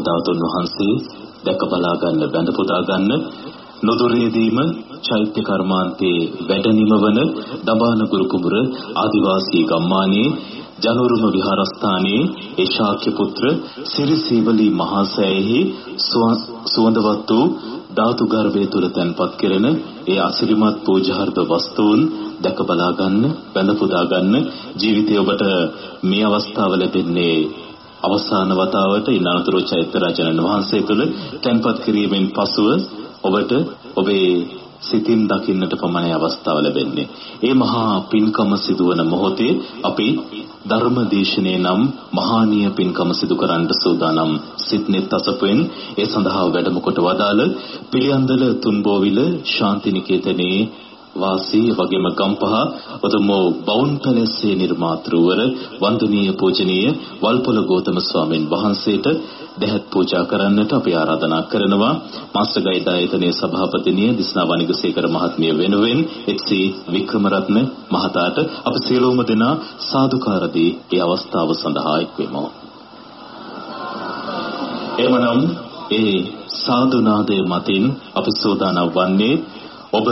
ධාතුන් වහන්සේ දැක බලා ගන්න බඳ පුදා ගන්න නොදොරේදීම චෛත්‍ය කර්මාන්තයේ වැඩ නිමවන දඹාන ගුරු කුඹුර ආදිවාසී ගම්මානයේ ජනෝරුම විහාරස්ථානයේ ඒ ශාක්‍ය පුත්‍ර සිරිසීවලී මහා සෑයෙහි සුවඳවත් වූ ධාතු ගර්භය තුල තැන්පත් කෙරෙන ඒ අසිරිමත් පූජාර්ථ වස්තුන් දැක බලා ගන්න, වැඳ පුදා ගන්න ජීවිතය ඔබට මේ අවස්ථාව ලැබෙන්නේ අවසාන වතාවට ඉන්නතුරු චෛත්‍ය රජනන් වහන්සේ තුළ තැන්පත් කිරීමෙන් පසුව ඔබට ඔබේ සිතින් දකින්නට පමණයි අවස්ථාව ලැබෙන්නේ. ඒ මහා පින්කම සිදුවන මොහොතේ අපි ධර්ම දේශනේ නම් මහානීය පින්කම සිදු කරන්නට සූදානම් සිට්නෙත් අසපෙන් ඒ සඳහා වැඩම කොට වදාළ පිළියන්දල තුන්බෝවිල ශාන්තිනිකේතනයේ වාසී වගේම ගම්පහ ඔතමෝ බවුන් පැලැස්සේ නිර්මාතෘවර වන්දනීය පූජනීය වල්පොල ගෞතම ස්වාමින් වහන්සේට දැහැත් පූජා කරන්නට අපි ආරාධනා කරනවා මාස්ටර් ගයිඩ් ආයතනයේ සභාපතිනිය දිස්නා වනිගසේකර මහත්මිය වෙනුවෙන් එච්.සී. වික්‍රමරත්න මහතාට අප සියලුම දෙනා සාදුකාර දී ඒ අවස්ථාව සඳහා එක්වෙමු. එමනම් ඒ සාදුනාදයේ මතින් අපි සෝදානම් වන්නේ ඔබ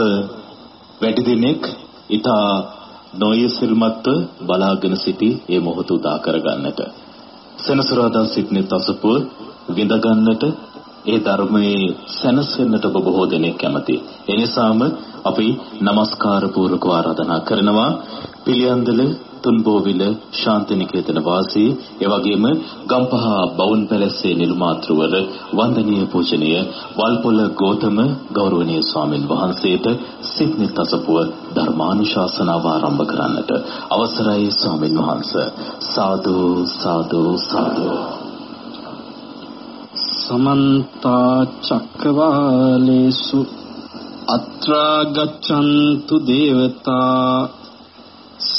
වැඩි දිනෙක ඊතා නොයසිල්මත්ව බලාගෙන සිටි මේ මොහොත උදා කරගන්නට සෙනසුරාදා සිටින තසපුව විඳ ගන්නට ඒ ධර්මයේ සැනසෙන්නට ඔබ බොහෝ දෙනෙක් කැමති. ඒ නිසාම අපි নমස්කාර පූර්වක ආරාධනා කරනවා පිළියන්දල තුන්බෝවිල ශාන්තිනිකේතන වාසී ඒ වගේම ගම්පහ බවුන් පැලස්සේ නිර්මාතෘවර වන්දනීය පූජනීය වල්පොල ගෞතම ගෞරවනීය ස්වාමින් වහන්සේට සිත්නිත් අසපුව ධර්මානුශාසනාව ආරම්භ කරන්නට අවසරයි ස්වාමින් වහන්සේ. සාදු සාදු සාදු. සමන්ත චක්කවාලේසු අත්‍රා ගච්ඡන්තු දේවතා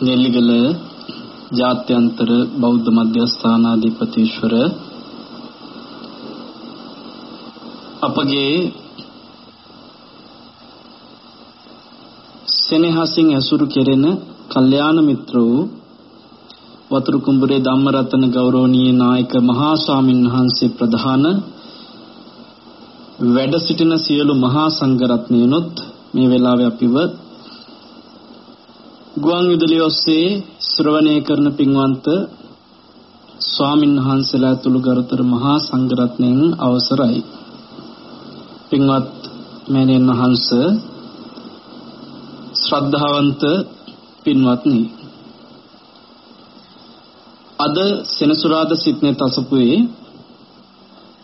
නෙල්ලිගල ජාත්‍යන්තර බෞද්ධ මධ්‍යස්ථානාධිපතිශ්වර අපගේ සෙනෙහසින් ඇසුරු කෙරෙන කල්යාණ මිත්‍ර වූ වතුරු කුඹුරේ ධම්මරතන ගෞරවනීය නායක මහා ස්වාමින් වහන්සේ ප්‍රධාන වැඩ සිටින සියලු මහා සංඝරත්නයනොත් මේ වෙලාවේ අපිව ගුවන් විදුලිය ඔස්සේ ශ්‍රවණය කරන පින්වන්ත ස්වාමින් වහන්සේලා තුළු ගරුතර මහා සංඝරත්නයන් අවසරයි. පින්වත් මෑණියන් වහන්ස ශ්‍රද්ධාවන්ත පින්වත්නි අද සෙනසුරාදා සිටනේ තසපුවේ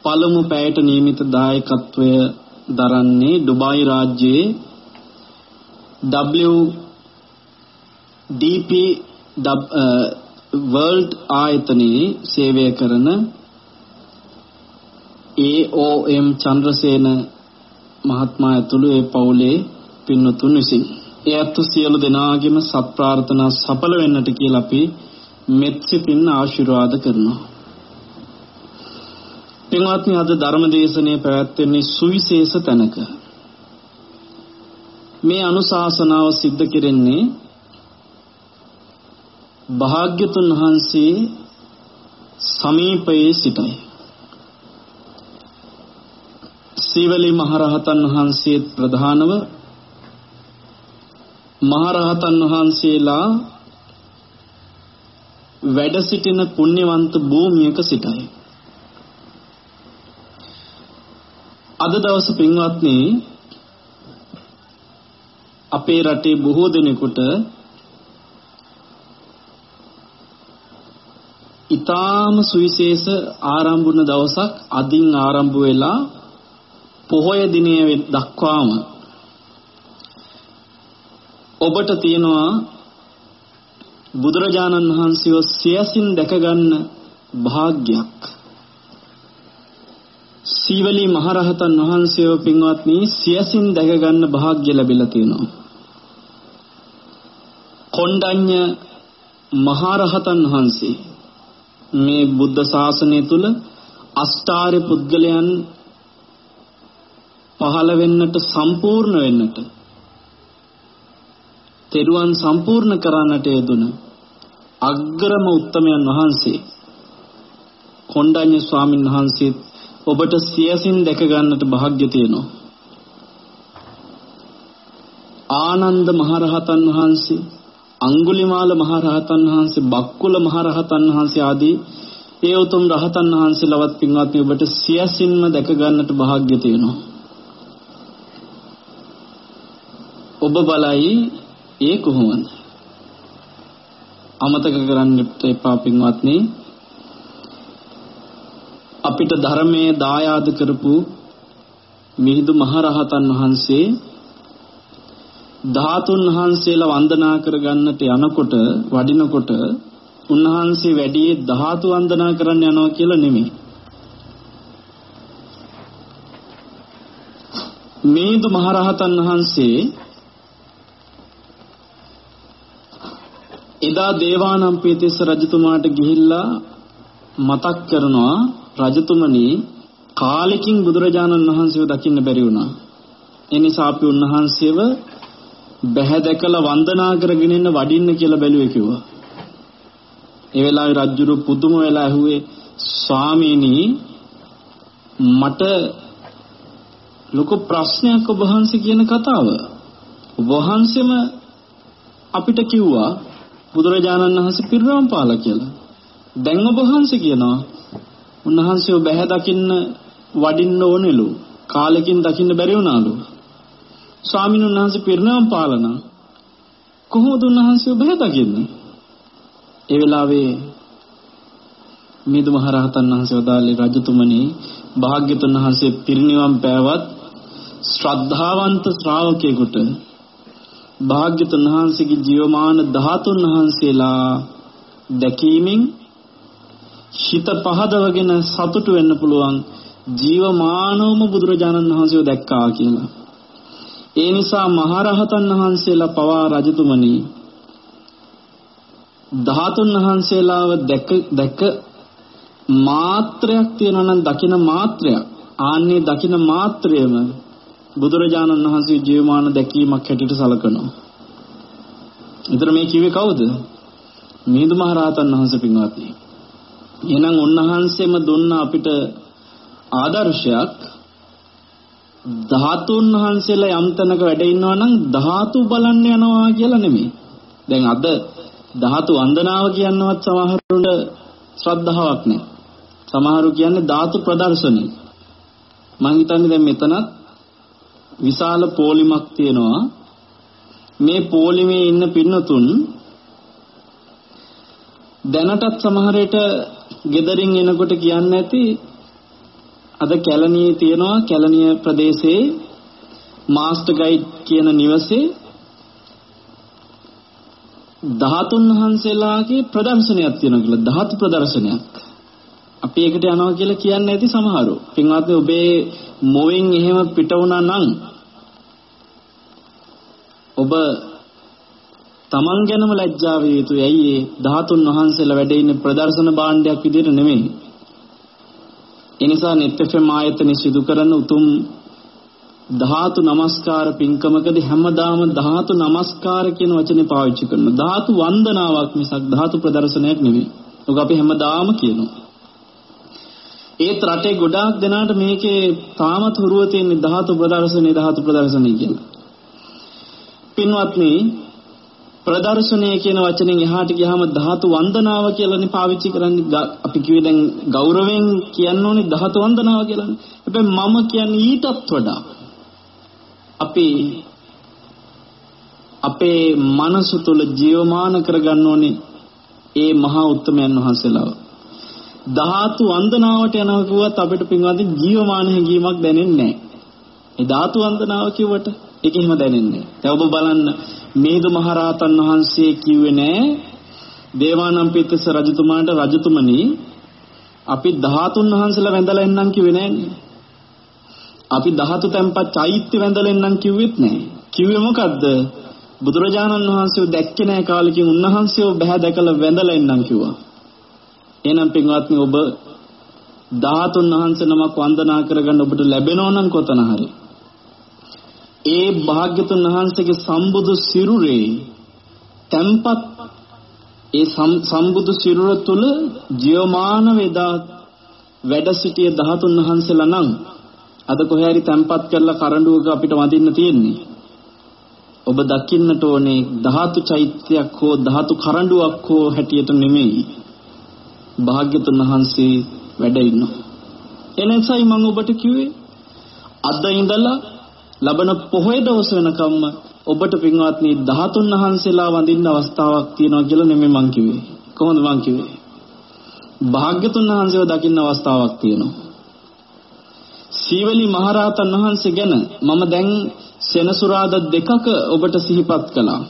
පළමු පැයට නියමිත දායකත්වය දරන්නේ ඩුබායි රාජ්‍යයේ W DP වර්ල්ඩ් uh, ආයතනයේ සේවය කරන AOM චන්ද්‍රසේන මහත්මයා ඇතුළු ඒ පවුලේ පින්වතුන් විසින් ඒ අතු සියලු දෙනාගේම සත් ප්‍රාර්ථනා සඵල වෙන්නට කියලා අපි මෙත්සිතින් ආශිර්වාද කරනවා. පින්වත්නි අද ධර්ම දේශනාව පැවැත්වෙන්නේ සුවිශේෂ තැනක. මේ අනුශාසනාව සිද්ධ කෙරෙන්නේ භාග්‍යතුන් වහන්සේ සමීපයේ සිටයි. සීවලි මහරහතන් වහන්සේ ප්‍රධානව මහරහතන් වහන්සේලා වැඩ සිටින පුණ්‍යවන්ත භූමියක සිටයි. අද දවස පින්වත්නි අපේ රටේ බොහෝ දෙනෙකුට ඊ타ම සුවිශේෂ ආරම්භ වුණ දවසක් අදින් ආරම්භ වෙලා පොහොය දිනය දක්වාම ඔබට තියෙනවා බුදුරජාණන් වහන්සේව සියසින් දැක ගන්න වාග්යක් සීවලී මහරහතන් වහන්සේව පින්වත්නි සියසින් දැක ගන්න වාග්ය ලැබිලා තියෙනවා. කොණ්ඩඤ්ඤ මහරහතන් වහන්සේ මේ බුද්ධ ශාසනය තුල අෂ්ටාර්ය පුද්ගලයන් පහළ වෙන්නට සම්පූර්ණ වෙන්නට තෙරුවන් සම්පූර්ණ කරන්නට යෙදුන අග්‍රම උත්තමයන් වහන්සේ කොණ්ඩඤ්ඤ ස්වාමින් වහන්සේ ඔබට සියසින් දැක ගන්නට වාග්ය තියෙනවා. ආනන්ද මහරහතන් වහන්සේ අඟුලිමාල මහරහතන් වහන්සේ බක්කුල මහරහතන් වහන්සේ ආදී ඒ උතුම් රහතන් වහන්සේලවත් පින්වත්නි ඔබට සියසින්ම දැක ගන්නට වාග්ය තියෙනවා. ඔබ බලයි ඒ කොහොමද? අමතක කරන්නට එපා පින්වත්නි. අපිට ධර්මයේ දායාද කරපු මිහිඳු මහරහතන් වහන්සේ ධාතුන් වහන්සේලා වන්දනා කරගන්නට යනකොට වඩිනකොට උන්වහන්සේ වැඩි ධාතු වන්දනා කරන්න යනවා කියලා නෙමෙයි. මේදු මහරහතන් වහන්සේ එදා දේවානම්පියතිස්ස රජතුමාට ගිහිල්ලා මතක් කරනවා රජතුමනි කාලෙකින් බුදුරජාණන් වහන්සේව දකින්න බැරි වුණා. ඒ නිසා අපි උන්වහන්සේව බැහැ දැකලා වන්දනා කරගෙන ඉන්න වඩින්න කියලා බැලුවේ කිව්වා. ඒ වෙලාවේ රජුරු පුදුම වෙලා ඇහුවේ ස්වාමීනි මට ලොකු ප්‍රශ්නයක් ඔබ වහන්සේ කියන කතාව. ඔබ වහන්සේම අපිට කිව්වා බුදුරජාණන් වහන්සේ පිරිනවම් පාලා කියලා. දැන් ඔබ වහන්සේ කියනවා උන්වහන්සේව බැහැ දකින්න වඩින්න ඕනෙලු. කාලෙකින් දකින්න බැරි වුණාලු. ස්වාමීන් වහන්සේ පිරිනවම් පාලන කොහොමද උන්වහන්සේ බැහැ දකින්නේ? ඒ වෙලාවේ මිදු මහරහතන් වහන්සේ වදාළේ රජතුමනි භාග්‍යතුන් වහන්සේ පිරිනිවන් පෑවත් ශ්‍රද්ධාවන්ත ශ්‍රාවකයෙකුට භාග්‍යතුන් වහන්සේගේ ජීවමාන ධාතුන් වහන්සේලා දැකීමෙන් හිත පහදවගෙන සතුටු වෙන්න පුළුවන් ජීවමානවම බුදුරජාණන් වහන්සේව දැක්කා කියලා. ඒ නිසා මහරහතන් වහන්සේලා පවා රජතුමනි ධාතුන් වහන්සේලාව දැක දැක මාත්‍රයක් තියෙනවා නම් දකින මාත්‍රයක් ආන්නේ දකින මාත්‍රයම බුදුරජාණන් වහන්සේ ජීවමාන දැකීමක් හැටියට සලකනවා. ඊතර මේ කිව්වේ කවුද? මිහිඳු මහරහතන් වහන්සේ පින්වත්නි. එහෙනම් උන්වහන්සේම දුන්න අපිට ආදර්ශයක් ධාතුන් වහන්සේලා යම් තැනක වැඩ ඉන්නවා නම් ධාතු බලන්න යනවා කියලා නෙමෙයි. දැන් අද ධාතු වන්දනාව කියනවත් සමහරුන්ට ශ්‍රද්ධාවක් නැහැ. සමහරු කියන්නේ ධාතු ප්‍රදර්ශනය. මං හිතන්නේ දැන් මෙතනත් විශාල පෝලිමක් තියෙනවා. මේ පෝලිමේ ඉන්න පින්නතුන් දැනටත් සමහර විට ගෙදරින් එනකොට කියන්නේ නැති අද කැලණියේ තියෙනවා කැලණිය ප්‍රදේශයේ මාස්ටර් ගයිඩ් කියන නිවසේ ධාතුන් වහන්සේලාගේ ප්‍රදර්ශනයක් තියෙනවා කියලා ධාතු ප්‍රදර්ශනයක්. අපි ඒකට යනවා කියලා කියන්නේ නැති සමහරව. පින්වත්නි ඔබේ මොවෙන් එහෙම පිට වුණා නම් ඔබ තමන් ගැනම ලැජ්ජා විය යුතුයි. ඇයි ඒ ධාතුන් වහන්සේලා වැඩ ඉන්න ප්‍රදර්ශන භාණ්ඩයක් විදිහට නෙමෙයි. ඒ නිසා නෙත් FM ආයතනයේ සිදු කරන උතුම් ධාතු නමස්කාර පින්කමකදී හැමදාම ධාතු නමස්කාර කියන වචනේ පාවිච්චි කරනවා. ධාතු වන්දනාවක් මිසක් ධාතු ප්‍රදර්ශනයක් නෙමෙයි. ඔක අපි හැමදාම කියනවා. ඒත් රටේ ගොඩාක් දෙනාට මේකේ තාමත් හුරුව තියෙන ධාතු ප්‍රදර්ශනේ ධාතු ප්‍රදර්ශනේ කියලා. පින්වත්නි ප්‍රදර්ශනය කියන වචනෙන් එහාට ගියාම ධාතු වන්දනාව කියලානේ පාවිච්චි කරන්නේ අපි කිව්වේ දැන් ගෞරවයෙන් කියන්න ඕනේ ධාතු වන්දනාව කියලානේ. හැබැයි මම කියන්නේ ඊටත් වඩා අපි අපේ මනස තුල ජීවමාන කරගන්න ඕනේ ඒ මහා උත්තමයන් වහන්සේලාව. ධාතු වන්දනාවට යනවා කිව්වත් අපිට පින්වත්නි ජීවමාන හැඟීමක් දැනෙන්නේ නැහැ. ඒ ධාතු වන්දනාව කිව්වට ඒක එහෙම දැනෙන්නේ නැහැ. දැන් ඔබ බලන්න මේදු මහරහතන් වහන්සේ කිව්වේ නෑ දේවානම්පියතිස්ස රජතුමාට රජතුමනි අපි ධාතුන් වහන්සේලා වැඳලා එන්නම් කිව්වේ නෑනේ. අපි ධාතු තැන්පත් චෛත්‍ය වැඳලා එන්නම් කිව්වෙත් නෑ. කිව්වේ මොකද්ද? බුදුරජාණන් වහන්සේව දැක්කේ නෑ කාලෙකින් උන්වහන්සේව බහැ දැකලා වැඳලා එන්නම් කිව්වා. එහෙනම් පින්වත්නි ඔබ ධාතුන් වහන්සේ නමක් වන්දනා කරගන්න ඔබට ලැබෙනව නම් කොතන හරි ඒ භාග්‍යතුන් වහන්සේගේ සම්බුදු සිරුරේ තැම්පත් ඒ සම්බුදු සිරුර තුල ජීවමාන වේදා වැඩ සිටිය ධාතුන් වහන්සේලා නම් අද කොහේ හරි තැම්පත් කරලා කරඬුවක අපිට වඳින්න තියෙන්නේ? ඔබ දකින්නට ඕනේ ධාතු චෛත්‍යයක් හෝ ධාතු කරඬුවක් හෝ හැටියට නෙමෙයි. භාග්‍යතුන් වහන්සේ වැඩ ඉන්නවා. එනිසායි මම ඔබට කිව්වේ. අද ඉඳලා ලබන පොහොය දවස වෙනකම්ම ඔබට පින්වත්නි 13 වහන්සේලා වඳින්න අවස්ථාවක් තියෙනවා කියලා නෙමෙයි මං කිව්වේ. කොහොමද මං කිව්වේ? භාග්‍යතුන් වහන්සේව දකින්න අවස්ථාවක් තියෙනවා. සීවලි මහරහතන් වහන්සේ ගැන මම දැන් සෙනසුරාදා දෙකක ඔබට සිහිපත් කළා.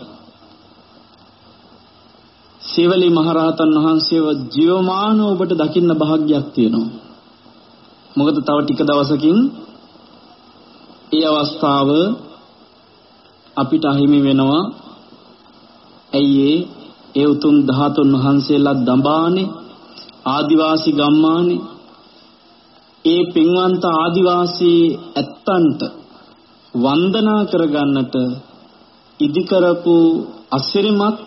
සීවලි මහරහතන් වහන්සේව ජීවමානව ඔබට දකින්න භාග්යක් තියෙනවා. මොකද තව ටික දවසකින් ඒ අවස්ථාව අපිට අහිමි වෙනවා. ඇයි ඒ? උතුම් ධාතුන් වහන්සේලා දඹානේ ආදිවාසී ගම්මානේ. ඒ පින්වන්ත ආදිවාසී ඇත්තන්ට වන්දනා කරගන්නට ඉදි කරපු අසිරිමත්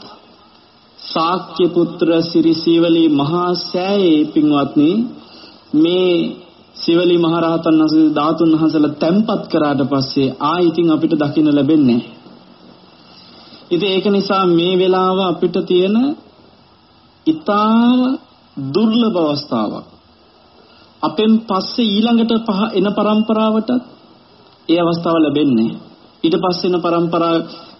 ශාක්‍ය පුත්‍ර සිරිසීවලී මහා සෑයේ පින්වත්නි මේ සිවලි මහරහතන් වහන්සේ ධාතුන් වහන්සේලා තැම්පත් කරාට පස්සේ ආ ඉතින් අපිට දකින්න ලැබෙන්නේ ඉතින් ඒක නිසා මේ වෙලාව අපිට තියෙන ඉතාම දුර්ලභ අවස්ථාවක්. අපෙන් පස්සේ ඊළඟට පහ එන પરම්පරාවටත් ඒ අවස්ථාව ලැබෙන්නේ ඊට පස්සේ එන પરම්පරා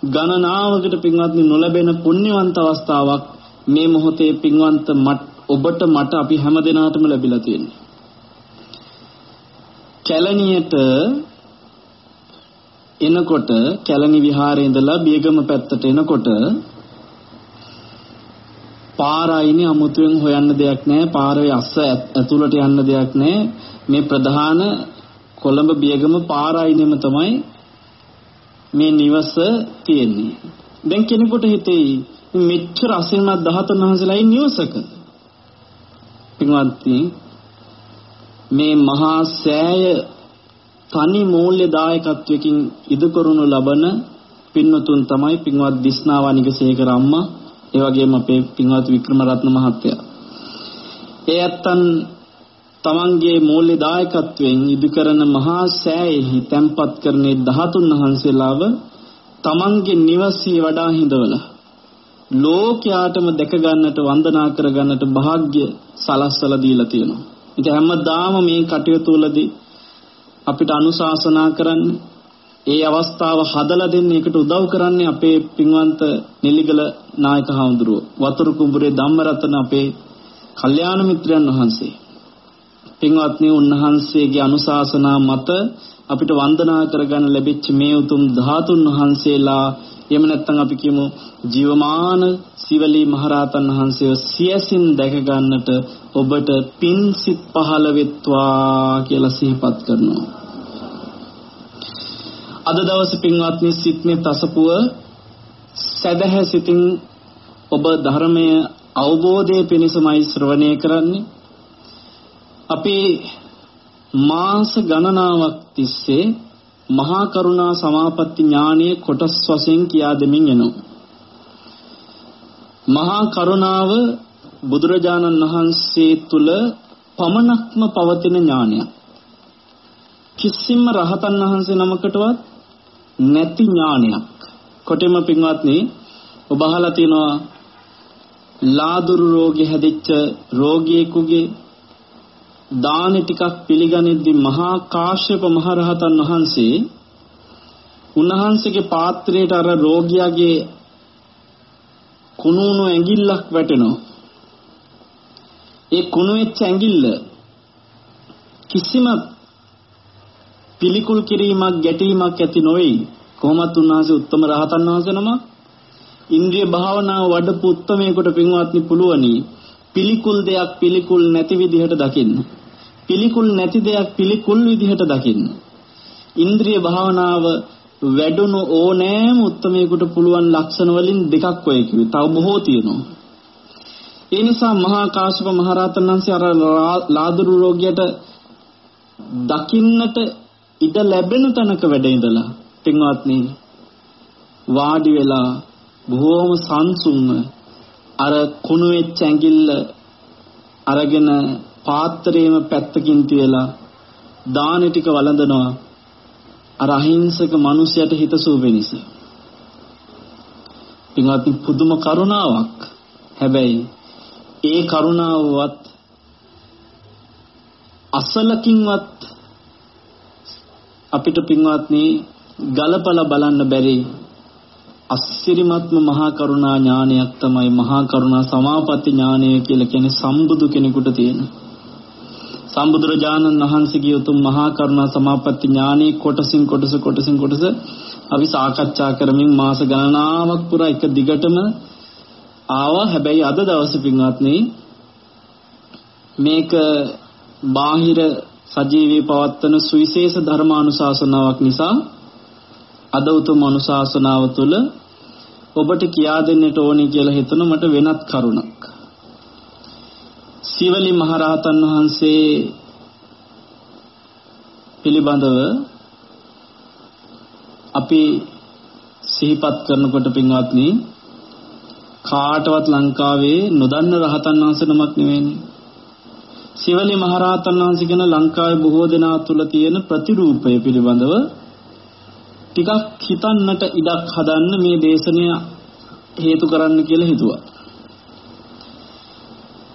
ගණනාවකට පින්වත්නි නොලැබෙන පුණ්‍යවන්ත අවස්ථාවක් මේ මොහොතේ පින්වන්ත මට ඔබට මට අපි හැම දිනාටම ලැබිලා තියෙනවා කැලණියට එනකොට කැලණි විහාරේ ඉඳලා බියගම පැත්තට එනකොට පාර අයිනේ අමුතුවෙන් හොයන්න දෙයක් නැහැ පාරේ අස්ස ඇතුළට යන්න දෙයක් නැහැ මේ ප්‍රධාන කොළඹ බියගම පාර අයිනෙම තමයි මේ නිවස තියෙන්නේ. දැන් කෙනෙකුට හිතෙයි මෙච්චර අසිරිමත් 13 වහන්සේලායි නිවසක. පින්වත්නි මේ මහා සෑය තනි මූල්‍ය දායකත්වයකින් ඉදු කරනු ලබන පින්වතුන් තමයි පින්වත් දිස්නා වනිගසේකර අම්මා ඒ වගේම අපේ පින්වත් වික්‍රමරත්න මහත්තයා. ඒ ඇත්තන් තමන්ගේ මූල්‍ය දායකත්වයෙන් ඉදු කරන මහා සෑයෙහි තැන්පත් කරන්නේ 13 වහන්සේලාව තමන්ගේ නිවසේ වඩා හිඳවලා ලෝකයාටම දැක ගන්නට වන්දනා කර ගන්නට වාග්ය සලස්සලා දීලා තියෙනවා. ඉතින් හැමදාම මේ කටයුතු වලදී අපිට අනුශාසනා කරන්න ඒ අවස්ථාව හදලා දෙන්න එකට උදව් කරන්නේ අපේ පින්වන්ත නෙල්ලිගල නායක හඳුරුව වතුරු කුඹුරේ ධම්මරතන අපේ කල්යාණ මිත්‍රයන් වහන්සේ. පින්වත්නි උන්වහන්සේගේ අනුශාසනා මත අපිට වන්දනා කරගන්න ලැබිච්ච මේ උතුම් ධාතුන් වහන්සේලා එහෙම නැත්නම් අපි කියමු ජීවමාන සිවලි මහරහතන් වහන්සේව සියසින් දැක ගන්නට ඔබට පින් සිත් පහළ වෙත්වා කියලා සිහිපත් කරනවා. අද දවසේ පින්වත්නි සිත්නේ තසපුව සදහැ සිතින් ඔබ ධර්මය අවබෝධයේ පිණිසමයි ශ්‍රවණය කරන්නේ. අපි මාස ගණනාවක් තිස්සේ මහා කරුණා සමාපatti ඥානයේ කොටස් වශයෙන් කියා දෙමින් එනවා. මහා කරුණාව බුදුරජාණන් වහන්සේ තුල පමණක්ම පවතින ඥානයක්. කිසිම රහතන් වහන්සේ නමකටවත් නැති ඥානයක්. කොටෙම පින්වත්නි ඔබ අහලා තියෙනවා ලාදුරු රෝගේ හැදිච්ච රෝගියෙකුගේ දානි ටිකක් පිළිගනිද්දි මහා කාශ්‍යප මහරහතන් වහන්සේ උන්වහන්සේගේ පාත්‍රයට අර රෝගියාගේ කුණුණු ඇඟිල්ලක් වැටෙනවා. ඒ කුණු වෙච්ච ඇඟිල්ල කිසිම පිළිකුල් කිරීමක් ගැටීමක් ඇති නොවේ. කොහොමත් උන්වහන්සේ උත්තම රහතන් වහන්සේ නම ඉන්ද්‍රිය භාවනාව වඩපු උත්තමයෙකුට පින්වත්නි පුළුවනි පිළිකුල් දෙයක් පිළිකුල් නැති විදිහට දකින්න. පිළිකුල් නැති දෙයක් පිළිකුල් විදිහට දකින්න. ඉන්ද්‍රිය භාවනාව වැඩුණු ඕනෑම උත්තමයෙකුට පුළුවන් ලක්ෂණ වලින් දෙකක් ඔය කිව්වේ. තව බොහෝ තියෙනවා. ඒ නිසා මහා කාශ්‍යප මහරහතන් වහන්සේ අර ලාදුරු රෝගියට දකින්නට ඉඩ ලැබෙන තැනක වැඩ ඉඳලා පින්වත්නි වාඩි වෙලා බොහෝම සංසුන්ව අර කුණු වෙච්ච ඇඟිල්ල අරගෙන පාත්‍රයේම පැත්තකින් තියලා දාන ටික වළඳනවා අර අහිංසක මිනිසයාට හිතසුව වෙනිස. පින්වත්නි පුදුම කරුණාවක්. හැබැයි ඒ කරුණාවවත් අසලකින්වත් අපිට පින්වත්නි ගලපලා බලන්න බැරි අස්සිරිමත්ම මහා කරුණා ඥානයක් තමයි මහා කරුණා සමාපatti ඥානය කියලා කියන්නේ සම්බුදු කෙනෙකුට තියෙන. සම්බුදුරජාණන් වහන්සේගේ උතුම් මහා කරුණා සමාපatti ඥානයේ කොටසින් කොටස කොටසින් කොටස අපි සාකච්ඡා කරමින් මාස ගණනාවක් පුරා එක දිගටම ආවා. හැබැයි අද දවසේ පින්වත්නි මේක බාහිර සජීවී පවත්තන සුවිශේෂ ධර්මානුශාසනාවක් නිසා අද උතුම් අනුශාසනාව තුළ ඔබට කියා දෙන්නට ඕනි කියලා හිතන මට වෙනත් කරුණක්. සීවලි මහරහතන් වහන්සේ පිළිබඳව අපි සිහිපත් කරනකොට පින්වත්නි කාටවත් ලංකාවේ නොදන්න රහතන් වහන්සේ නමක් නෙවෙයිනේ. සිවලි මහරහතන් වහන්සේ ගැන ලංකාවේ බොහෝ දෙනා තුල තියෙන ප්‍රතිරූපය පිළිබඳව ටිකක් හිතන්නට ඉඩක් හදන්න මේ දේශනය හේතු කරන්න කියලා හිතුවා.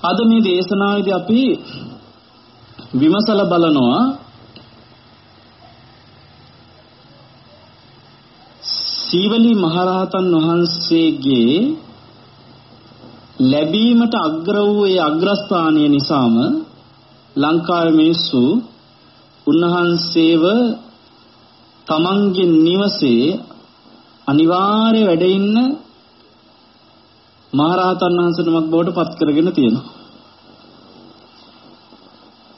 අද මේ දේශනාවේදී අපි විමසලා බලනවා සීවලි මහරහතන් වහන්සේගේ ලැබීමට අග්‍ර වූ ඒ අග්‍රස්ථානය නිසාම ලංකාවේ මිනිස්සු උන්වහන්සේව තමන්ගේ නිවසේ අනිවාර්ය වැඩ ඉන්න මහරහතන් වහන්සේ නමක් බවට පත් කරගෙන තියෙනවා.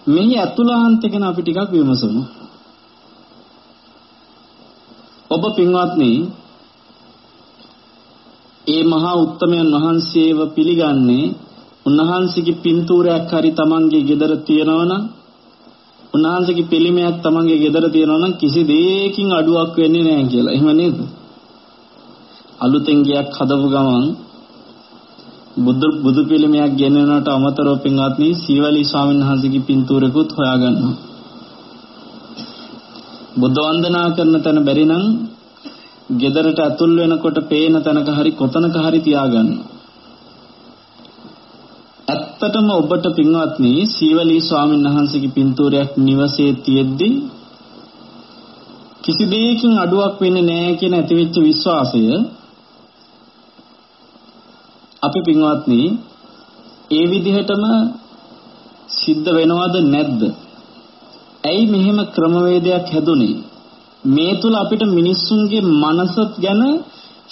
මෙහි අතුලාන්තය ගැන අපි ටිකක් විමසමු. ඔබ පින්වත්නි ඒ මහා උත්තමයන් වහන්සේව පිළිගන්නේ උන්වහන්සේගේ පින්තූරයක් හරි තමන්ගේ ගෙදර තියෙනවනම් උන්වහන්සේගේ පිළිමයක් තමන්ගේ ගෙදර තියෙනවා නම් කිසි දෙයකින් අඩුවක් වෙන්නේ නැහැ කියලා. එහෙම නේද? අලුතෙන් ගයක් හදපු ගමන් බුදු බුදු පිළිමයක් ගෙනනට අමතරව පින්වත්නි සීවලි ස්වාමීන් වහන්සේගේ පින්තූරකුත් හොයාගන්නවා. බුද්ධ වන්දනා කරන තැන බැරි නම් ගෙදරට ඇතුල් වෙනකොට පේන තැනක හරි කොතනක හරි තියාගන්නවා. ඇත්තටම ඔබට පින්වත්නි සීවලී ස්වාමීන් වහන්සේගේ පින්තූරයක් නිවසේ තියෙද්දි කිසි දෙයකින් අඩුවක් වෙන්නේ නැහැ කියන ඇතිවෙච්ච විශ්වාසය අපි පින්වත්නි ඒ විදිහටම සිද්ධ වෙනවද නැද්ද? ඇයි මෙහෙම ක්‍රමවේදයක් හැදුනේ? මේ තුල අපිට මිනිස්සුන්ගේ මනස ගැන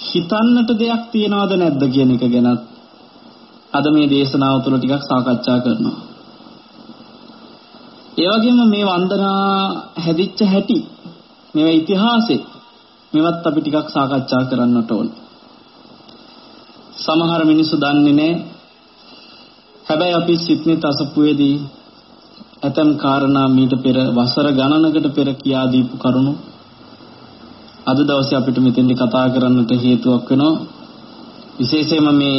හිතන්නට දෙයක් තියනවද නැද්ද කියන එක ගැනත් අද මේ දේශනාව තුළ ටිකක් සාකච්ඡා කරනවා. ඒ වගේම මේ වන්දනා හැදිච්ච හැටි මේවා ඉතිහාසෙ මේවත් අපි ටිකක් සාකච්ඡා කරන්නට ඕන. සමහර මිනිස්සු දන්නේ නැහැ. හැබැයි අපි සිත්නිත අසපුවේදී ඇතම් කාරණා මීට පෙර වසර ගණනකට පෙර කියා දීපු කරුණු අද දවසේ අපිට මෙතෙන්දි කතා කරන්නට හේතුවක් වෙනවා. විශේෂයෙන්ම මේ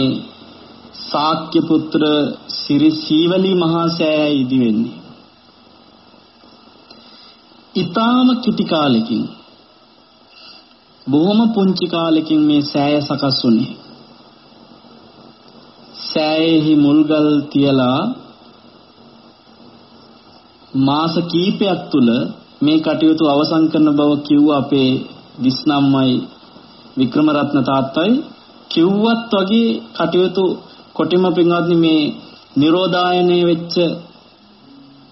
ශාක්‍ය පුත්‍ර සිරි සීවලි මහා සෑයයි ඉදි වෙන්නේ. ඊටාම කිටි කාලෙකින් බොහොම පුංචි කාලෙකින් මේ සෑය සකස් වුණේ. සෑයෙහි මුල්ගල් තියලා මාස කීපයක් තුල මේ කටයුතු අවසන් කරන බව කිව්ව අපේ දිස්නම්මයි වික්‍රමරත්න තාත්තයි කිව්වත් වගේ කටයුතු කොටිම පින්වත්නි මේ නිරෝධායනය වෙච්ච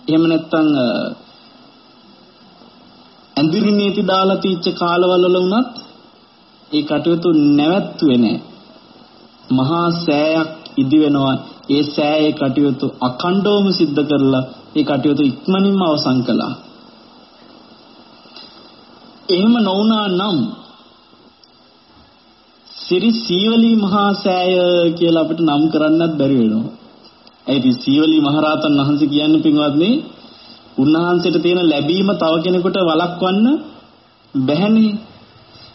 එහෙම නැත්නම් ඇඳිරි නීති දාලා තීච්ච කාලවල වුණත් ඒ කටයුතු නැවැත්තුවේ නැහැ. මහා සෑයක් ඉදි වෙනවා. ඒ සෑයේ කටයුතු අඛණ්ඩවම සිද්ධ කරලා ඒ කටයුතු ඉක්මනින්ම අවසන් කළා. එහෙම නොවුනා නම් සිරි සීවලී මහා සෑය කියලා අපිට නම් කරන්නත් බැරි වෙනවා. ඒ ඉතින් සීවලී මහරහතන් වහන්සේ කියන්නේ පින්වත්නි උන්වහන්සේට තියෙන ලැබීම තව කෙනෙකුට වළක්වන්න බැහැනේ.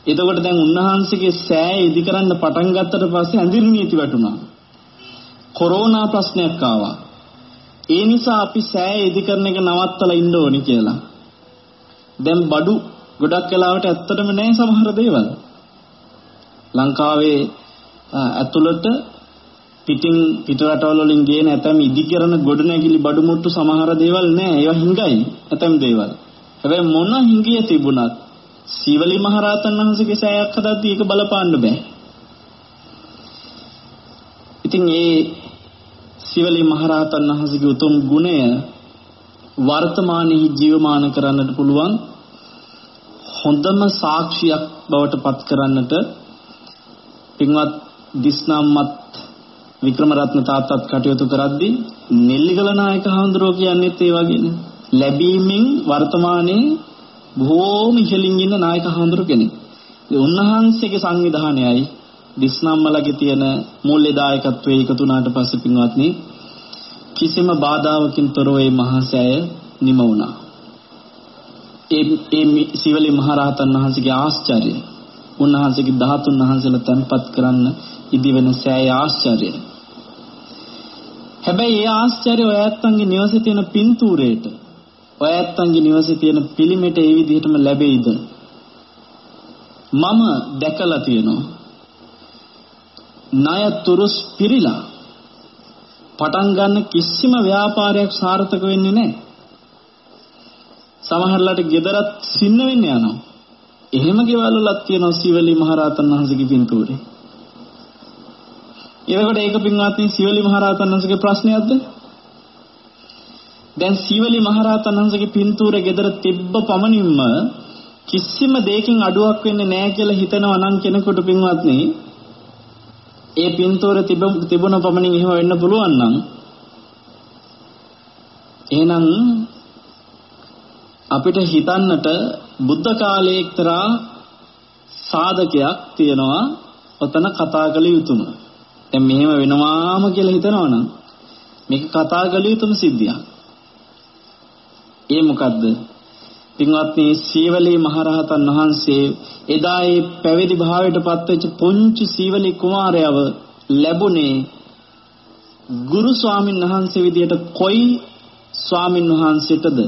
එතකොට දැන් උන්වහන්සේගේ සෑය ඉදි කරන්න පටන් ගත්තට පස්සේ ඇඳිරි නීති වැටුණා. කොරෝනා ප්‍රශ්නයක් ආවා. ඒ නිසා අපි සෑය ඉදි කරන එක නවත්තලා ඉන්න ඕනි කියලා. දැන් බඩු ගොඩක් වෙලාවට ඇත්තටම නැහැ සමහර දේවල්. ලංකාවේ ඇතුළට පිටින් පිට රටවල වලින් ගේන ඇතම් ඉදිකරන ගොඩනැගිලි බඩු මුට්ටු සමහර දේවල් නෑ. ඒවා හිඟයි ඇතම් දේවල්. හැබැයි මොන හිඟිය තිබුණත් සීවලි මහරහතන් වහන්සේගේ සෑයක් හදද්දී ඒක බලපාන්න බෑ. ඉතින් ඒ සීවලි මහරහතන් වහන්සේගේ උතුම් ගුණය වර්තමානයේ ජීවමාන කරන්නට පුළුවන් හොඳම සාක්ෂියක් බවට පත් කරන්නට පින්වත් දිස්නාම්මත් වික්‍රමරත්න තාත්තත් කටයුතු කරද්දී නෙල්ලිගල නායක හඳුරෝ කියන්නේත් ඒ වගේනේ. ලැබීමෙන් වර්තමානයේ බොහෝම ඉහළින් ඉන්න නායක හඳුරු කෙනෙක්. උන්වහන්සේගේ සංවිධානයයි දිස්නම්මලගේ තියෙන මූල්‍ය දායකත්වයේ එකතු වුණාට පස්සේ පින්වත්නි කිසිම බාධාවකින් තොරව මේ මහසෑය නිම වුණා. ඒ ඒ සිවලි මහරහතන් වහන්සේගේ ආශ්චර්යය උන්වහන්සේගේ ධාතුන් වහන්සේලා තන්පත් කරන්න ඉදිවෙන සෑය ආශ්චර්යය. හැබැයි ඒ ආශ්චර්යය ඔය ඇත්තන්ගේ නිවසේ තියෙන පින්තූරයට ඔය ඇත්තන්ගේ නිවසේ තියෙන පිළිමෙට ඒ විදිහටම ලැබෙයිද? මම දැකලා තියෙනවා. ණය තුරුස් පිරීලා පටන් ගන්න කිසිම ව්‍යාපාරයක් සාර්ථක වෙන්නේ නැහැ. සමහරලාට gedarat සින්න වෙන්න යනවා. එහෙම ගෙවල් වලක් තියෙනවා සිවලි මහරහතන් වහන්සේගේ පින්තූරේ. එතකොට ඒක පින්වත්නි සිවලි මහරහතන් වහන්සේගේ ප්‍රශ්නයක්ද? දැන් සිවලි මහරහතන් වහන්සේගේ පින්තූරේ ගෙදර තිබ්බ පමණින්ම කිසිම දෙයකින් අඩුවක් වෙන්නේ නැහැ කියලා හිතනවා නම් කෙනෙකුට පින්වත්නි ඒ පින්තූරේ තිබුණ පමණින් එහෙම වෙන්න පුළුවන් නම් එහෙනම් අපිට හිතන්නට බුද්ධ කාලයේ එක්තරා සාධකයක් තියෙනවා ඔතන කතා කළ යුතුම. දැන් මෙහෙම වෙනවාම කියලා හිතනවනම් මේක කතා කළ යුතුම සිද්ධියක්. ඒ මොකද්ද? පින්වත්නි සීවලී මහරහතන් වහන්සේ එදා ඒ පැවිදි භාවයට පත්වෙච්ච පුංචි සීවලී කුමාරයව ලැබුණේ ගුරු ස්වාමින් වහන්සේ විදියට කොයි ස්වාමින් වහන්සේටද?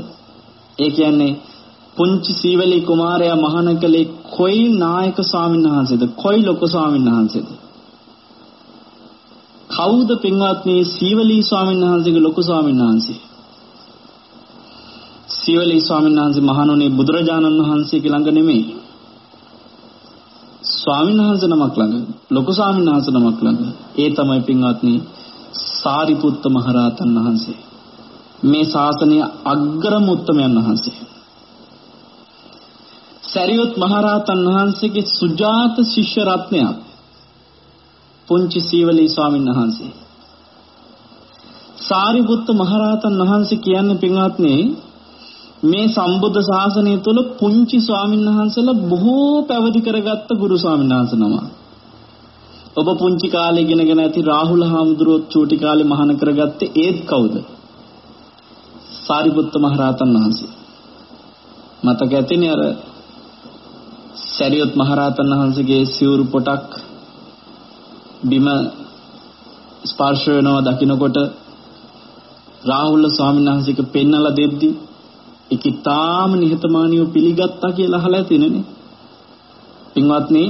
ඒ කියන්නේ පුංචි සීවලී කුමාරයා මහාන කලේ කොයි නායක ස්වාමීන් වහන්සේද? කොයි ලොකු ස්වාමීන් වහන්සේද? කවුද පින්වත්නි සීවලී ස්වාමීන් වහන්සේගේ ලොකු ස්වාමීන් වහන්සේ? සීවලී ස්වාමීන් වහන්සේ මහණෝනේ බුදුරජාණන් වහන්සේගේ ළඟ නෙමෙයි. ස්වාමීන් වහන්සේ නමක් ළඟ ලොකු ස්වාමීන් වහන්සේ නමක් ළඟ. ඒ තමයි පින්වත්නි සාරිපුත්ත මහරහතන් වහන්සේ. මේ ශාසනයේ අග්‍රම උත්තමයන් වහන්සේ සරියුත් මහරහතන් වහන්සේගේ සුජාත ශිෂ්‍ය රත්නයක් පුංචි සීවලී ස්වාමීන් වහන්සේ සාරිපුත්ත මහරහතන් වහන්සේ කියන්නේ පින්වත්නි මේ සම්බුද්ධ ශාසනය තුළ පුංචි ස්වාමීන් වහන්සේලා බොහෝ පැවිදි කරගත්ත ගුරු ස්වාමීන් වහන්සේ නම. ඔබ පුංචි කාලේ ඉගෙනගෙන ඇති රාහුල හාමුදුරුවෝ චූටි කාලේ මහාන කරගත්තේ ඒත් කවුද? සාරිපුත්ත මහරහතන් වහන්සේ. මතක ඇතිනේ අර සරියොත් මහරහතන් වහන්සේගේ සිවුරු පොටක් බිම ස්පර්ශ වෙනවා දකින්නකොට රාහුල ස්වාමීන් වහන්සේක පෙන්නලා දෙද්දි ඒක තාම නිහතමානීව පිළිගත්තා කියලා අහලා තිනනේ. පින්වත්නි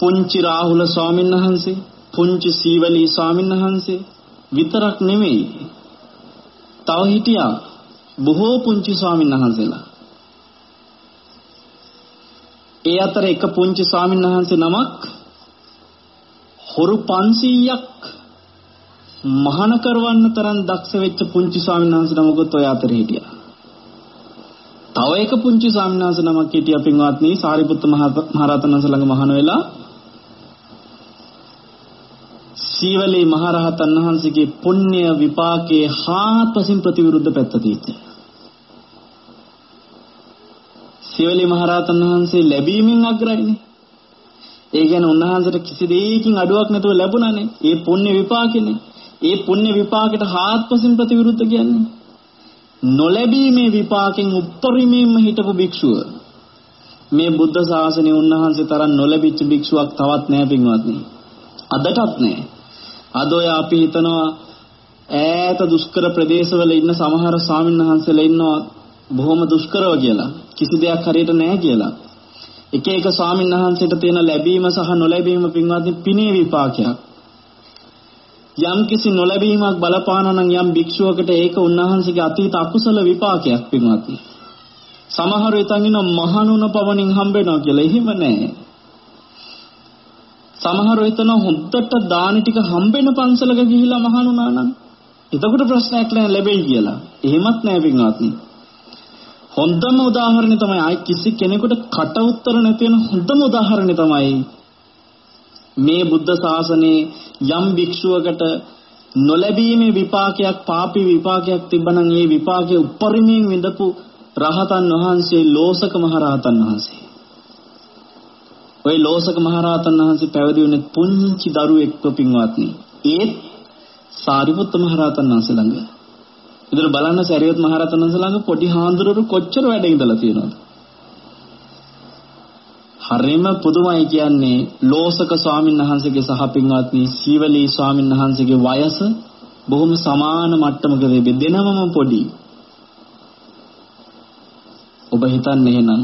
පුංචි රාහුල ස්වාමීන් වහන්සේ පුංචි සීවලී ස්වාමීන් වහන්සේ විතරක් නෙමෙයි තව හිටියා බොහෝ පුංචි ස්වාමීන් වහන්සේලා ඒ අතර එක පුංචි ස්වාමීන් වහන්සේ නමක් හොරු 500ක් මහාන කරවන්න තරම් දක්ෂ වෙච්ච පුංචි ස්වාමීන් වහන්සේ නමකුත් ඔය අතරේ හිටියා. තව එක පුංචි ස්වාමීන් වහන්සේ නමක් හිටියා පින්වත්නි සාරිපුත්ත මහරහතන් වහන්සේ ළඟ මහාන වෙලා සීවලී මහරහතන් වහන්සේගේ පුණ්‍ය විපාකයේ හාත්පසින් ප්‍රතිවිරුද්ධ පැත්ත තියෙනවා. සීවලී මහරහතන් වහන්සේ ලැබීමෙන් අග්‍රයිනේ. ඒ කියන්නේ උන්වහන්සේට කිසි දෙයකින් අඩුවක් නැතුව ලැබුණානේ. ඒ පුණ්‍ය විපාකෙනේ. ඒ පුණ්‍ය විපාකයට හාත්පසින් ප්‍රතිවිරුද්ධ කියන්නේ. නොලැබීමේ විපාකෙන් උත්තරීමේම හිටපු භික්ෂුව. මේ බුද්ධ ශාසනය උන්වහන්සේ තරම් නොලැබිච්ච භික්ෂුවක් තවත් නැහැ පින්වත්නි. අදටත් නැහැ. අද ඔය අපි හිතනවා ඈත දුෂ්කර ප්‍රදේශවල ඉන්න සමහර ස්වාමීන් වහන්සේලා ඉන්නවා බොහොම දුෂ්කරව කියලා. කිසි දෙයක් හරියට නැහැ කියලා. එක එක ස්වාමීන් වහන්සේට තියෙන ලැබීම සහ නොලැබීම පින්වත්නි පිනේ විපාකයක්. යම් කිසි නොලැබීමක් බලපානවා නම් යම් භික්ෂුවකට ඒක උන්වහන්සේගේ අතීත අකුසල විපාකයක් පින්වත්නි. සමහර විටන් ඉන්න මහණුන පවණින් හම්බ වෙනවා කියලා. එහෙම නැහැ. සමහර හිතන හොද්දට දාන ටික හම්බෙන පන්සලක ගිහිලා මහණුනා නම් එතකොට ප්‍රශ්නයක් නැහැ ලැබෙයි කියලා. එහෙමත් නැහැ පින්වත්නි. හොඳම උදාහරණය තමයි ආයි කිසි කෙනෙකුට කට උතර නැති වෙන හොඳම උදාහරණය තමයි මේ බුද්ධ ශාසනයේ යම් භික්ෂුවකට නොලැබීමේ විපාකයක් පාපී විපාකයක් තිබ්බනම් ඒ විපාකයේ උපරිමයෙන් විඳපු රහතන් වහන්සේ ලෝසක මහරහතන් වහන්සේ ওই ලෝසක මහරහතන් වහන්සේ පැවිදි වුණේ පුංචි දරුවෙක්ව පින්වත්නි. ඒත් සාරිපුත්ත මහරහතන් වහන්සේ ළඟ. ඉතින් බලන්න සාරිපුත් මහරහතන් වහන්සේ ළඟ පොඩි හාමුදුරුවෝ කොච්චර වැඩ ඉඳලා තියෙනවද? හරිම පුදුමයි කියන්නේ ලෝසක ස්වාමීන් වහන්සේගේ සහ පින්වත්නි සීවලී ස්වාමීන් වහන්සේගේ වයස බොහොම සමාන මට්ටමක දෙන්නමම පොඩි. ඔබ හිතන්නේ එහෙනම්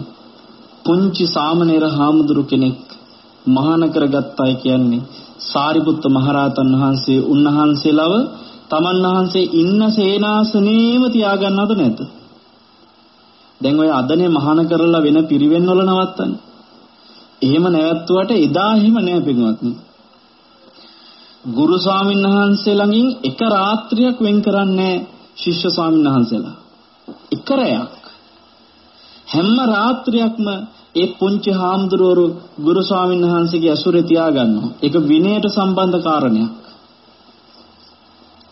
පුංචි සාමණේර හාමුදුරු කෙනෙක් මහාන කරගත්තයි කියන්නේ සාරිපුත්ත මහරහතන් වහන්සේ උන්වහන්සේලව තමන් වහන්සේ ඉන්න සේනාසනේම තියාගන්නවද නැද්ද? දැන් ඔය අදනේ මහාන කරලා වෙන පිරිවෙන් වල නවත්තන්නේ. එහෙම නැවැත්තුවට එදා එහෙම නෑ පිටුවත්නි. ගුරු ස්වාමීන් වහන්සේ ළඟින් එක රාත්‍රියක් වෙන් කරන්නේ ශිෂ්‍ය ස්වාමීන් වහන්සේලා. එක රැයක්. හැම රාත්‍රියක්ම ඒ පුංචි හාමුදුරුවෝ ගුරු ස්වාමීන් වහන්සේගේ අසුරේ තියාගන්නවා. ඒක විනයට සම්බන්ධ කාරණයක්.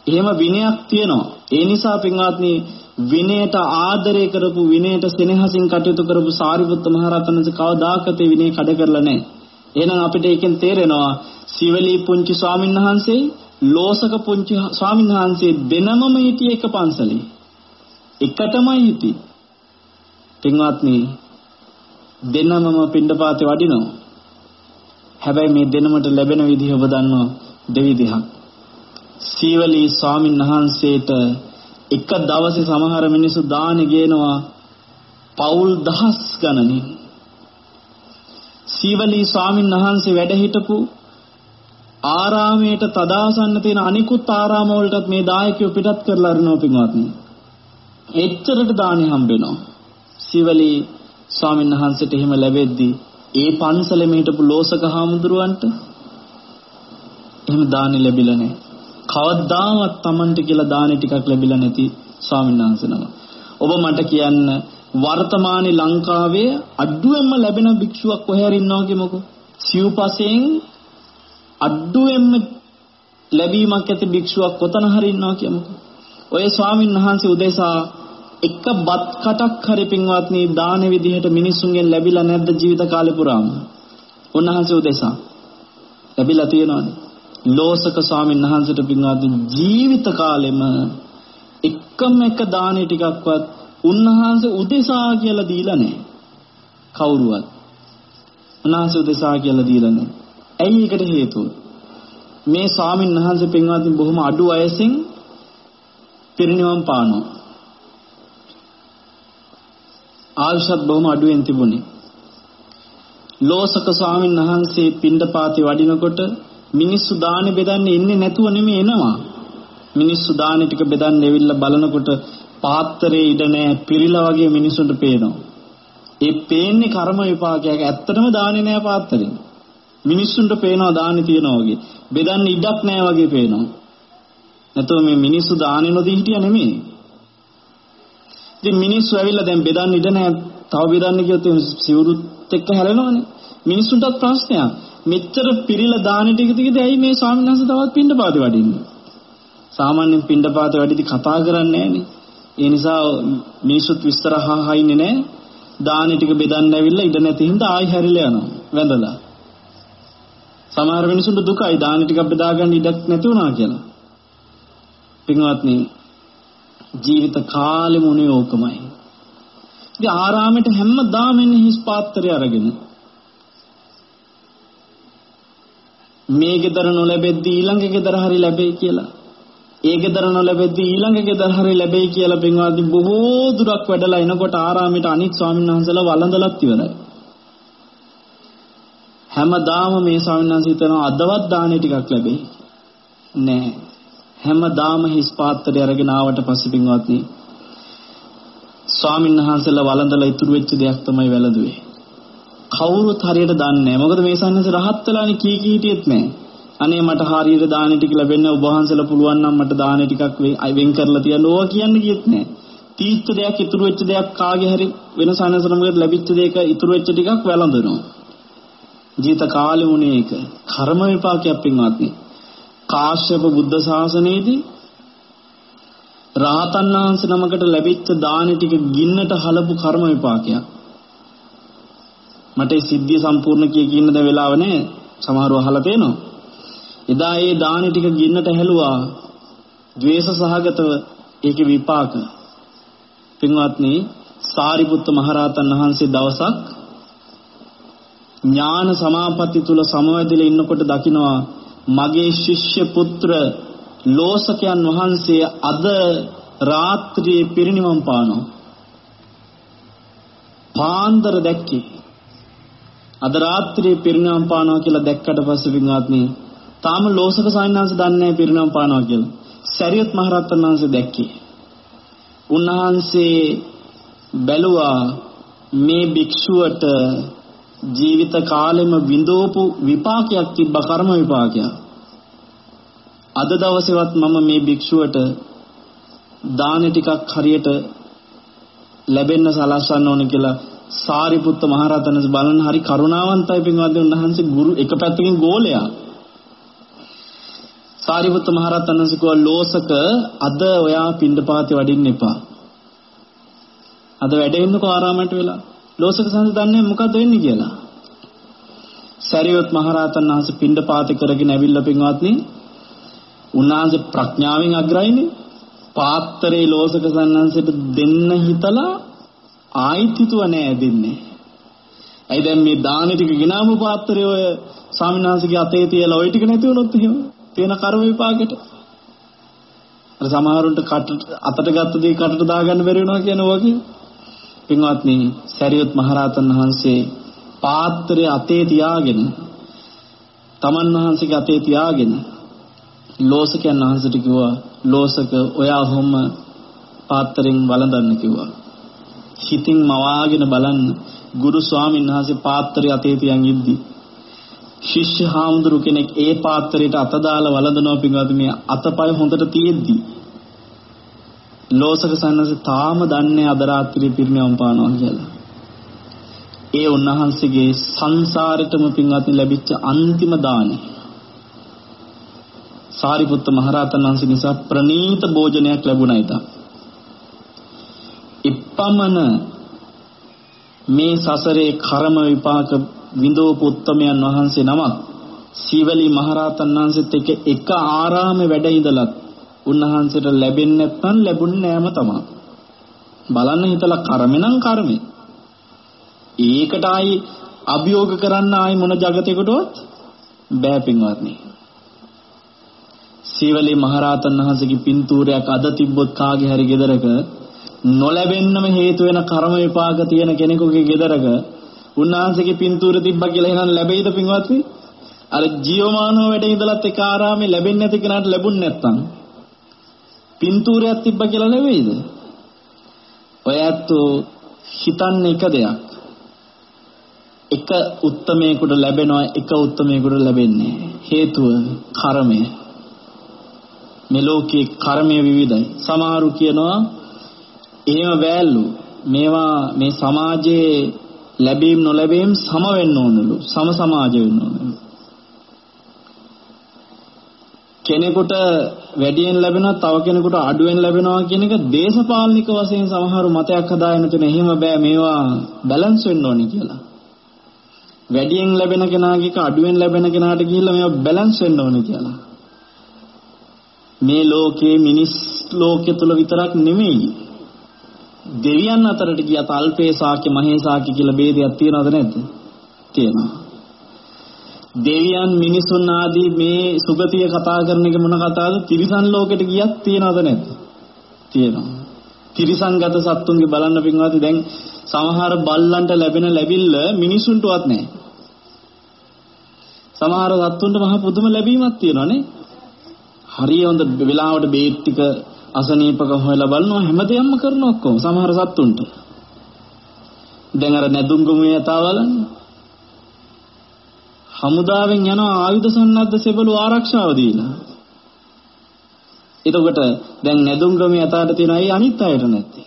එහෙම විනයක් තියෙනවා. ඒ නිසා පින්වත්නි විනයට ආදරය කරපු විනයට සෙනෙහසින් කටයුතු කරපු සාරිපුත්ත මහ රහතන් වහන්සේ කවදාකත් ඒ විනය කඩ කරලා නැහැ. එහෙනම් අපිට ඒකෙන් තේරෙනවා සිවලී පුංචි ස්වාමීන් වහන්සේ ලෝසක පුංචි ස්වාමීන් වහන්සේ දෙනමම හිටියේ එක පන්සලේ. එකටමයි හිටියේ. පින්වත්නි දෙන්නමම පින්ඩපාතේ වඩිනවා. හැබැයි මේ දෙනමට ලැබෙන විදිහ ඔබ දන්නවා දෙවිදිහක්. සීවලී ස්වාමීන් වහන්සේට එක දවසේ සමහර මිනිස්සු දානෙ ගේනවා පවුල් දහස් ගණනින්. සීවලී ස්වාමීන් වහන්සේ වැඩ හිටපු ආරාමයට තදාසන්න තියෙන අනිකුත් ආරාම වලටත් මේ දායකයෝ පිටත් කරලා අරිනවා පින්වත්නි. එච්චරට දානෙ හම්බ වෙනවා. සීවලී ස්වාමීන් වහන්සේට එහෙම ලැබෙද්දී ඒ පන්සලෙම හිටපු ලෝසක හාමුදුරුවන්ට එහෙම දානි ලැබිලා නැහැ. කවදාවත් Tamanට කියලා දානි ටිකක් ලැබිලා නැති ස්වාමීන් වහන්සේ නම. ඔබ මට කියන්න වර්තමානයේ ලංකාවේ අඩුවෙන්ම ලැබෙන භික්ෂුවක් කොහේ හරි ඉන්නවා කියමුකෝ. සිව්පසෙන් අඩුවෙන්ම ලැබීමක් ඇති භික්ෂුවක් කොතන හරි ඉන්නවා කියමුකෝ. ඔය ස්වාමීන් වහන්සේ උදෙසා එක බත් කටක් හරි පින්වත්නි දාන විදිහට මිනිසුන්ගෙන් ලැබිලා නැද්ද ජීවිත කාලේ පුරාම? උන්වහන්සේ උදෙසා ලැබිලා තියෙනවානේ. ලෝසක ස්වාමීන් වහන්සේට පින්වත්නි ජීවිත කාලෙම එකම එක දානේ ටිකක්වත් උන්වහන්සේ උදෙසා කියලා දීලා නැහැ. කවුරුවත්. උන්වහන්සේ උදෙසා කියලා දීලා නැහැ. ඇයි ඒකට හේතුව? මේ ස්වාමීන් වහන්සේ පින්වත්නි බොහොම අඩු වයසින් පිරිනිවන් පානවා. ආයුෂත් බොහොම අඩුවෙන් තිබුණේ. ලෝසක ස්වාමීන් වහන්සේ පිණ්ඩපාතේ වඩිනකොට මිනිස්සු දානි බෙදන්නේ ඉන්නේ නැතුව නෙමෙයි එනවා. මිනිස්සු දානි ටික බෙදන්න ඇවිල්ලා බලනකොට පාත්‍රයේ ඉඩ නැහැ පිරීලා වගේ මිනිසුන්ට පේනවා. ඒ පේන්නේ කර්ම විපාකයක්. ඇත්තටම දාන්නේ නෑ පාත්‍රයෙන්. මිනිස්සුන්ට පේනවා දාන්නේ තියනවා වගේ. බෙදන්න ඉඩක් නෑ වගේ පේනවා. නැතෝ මේ මිනිස්සු දාන්නේ නොදී හිටියා නෙමෙයි. ඉතින් මිනිස්සු ඇවිල්ලා දැන් බෙදන්න ඉඩ නෑ. තව බෙදන්න කියොත් සිවුරුත් එක්ක හැලෙනවනේ. මිනිස්සුන්ටත් ප්‍රශ්නයක්. මෙච්චර පිරිලා දාන ටික ටිකදී ඇයි මේ ස්වාමීන් වහන්සේ තවත් පින්ඩපාතේ වඩින්නේ? සාමාන්‍යයෙන් පින්ඩපාතේ වැඩිදි කතා කරන්නේ නෑනේ. ඒ නිසා මිනිස්සුත් විස්තර අහා ඉන්නේ නෑ. දානේ ටික බෙදන්න ඇවිල්ලා ඉඩ නැති හින්දා ආයි හැරිලා යනවා. වැඳලා. සමහර මිනිසුන්ට දුකයි දානේ ටිකක් බෙදා ගන්න ඉඩක් නැති වුණා කියලා. පින්වත්නි ජීවිත කාලෙම උනේ ඕකමයි. ඉතින් ආරාමෙට හැමදාම එන්නේ හිස් පාත්‍රය අරගෙන. මේ ගෙදර නොලැබෙද්දී ඊළඟ ගෙදර හරි ලැබෙයි කියලා. ඒ ගෙදර නොලැබෙද්දී ඊළඟ ගෙදර හරි ලැබෙයි කියලා පින්වත්නි බොහෝ දුරක් වැඩලා එනකොට ආරාමෙට අනිත් ස්වාමීන් වහන්සේලා වළඳලත් ඉවරයි. හැමදාම මේ ස්වාමීන් වහන්සේ හිතනවා අදවත් දාහනේ ටිකක් ලැබෙයි. නෑ. හැමදාම හිස් පාත්‍රය අරගෙන ආවට පස්සේ පින්වත්නි ස්වාමීන් වහන්සේලා වළඳලා ඉතුරු වෙච්ච දෙයක් තමයි වැළඳුවේ. කවුරුත් හරියට දන්නේ නැහැ. මොකද මේ සන්නස රහත් වෙලානේ කී කී හිටියෙත් නැහැ. අනේ මට හරියට දාන ටික ලැබෙන්න ඔබ වහන්සේලා පුළුවන් නම් මට දාන ටිකක් වෙන් කරලා තියන්න ඕවා කියන්න කියෙත් නැහැ. තීච්ච දෙයක් ඉතුරු වෙච්ච දෙයක් කාගේ හරි වෙන සන්නසනමකට ලැබිච්ච දෙයක ඉතුරු වෙච්ච ටිකක් වැළඳනවා. ජීවිත කාලෙ උනේ ඒක. කර්ම විපාකයක් පින්වත්නි. කාශ්‍යප බුද්ධ ශාසනයේදී රහතන් වහන්සේ නමකට ලැබිච්ච දාන ටික ගින්නට හලපු කර්ම විපාකයක්. මට ඒ සිද්ධිය සම්පූර්ණ කිය කියන්න දැන් වෙලාව නැහැ. සමහරව අහලා තේනවා. එදා ඒ දාන ටික ගින්නට හැලුවා. ද්වේෂ සහගතව ඒකේ විපාක. පින්වත්නි සාරිපුත්ත මහරහතන් වහන්සේ දවසක් ඥාන සමාපatti තුල සමවැදෙලා ඉන්නකොට දකිනවා මගේ ශිෂ්‍ය පුත්‍ර ලෝසකයන් වහන්සේ අද රාත්‍රියේ පිරිනිවන් පානවා. පාන්දර දැක්කේ. අද රාත්‍රියේ පිරිනිවන් පානවා කියලා දැක්කට පස්සේ විඥාත්මි තාම ලෝසක සායනාංශ දන්නේ නැහැ පිරිනිවන් පානවා කියලා. සරියත් මහරහතන් වහන්සේ දැක්කේ. උන්වහන්සේ බැලුවා මේ භික්ෂුවට ජීවිත කාලෙම විඳෝපු විපාකයක් තිබ්බ කර්ම විපාකයක්. අද දවසේවත් මම මේ භික්ෂුවට දාන ටිකක් හරියට ලැබෙන්න සලස්වන්න ඕන කියලා සාරිපුත්ත මහරහතන් බලන හරි කරුණාවන්තයි පින්වත්නි උන්වහන්සේ ගුරු එක පැත්තකින් ගෝලයා. සාරිපුත්ත මහරහතන් වහන්සේ ලෝසක අද ඔයා පින්ඩපාතේ වඩින්න එපා. අද වැඩ ඉන්නකෝ ආරාමයට වෙලා. ලෝසක සංස දන්නේ මොකද වෙන්නේ කියලා. සරියොත් මහරහතන් වහන්සේ පින්ඩපාතේ කරගෙන ඇවිල්ලා පින්වත්නි උන්වහන්සේ ප්‍රඥාවෙන් අග්‍රයිනේ පාත්‍රේ ලෝසක සන්නංශයට දෙන්න හිතලා ආයිතිතුව නෑ දෙන්නේ. ඇයි දැන් මේ දාන ටික ගිනාමු පාත්‍රය ඔය ස්වාමීන් වහන්සේගේ අතේ තියලා ওই ටික නැති වුණොත් එහෙම තියෙන කර්ම විපාකෙට. අර සමහරුන්ට කට අතට ගත්ත දේ කටට දාගන්න බැරි වෙනවා කියන වගේ. පින්වත්නි, සරියුත් මහරහතන් වහන්සේ පාත්‍රය අතේ තියාගෙන තමන් වහන්සේගේ අතේ තියාගෙන ලෝසකයන් වහන්සේට කිව්වා ලෝසක ඔයා හොම පාත්‍රයෙන් වළඳන්න කිව්වා. හිතින් මවාගෙන බලන්න ගුරු ස්වාමීන් වහන්සේ පාත්‍රය අතේ තියන් ඉද්දි ශිෂ්‍ය හාමුදුරු කෙනෙක් ඒ පාත්‍රයට අත දාලා වළඳනවා පින්වත් මේ අතපය හොඳට තියෙද්දි ලෝසක සන්නස තාම දන්නේ අද රාත්‍රියේ පිරිනවම් පානවා කියලා. ඒ උන්වහන්සේගේ සංසාරෙටම පින්වත් ලැබිච්ච අන්තිම දානේ. සාරිපුත්ත මහරහතන් වහන්සේ නිසා ප්‍රනීත භෝජනයක් ලැබුණා ඉතින්. ඉප්පමන මේ සසරේ කර්ම විපාක විඳෝපු උත්තමයන් වහන්සේ නමක් සීවලි මහරහතන් වහන්සේත් එක්ක එක ආරාමේ වැඩ ඉඳලත් උන්වහන්සේට ලැබෙන්නේ නැත්නම් ලැබුණේ නෑම තමයි. බලන්න හිතලා කර්මෙනම් කර්මේ. ඒකට ආයි අභියෝග කරන්න ආයි මොන జగතේකටවත් බෑ පින්වත්නි. සීවලි මහරහතන් වහන්සේගේ පින්තූරයක් අද තිබ්බොත් කාගේ හරි ගෙදරක නොලැබෙන්නම හේතු වෙන කර්ම විපාක තියෙන කෙනෙකුගේ ගෙදරක උන්වහන්සේගේ පින්තූර තිබ්බා කියලා එහෙනම් ලැබෙයිද පින්වත්නි? අර ජීවමානව වැඩ ඉඳලත් එක ආරාමේ ලැබෙන්නේ නැති කෙනාට ලැබුණ නැත්තම් පින්තූරයක් තිබ්බා කියලා ලැබෙයිද? ඔය ඇත්තෝ හිතන්නේ එක දෙයක්. එක උත්තමයකට ලැබෙනවා එක උත්තමයකට ලැබෙන්නේ හේතුව කර්මය. මේ ලෝකේ කර්මය විවිධයි. සමහරු කියනවා එහෙම වැල්ලු මේවා මේ සමාජයේ ලැබීම් නොලැබීම් සම වෙන්න ඕනලු. සම සමාජ වෙන්න ඕනලු. කෙනෙකුට වැඩියෙන් ලැබෙනවා තව කෙනෙකුට අඩුවෙන් ලැබෙනවා කියන එක දේශපාලනික වශයෙන් සමහරු මතයක් හදාගෙන තියෙන එහෙම බෑ මේවා බැලන්ස් වෙන්න ඕනේ කියලා. වැඩියෙන් ලැබෙන කෙනාගේ අඩුවෙන් ලැබෙන කෙනාට ගිහිල්ලා මේවා බැලන්ස් වෙන්න ඕනේ කියලා. මේ ලෝකේ මිනිස් ලෝකෙ තුල විතරක් නෙමෙයි දෙවියන් අතරට ගියත් අල්පේ සාක්‍ය මහේ සාක්‍ය කියලා ભેදයක් තියනවද නැද්ද? තියෙනවා. දෙවියන් මිනිසුන් ආදී මේ සුගතිය කතා කරන එක මොන කතාවද? තිරිසන් ලෝකෙට ගියත් තියනවද නැද්ද? තියෙනවා. තිරිසන්ගත සත්තුන්ගේ බලන්න පින්වාදී දැන් සමහර බල්ලන්ට ලැබෙන ලැබිල්ල මිනිසුන්ටවත් නැහැ. සමහර සත්තුන්ට මහ පුදුම ලැබීමක් තියෙනවානේ. හරිය හොඳ වෙලාවට බේත් ටික අසනීපක හොයලා බලනවා හැමදේම කරන ඔක්කොම සමහර සත්තුන්ට. දැන් අර නැදුම්ගමුවේ යතාව බලන්න. හමුදාවෙන් යන ආයුධ සන්නද්ධ සෙබළු ආරක්ෂාව දීලා. එතකොට දැන් නැදුම්ගමේ යතාට තියෙන අය අනිත් අයට නැත්තේ.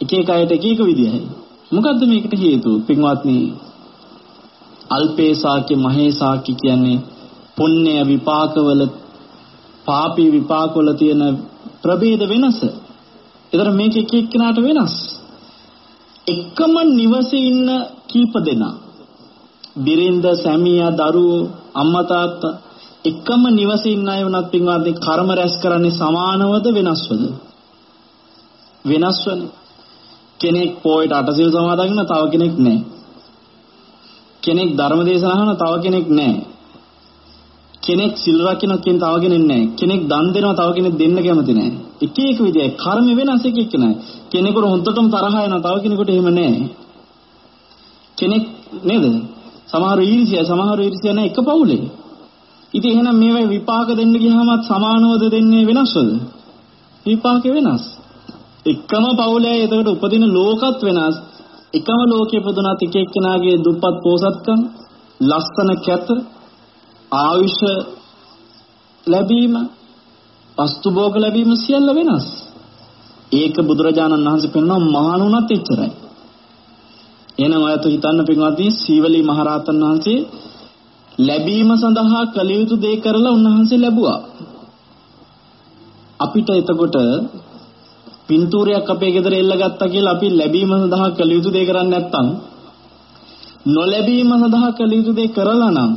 එක එක අයට එක එක විදියයි. මොකද්ද මේකට හේතුව? පින්වත්නි අල්පේසාක්‍ය මහේසාක්‍ය කියන්නේ පුණ්‍ය විපාකවල පාපී විපාකවල තියෙන ප්‍රභේද වෙනස. ඒතර මේක එක එක්කෙනාට වෙනස්. එකම නිවසේ ඉන්න කීප දෙනා බිරින්ද සැමියා දරුවෝ අම්මා තාත්තා එකම නිවසේ ඉන්න අය වුණත් පින්වත්නි කර්ම රැස් කරන්නේ සමානවද වෙනස්වද වෙනස්වනේ කෙනෙක් පොයට අටසිල් සමාදන් වෙන තව කෙනෙක් නැහැ. කෙනෙක් ධර්ම දේශනා කරන තව කෙනෙක් නැහැ. කෙනෙක් සිල් රකින්න කියන තව කෙනෙක් නැහැ. කෙනෙක් දන් දෙනවා තව කෙනෙක් දෙන්න කැමති නැහැ. එක එක විදියයි කර්ම වෙනස් එක එක නැහැ. කෙනෙකුට හොන්දටම තරහ යනවා තව කෙනෙකුට එහෙම නැහැ. කෙනෙක් නේද? සමහර ඊර්ෂ්‍යා සමහර ඊර්ෂ්‍යා නැහැ එක පවුලේ. ඉතින් එහෙනම් මේවා විපාක දෙන්න ගියාමත් සමානවද දෙන්නේ වෙනස්වද? විපාක වෙනස්. එකම පවුලේ එතකොට උපදින ලෝකත් වෙනස්. එකම ලෝකයේ පුදුනත් එක එක්කෙනාගේ දුප්පත් පෝසත්කම්, ලස්සන කැත, ආයුෂ ලැබීම, වස්තු භෝග ලැබීම සියල්ල වෙනස්. ඒක බුදුරජාණන් වහන්සේ පෙන්වන මහණුණත් එච්චරයි. එහෙනම් ඔයත් හිතන්න පින්වත්නි සීවලී මහරහතන් වහන්සේ ලැබීම සඳහා කළ යුතු දේ කරලා උන්වහන්සේ ලැබුවා. අපිට එතකොට පින්තූරයක් අපේ ගෙදර එල්ල ගත්තා කියලා අපි ලැබීම සඳහා කළ යුතු දේ කරන්නේ නැත්නම් නොලැබීම සඳහා කළ යුතු දේ කරලා නම්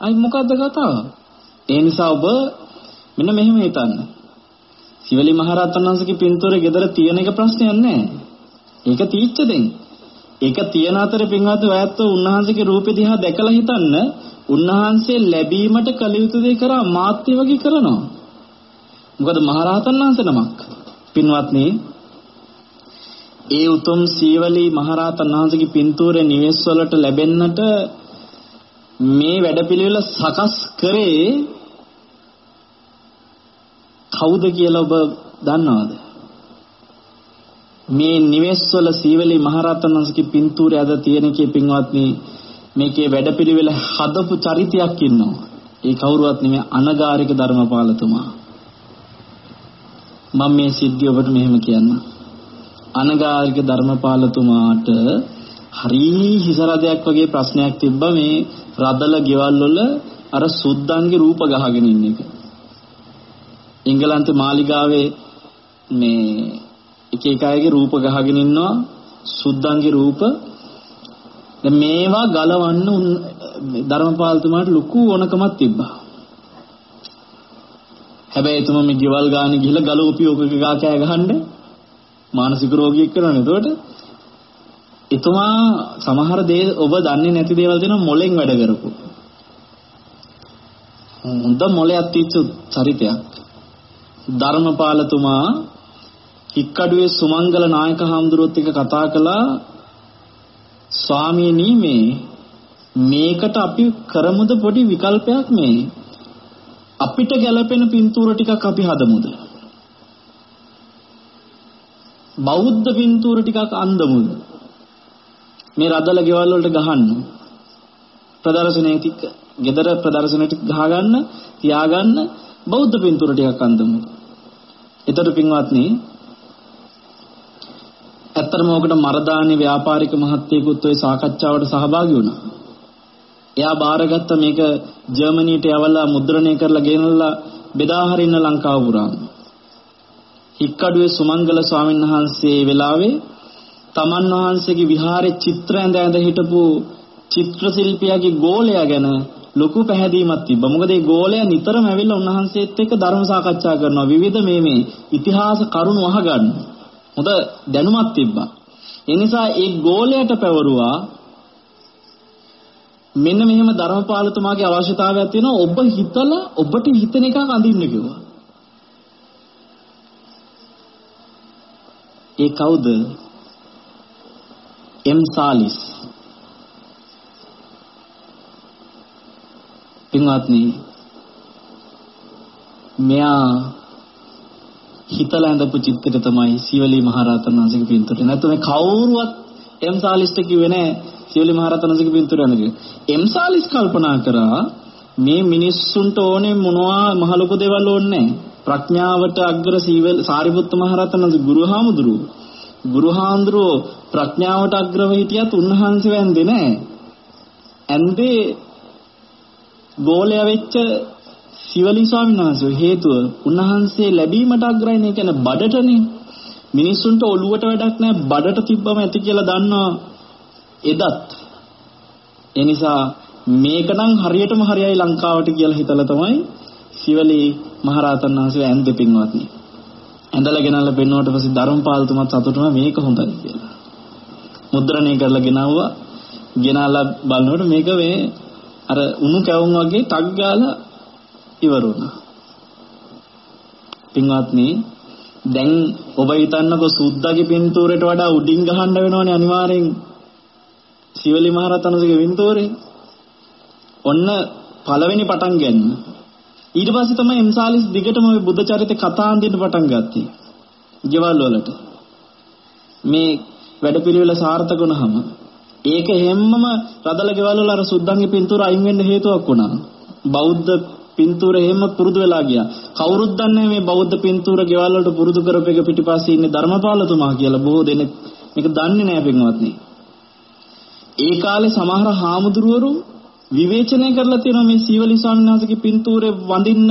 අයි මොකද්ද කතාව? ඒ නිසා ඔබ මෙන්න මෙහෙම හිතන්න. සිවලි මහරහතන් වහන්සේගේ පින්තූරේ ගෙදර තියෙන එක ප්‍රශ්නයක් නෑ. ඒක තීච්ඡ දෙන්නේ. ඒක තියෙන අතර පින්වත් ඔයත් උන්වහන්සේගේ රූපේ දිහා දැකලා හිතන්න උන්වහන්සේ ලැබීමට කල යුතු දේ කරා මාත්‍ය වගේ කරනවා. මොකද මහරහතන් වහන්සේ නමක්. පින්වත්නි ඒ උතුම් සීවලී මහරහතන් වහන්සේගේ පින්තූරේ නිවෙස් වලට ලැබෙන්නට මේ වැඩපිළිවෙල සකස් කරේ කවුද කියලා ඔබ දන්නවද? මේ නිවෙස්වල සීවලී මහරහතන් වහන්සේගේ පින්තූරය අද තියෙන කී පින්වත්නි මේකේ වැඩපිළිවෙල හදපු චරිතයක් ඉන්නවා. ඒ කවුරුවත් නෙමෙයි අනගාരിക ධර්මපාලතුමා. මම මේ සිද්ධිය ඔබට මෙහෙම කියන්න. අනගාരിക ධර්මපාලතුමාට හරි හිසරදයක් වගේ ප්‍රශ්නයක් තිබ්බා මේ රදල ගෙවල් වල අර සුද්දන්ගේ රූප ගහගෙන ඉන්න එක. එංගලන්ත මාලිගාවේ මේ එක එක අයගේ රූප ගහගෙන ඉන්නවා. සුද්දන්ගේ රූප. දැන් මේවා ගලවන්න ධර්මපාලතුමාට ලොකු ඕනකමක් තිබ්බා. හැබැයි එතුමා මේ ගෙවල් ගානේ ගිහිල්ලා ගලෝපියෝක ගා කෑ ගහන්න මානසික රෝගියෙක් කරනවා එතකොට එතුමා සමහර දේ ඔබ දන්නේ නැති දේවල් දෙනවා මොලෙන් වැඩ කරපු. හොඳ මොලයක් තියච්ච චරිතයක්. ධර්මපාලතුමා හික්කඩුවේ සුමංගල නායක හාමුදුරුවොත් එක්ක කතා කළා ස්වාමීනි මේ මේකට අපි කරමුද පොඩි විකල්පයක් මේ අපිට ගැළපෙන පින්තූර ටිකක් අපි හදමුද බෞද්ධ පින්තූර ටිකක් අන්දමුද මේ රදල ගෙවල් වලට ගහන්න. ප්‍රදර්ශනයේ ටික, gedara ප්‍රදර්ශන ටික ගහගන්න, තියාගන්න බෞද්ධ පින්තූර ටිකක් අඳමු. ඒතර පින්වත්නි ඇත්තටම ඔකට මරදානි ව්‍යාපාරික මහත්තයෙකුත් ওই සාකච්ඡාවට සහභාගී වුණා. එයා බාරගත්ත මේක ජර්මනියට යවලා මුද්‍රණය කරලා ගෙනල්ලා බෙදා හරින්න ලංකාව පුරාම. හික්කඩුවේ සුමංගල ස්වාමීන් වහන්සේ වෙලාවේ තමන් වහන්සේගේ විහාරේ චිත්‍ර ඇඳ ඇඳ හිටපු චිත්‍ර ශිල්පියාගේ ගෝලයා ගැන ලොකු පැහැදීමක් තිබ්බා. මොකද මේ ගෝලයා නිතරම ඇවිල්ලා උන්වහන්සේත් එක්ක ධර්ම සාකච්ඡා කරනවා. විවිධ මේ මේ ඉතිහාස කරුණු අහගන්න. හොඳ දැනුමක් තිබ්බා. ඒ නිසා ඒ ගෝලයට පැවරුවා මෙන්න මෙහෙම ධර්මපාලතුමාගේ අවශ්‍යතාවයක් තියෙනවා ඔබ හිතලා ඔබට හිතන එකක් අඳින්න කිව්වා. ඒ කවුද? එම් සාලිස්. පින්වත්නි මෙයා හිතලා ඇඳපු චිත්‍රය තමයි සීවලී මහරහතන් වහන්සේගේ පින්තූරය. නැත්නම් මේ කවුරුවත් එම් සාලිස්ට කිව්වේ නෑ සීවලී මහරහතන් වහන්සේගේ පින්තූරය අනගේ. එම් සාලිස් කල්පනා කරා මේ මිනිස්සුන්ට ඕනේ මොනවා මහ ලොකු දේවල් ඕනේ ප්‍රඥාවට අග්‍ර සීවල සාරිපුත්ත මහරහතන් වහන්සේ ගුරුහාමුදුරුවෝ ගුරුහාඳුරෝ ප්‍රඥාවට අග්‍රව හිටියත් උන්වහන්සේ වැන්දේ නෑ. ඇන්දේ ගෝලය වෙච්ච සිවලි ස්වාමීන් වහන්සේ හේතුව උන්වහන්සේ ලැබීමට අග්‍රයිනේ කියන්නේ බඩටනේ. මිනිස්සුන්ට ඔළුවට වැඩක් නෑ බඩට තිබ්බම ඇති කියලා දන්නවා එදත්. ඒ නිසා මේකනම් හරියටම හරියයි ලංකාවට කියලා හිතලා තමයි සිවලි මහරහතන් වහන්සේ ඇන්දේ පින්වත්නි. ඇඳලා ගෙනල්ලා පෙන්නුවට පස්සේ ධර්මපාලතුමත් සතුටුම මේක හොඳයි කියලා. මුද්‍රණය කරලා ගෙනාවා. ගෙනාලා බලනකොට මේක මේ අර උණු කැවුම් වගේ ටක් ගාලා ඉවර වුණා. පින්වත්නි දැන් ඔබ හිතන්නකෝ සුද්දාගේ පින්තූරයට වඩා උඩින් ගහන්න වෙනවනේ අනිවාර්යෙන් සිවලි මහරතනසගේ පින්තූරේ. ඔන්න පළවෙනි පටන් ගන්න. ඊට පස්සේ තමයි එම්සාලිස් දිගටම ওই බුද්ධ චරිත කතා අඳින්න පටන් ගත්තේ. ගෙවල් වලට. මේ වැඩපිළිවෙල සාර්ථක වුණාම ඒක හැමම රදල ගෙවල් වල අර සුද්දන්ගේ පින්තූර අයින් වෙන්න හේතුවක් වුණා. බෞද්ධ පින්තූර එහෙම පුරුදු වෙලා ගියා. කවුරුත් දන්නේ මේ බෞද්ධ පින්තූර ගෙවල් වලට පුරුදු කරපෙක පිටිපස්සේ ඉන්නේ ධර්මපාලතුමා කියලා බොහෝ දෙනෙක් මේක දන්නේ නැහැ පින්වත්නි. ඒ කාලේ සමහර හාමුදුරුවරු විවේචනය කරලා තියෙනවා මේ සීවලි ස්වාමීන් වහන්සේගේ පින්තූරේ වඳින්න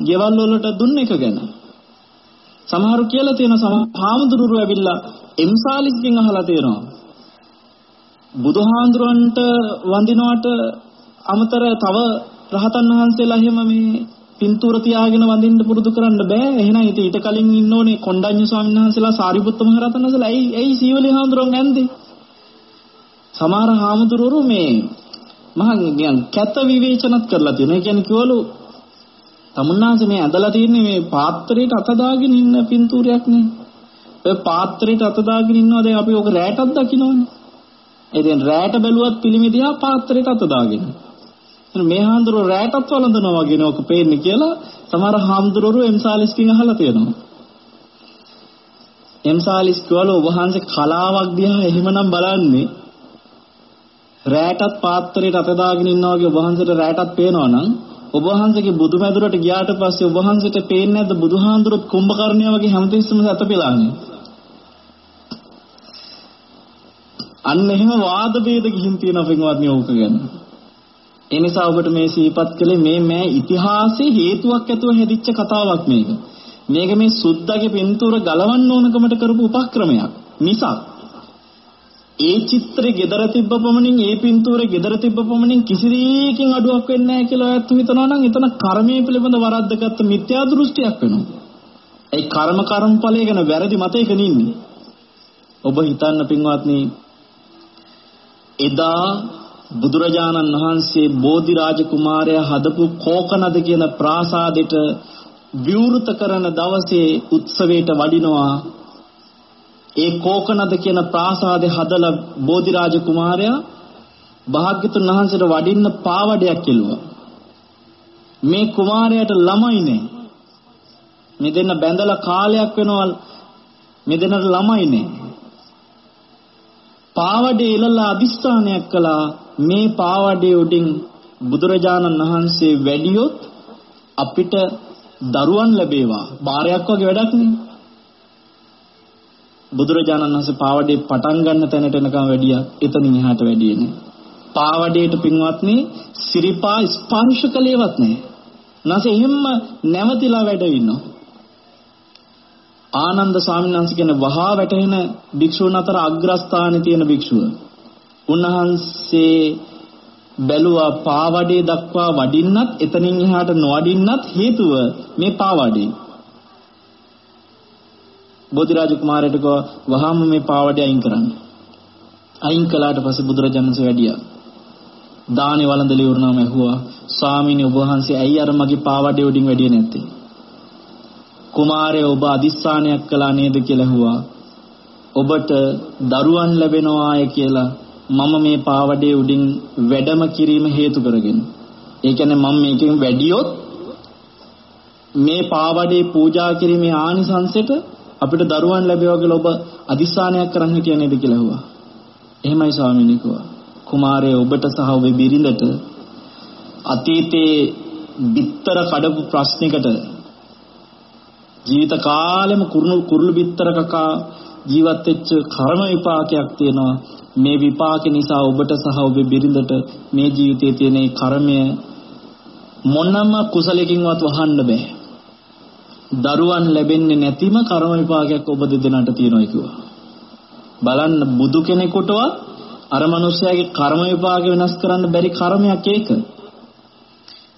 ගෙවල් වලට දුන්න එක ගැන. සමහරු කියලා තියෙනවා සමහර හාමුදුරුවෝ ඇවිල්ලා එම්සාලිස්ගෙන් අහලා තියෙනවා. බුදුහාඳුරන්ට වඳිනවට අමතර තව රහතන් වහන්සේලා එහෙම මේ පින්තූර තියාගෙන වඳින්න පුරුදු කරන්න බෑ. එහෙනම් ඉතින් ඊට කලින් ඉන්න ඕනේ කොණ්ඩඤ්ඤ ස්වාමීන් වහන්සේලා සාරිපුත්ත මහ රහතන් වහන්සේලා ඇයි ඇයි සීවලි හාමුදුරන් ඇන්දේ? සමහර හාමුදුරුවෝ මේ මහා නිකන් කැත විවේචනත් කරලා තියෙනවා. ඒ කියන්නේ කිවලු තමුන්නාසේ මේ ඇදලා තියෙන්නේ මේ පාත්‍රයට අත දාගෙන ඉන්න පින්තූරයක් නේ. ඔය පාත්‍රයට අත දාගෙන ඉන්නවා දැන් අපි ඕක රැටක් දකින්නවනේ. ඒ දැන් රැට බැලුවත් පිළිමිදියා පාත්‍රයට අත දාගෙන. මේ හාමුදුරුවෝ රැටත් වළඳනවා වගේ නෝක පේන්නේ කියලා සමහර හාමුදුරුවෝ එම්සාලිස්කින් අහලා තියෙනවා. එම්සාලිස් කියවල ඔබ වහන්සේ කලාවක් දිහා එහෙමනම් බලන්නේ රැටත් පාත්‍රයට අත දාගෙන ඉන්නා වගේ ඔබ වහන්සේට රැටත් පේනවා නම් ඔබ වහන්සේගේ බුදුමැදුරට ගියාට පස්සේ ඔබ වහන්සේට පේන්නේ නැද්ද බුදුහාඳුරුත් කුම්භකර්ණිය වගේ හැමතිස්සෙම සැතපෙලානේ අන්න එහෙම වාද ભેද ගිහින් තියෙනවා පින්වත්නි ඕක ගැන ඒ නිසා ඔබට මේ සිහිපත් කළේ මේ මෑ ඉතිහාසයේ හේතුවක් ඇතුව හැදිච්ච කතාවක් මේක මේක මේ සුද්දාගේ පින්තූර ගලවන්න ඕනකමට කරපු උපක්‍රමයක් නිසා ඒ චිත්‍රේ gedara තිබ්බ පමණින් ඒ පින්තූරේ gedara තිබ්බ පමණින් කිසි දෙයකින් අඩුවක් වෙන්නේ නැහැ කියලා ඔයත් හිතනවා නම් එතන කර්මයේ පිළිබඳ වරද්දගත්ත මිත්‍යා දෘෂ්ටියක් වෙනවා. ඒ කර්ම කර්මඵලය ගැන වැරදි මතයක නින්නේ. ඔබ හිතන්න පින්වත්නි එදා බුදුරජාණන් වහන්සේ බෝධි රාජ කුමාරයා හදපු කෝකනද කියන ප්‍රාසාදෙට විවෘත කරන දවසේ උත්සවයට වඩිනවා ඒ කෝකනද කියන ප්‍රාසාදේ හදලා බෝධිරාජ කුමාරයා භාග්‍යතුන් වහන්සේට වඩින්න පාවඩයක් කෙළුවා. මේ කුමාරයාට ළමයි නෑ. මේ දෙන්න බැඳලා කාලයක් වෙනවා මේ දෙන්නට ළමයි නෑ. පාවඩේ ඉලලා අදිස්ථානයක් කළා මේ පාවඩේ උඩින් බුදුරජාණන් වහන්සේ වැඩියොත් අපිට දරුවන් ලැබේවා. බාරයක් වගේ වැඩක් නේ. බුදුරජාණන් වහන්සේ පාවඩේ පටන් ගන්න තැනට එනකම් වැඩියා එතනින් එහාට වැඩියේ නේ. පාවඩේට පින්වත්නි සිරිපා ස්පර්ශ කලේවත් නැහැ නැසෙ එහෙම්ම නැවතිලා වැඩ ඉන්නවා. ආනන්ද ස්වාමීන් වහන්සේ කියන වහා වැටෙන භික්ෂුන් අතර අග්‍රස්ථානයේ තියෙන භික්ෂුව. උන්වහන්සේ බැලුවා පාවඩේ දක්වා වඩින්නත් එතනින් එහාට නොවඩින්නත් හේතුව මේ පාවඩේ. බෝධිරාජ කුමාරයාට කව වහාම මේ පාවඩේ අයින් කරන්න. අයින් කළාට පස්සේ බුදුරජාණන්සේ වැඩියා. දානේ වළඳලි වුණාම ඇහුවා ස්වාමීනි ඔබ වහන්සේ ඇයි අර මගේ පාවඩේ උඩින් වැඩියේ නැත්තේ? කුමාරය ඔබ අදිස්ථානයක් කළා නේද කියලා ඇහුවා. ඔබට දරුවන් ලැබෙනවාය කියලා මම මේ පාවඩේ උඩින් වැඩම කිරීම හේතු කරගෙන. ඒ කියන්නේ මම මේකෙන් වැඩියොත් මේ පාවඩේ පූජා කිරීමේ ආනිසංසෙට අපිට දරුවන් ලැබෙවා කියලා ඔබ අදිස්ථානයක් කරන්න හිටිය නේද කියලා ඇහුවා. එහෙමයි ස්වාමීනි කිව්වා. කුමාරය ඔබට සහ ඔබේ බිරිඳට අතීතේ බිත්තර කඩපු ප්‍රශ්නයකට ජීවිත කාලෙම කුරුළු කුරුළු බිත්තර කකා ජීවත් වෙච්ච කර්ම විපාකයක් තියෙනවා. මේ විපාක නිසා ඔබට සහ ඔබේ බිරිඳට මේ ජීවිතයේ තියෙන කර්මය මොනම කුසලයකින්වත් වහන්න බෑ. දරුවන් ලැබෙන්නේ නැතිම කර්ම විපාකයක් ඔබ දෙදෙනාට තියෙනවා කිව්වා. බලන්න බුදු කෙනෙකුටවත් අර මිනිස්යාගේ කර්ම විපාක වෙනස් කරන්න බැරි කර්මයක් ඒක.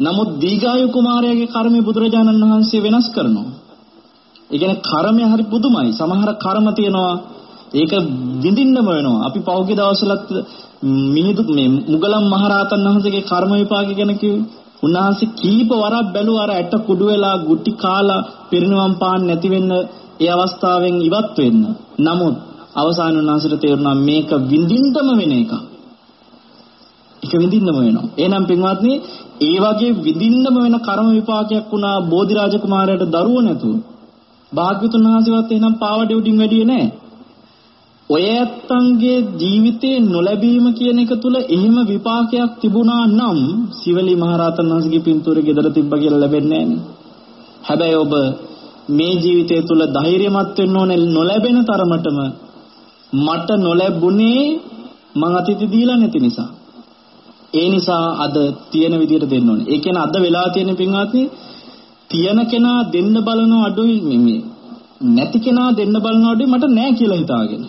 නමුත් දීඝායු කුමාරයාගේ කර්මය බුදුරජාණන් වහන්සේ වෙනස් කරනවා. ඒ කියන්නේ කර්මය හරි පුදුමයි. සමහර කර්ම තියෙනවා ඒක විඳින්නම වෙනවා. අපි පෞද්ගලික දවස්වලත් මිහිඳු මේ මුගලන් මහරහතන් වහන්සේගේ කර්ම විපාක ගැන කිව්වේ. උන්වහන්සේ කීප වරක් බැලුවා අර ඇට කුඩු වෙලා ගුටි කාලා පිරිනිවන් පාන්න නැති වෙන්න ඒ අවස්ථාවෙන් ඉවත් වෙන්න. නමුත් අවසාන උන්වහන්සේට තේරුණා මේක විඳින්නම වෙන එකක්. ඒක විඳින්නම වෙනවා. එහෙනම් පින්වත්නි, ඒ වගේ විඳින්නම වෙන කර්ම විපාකයක් වුණා බෝධිරාජ කුමාරයාට දරුවෝ නැතුව. භාග්‍යතුන් වහන්සේවත් එහෙනම් පාවඩේ උඩින් වැඩියේ නැහැ. ඔය ඇත්තන්ගේ ජීවිතේ නොලැබීම කියන එක තුල එහෙම විපාකයක් තිබුණා නම් සිවලි මහරහතන් වහන්සේගේ පින්තූරේ ගෙදර තිබ්බා කියලා ලැබෙන්නේ හැබැයි ඔබ මේ ජීවිතය තුල ධෛර්යමත් වෙන්න ඕනේ නොලැබෙන තරමටම මට නොලැබුණේ මං අතීතේ දීලා නැති නිසා. ඒ නිසා අද තියෙන විදිහට දෙන්න ඕනේ. ඒ කියන්නේ අද වෙලා තියෙන පින්වත්නි තියන කෙනා දෙන්න බලන අඩුයි මේ නැති කෙනා දෙන්න බලන අඩුයි මට නෑ කියලා හිතාගෙන.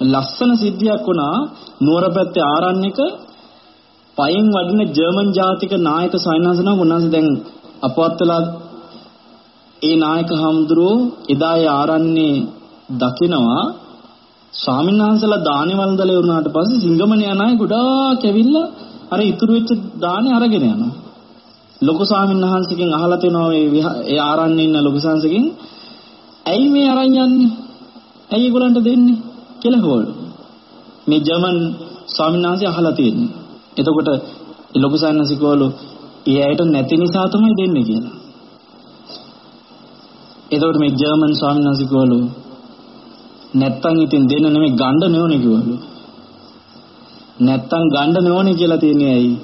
ලස්සන සිද්ධියක් වුණා නුවරපැත්තේ ආරණ්‍යක පයින් වඩින ජර්මන් ජාතික නායක සයන්හසන උන්වහන්සේ දැන් අපවත් වෙලා ඒ නායක හමුදුරෝ එදා ඒ ආරණ්‍යේ දකිනවා ස්වාමීන් වහන්සේලා දානේ වන්දලේ වුණාට පස්සේ සිංගමන යන අය ගොඩාක් ඇවිල්ලා අර ඉතුරු වෙච්ච දානේ අරගෙන යනවා. ලොකු ස්වාමීන් වහන්සේගෙන් අහලා තිනවා මේ ඒ ආරණ්‍යේ ඉන්න ලොකු සංසකින් ඇයි මේ අරන් යන්නේ? ඇයි ඒගොල්ලන්ට දෙන්නේ? කියලා හොවලු. මේ ජර්මන් ස්වාමීන් වහන්සේ අහලා තියෙන්නේ. එතකොට ඒ ලොකු සංසකිකවලු ඒ ඇයට නැති නිසා තමයි දෙන්නේ කියලා. එතකොට මේ ජර්මන් ස්වාමීන් වහන්සේ කිව්වලු නැත්තම් ඉතින් දෙන්න නෙමෙයි ගණ්ඩ නෙවනේ කිව්වලු. නැත්තම් ගණ්ඩ නෙවනේ කියලා තියන්නේ ඇයි?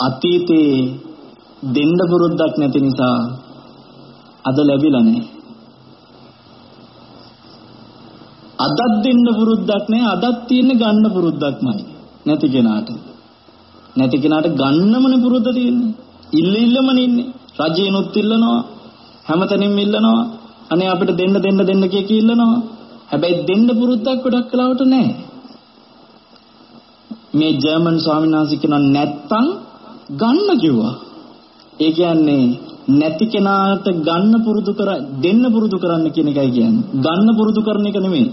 අතීතේ දෙන්න පුරුද්දක් නැති නිසා අද ලැබිලා නැහැ. අදත් දෙන්න පුරුද්දක් නැහැ අදත් තියෙන ගන්න පුරුද්දක්මයි නැති කෙනාට. නැති කෙනාට ගන්නමනේ පුරුද්ද තියෙන්නේ. ඉල්ල ඉල්ලමනේ ඉන්නේ. රජේනොත් ඉල්ලනවා හැමතැනින්ම ඉල්ලනවා. අනේ අපිට දෙන්න දෙන්න දෙන්න කිය කී ඉල්ලනවා. හැබැයි දෙන්න පුරුද්දක් ගොඩක් කලාවට නැහැ. මේ ජර්මන් ස්වාමීන් වහන්සේ කියනවා නැත්තම් ගන්න කිව්වා. ඒ කියන්නේ නැති කෙනාට ගන්න පුරුදු කර දෙන්න පුරුදු කරන්න කියන එකයි කියන්නේ. ගන්න පුරුදු කරන එක නෙමෙයි.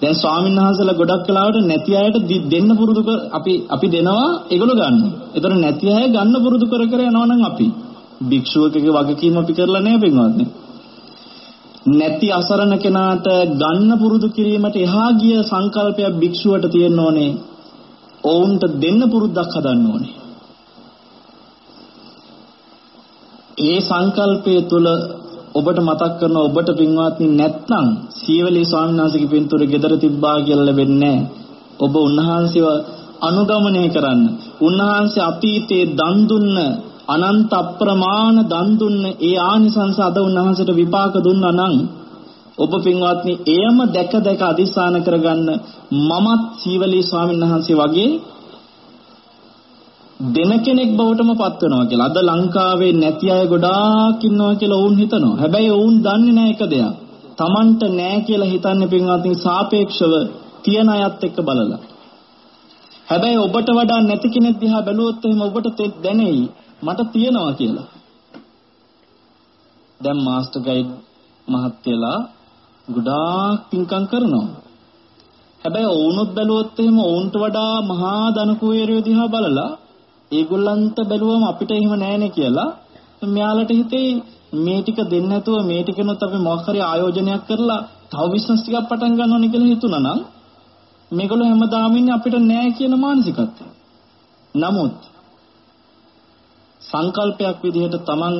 දැන් ස්වාමීන් වහන්සේලා ගොඩක් කලාවට නැති අයට දෙන්න පුරුදු කර අපි අපි දෙනවා ඒගොල්ලෝ ගන්න. ඒතර නැති අය ගන්න පුරුදු කර කර යනවා නම් අපි භික්ෂුවකගේ වගකීම අපි කරලා නැහැ පින්වත්නි. නැති අසරණ කෙනාට ගන්න පුරුදු කිරීමට එහා ගිය සංකල්පයක් භික්ෂුවට තියෙන්න ඕනේ. ඔවුන්ට දෙන්න පුරුද්දක් හදන්න ඕනේ. ඒ සංකල්පය තුළ ඔබට මතක් කරන ඔබට පින්වත්නි නැත්නම් සීවලී ස්වාමීන් වහන්සේගේ පින්තූරේ gedara තිබ්බා කියලා ලැබෙන්නේ ඔබ උන්වහන්සේව අනුගමනය කරන්න. උන්වහන්සේ අතීතයේ දන් දුන්න අනන්ත අප්‍රමාණ දන් දුන්න ඒ ආනිසංස අද උන්වහන්සේට විපාක දුන්නා නම් ඔබ පින්වත්නි එයම දැක දැක අදිස්ථාන කරගන්න මමත් සීවලී ස්වාමීන් වහන්සේ වගේ දෙන කෙනෙක් බවටම පත් වෙනවා කියලා. අද ලංකාවේ නැති අය ගොඩාක් ඉන්නවා කියලා වුන් හිතනවා. හැබැයි වුන් දන්නේ නැහැ එක දෙයක්. Tamanට නැහැ කියලා හිතන්නේ පින්වත්නි සාපේක්ෂව තියන අයත් එක්ක බලලා. හැබැයි ඔබට වඩා නැති කෙනෙක් දිහා බැලුවොත් එහෙම ඔබට දැනෙයි මට තියනවා කියලා. දැන් මාස්ටර් ගයිඩ් මහත්තයලා ගොඩාක් පින්කම් කරනවා. හැබැයි වුණොත් බැලුවොත් එහෙම වුන්ට වඩා මහා ධන කුවේරයෝ දිහා බලලා ඒගොල්ලන්ට බැලුවම අපිට එහෙම නැහැනේ කියලා මෙයාලට හිතේ මේ ටික දෙන්න නැතුව මේ ටිකනොත් අපි මොකක් හරි ආයෝජනයක් කරලා තව බිස්නස් ටිකක් පටන් ගන්න ඕනේ කියලා හිතුණා නම් මේගොල්ලෝ හැමදාම ඉන්නේ අපිට නෑ කියන මානසිකත්වය. නමුත් සංකල්පයක් විදිහට Taman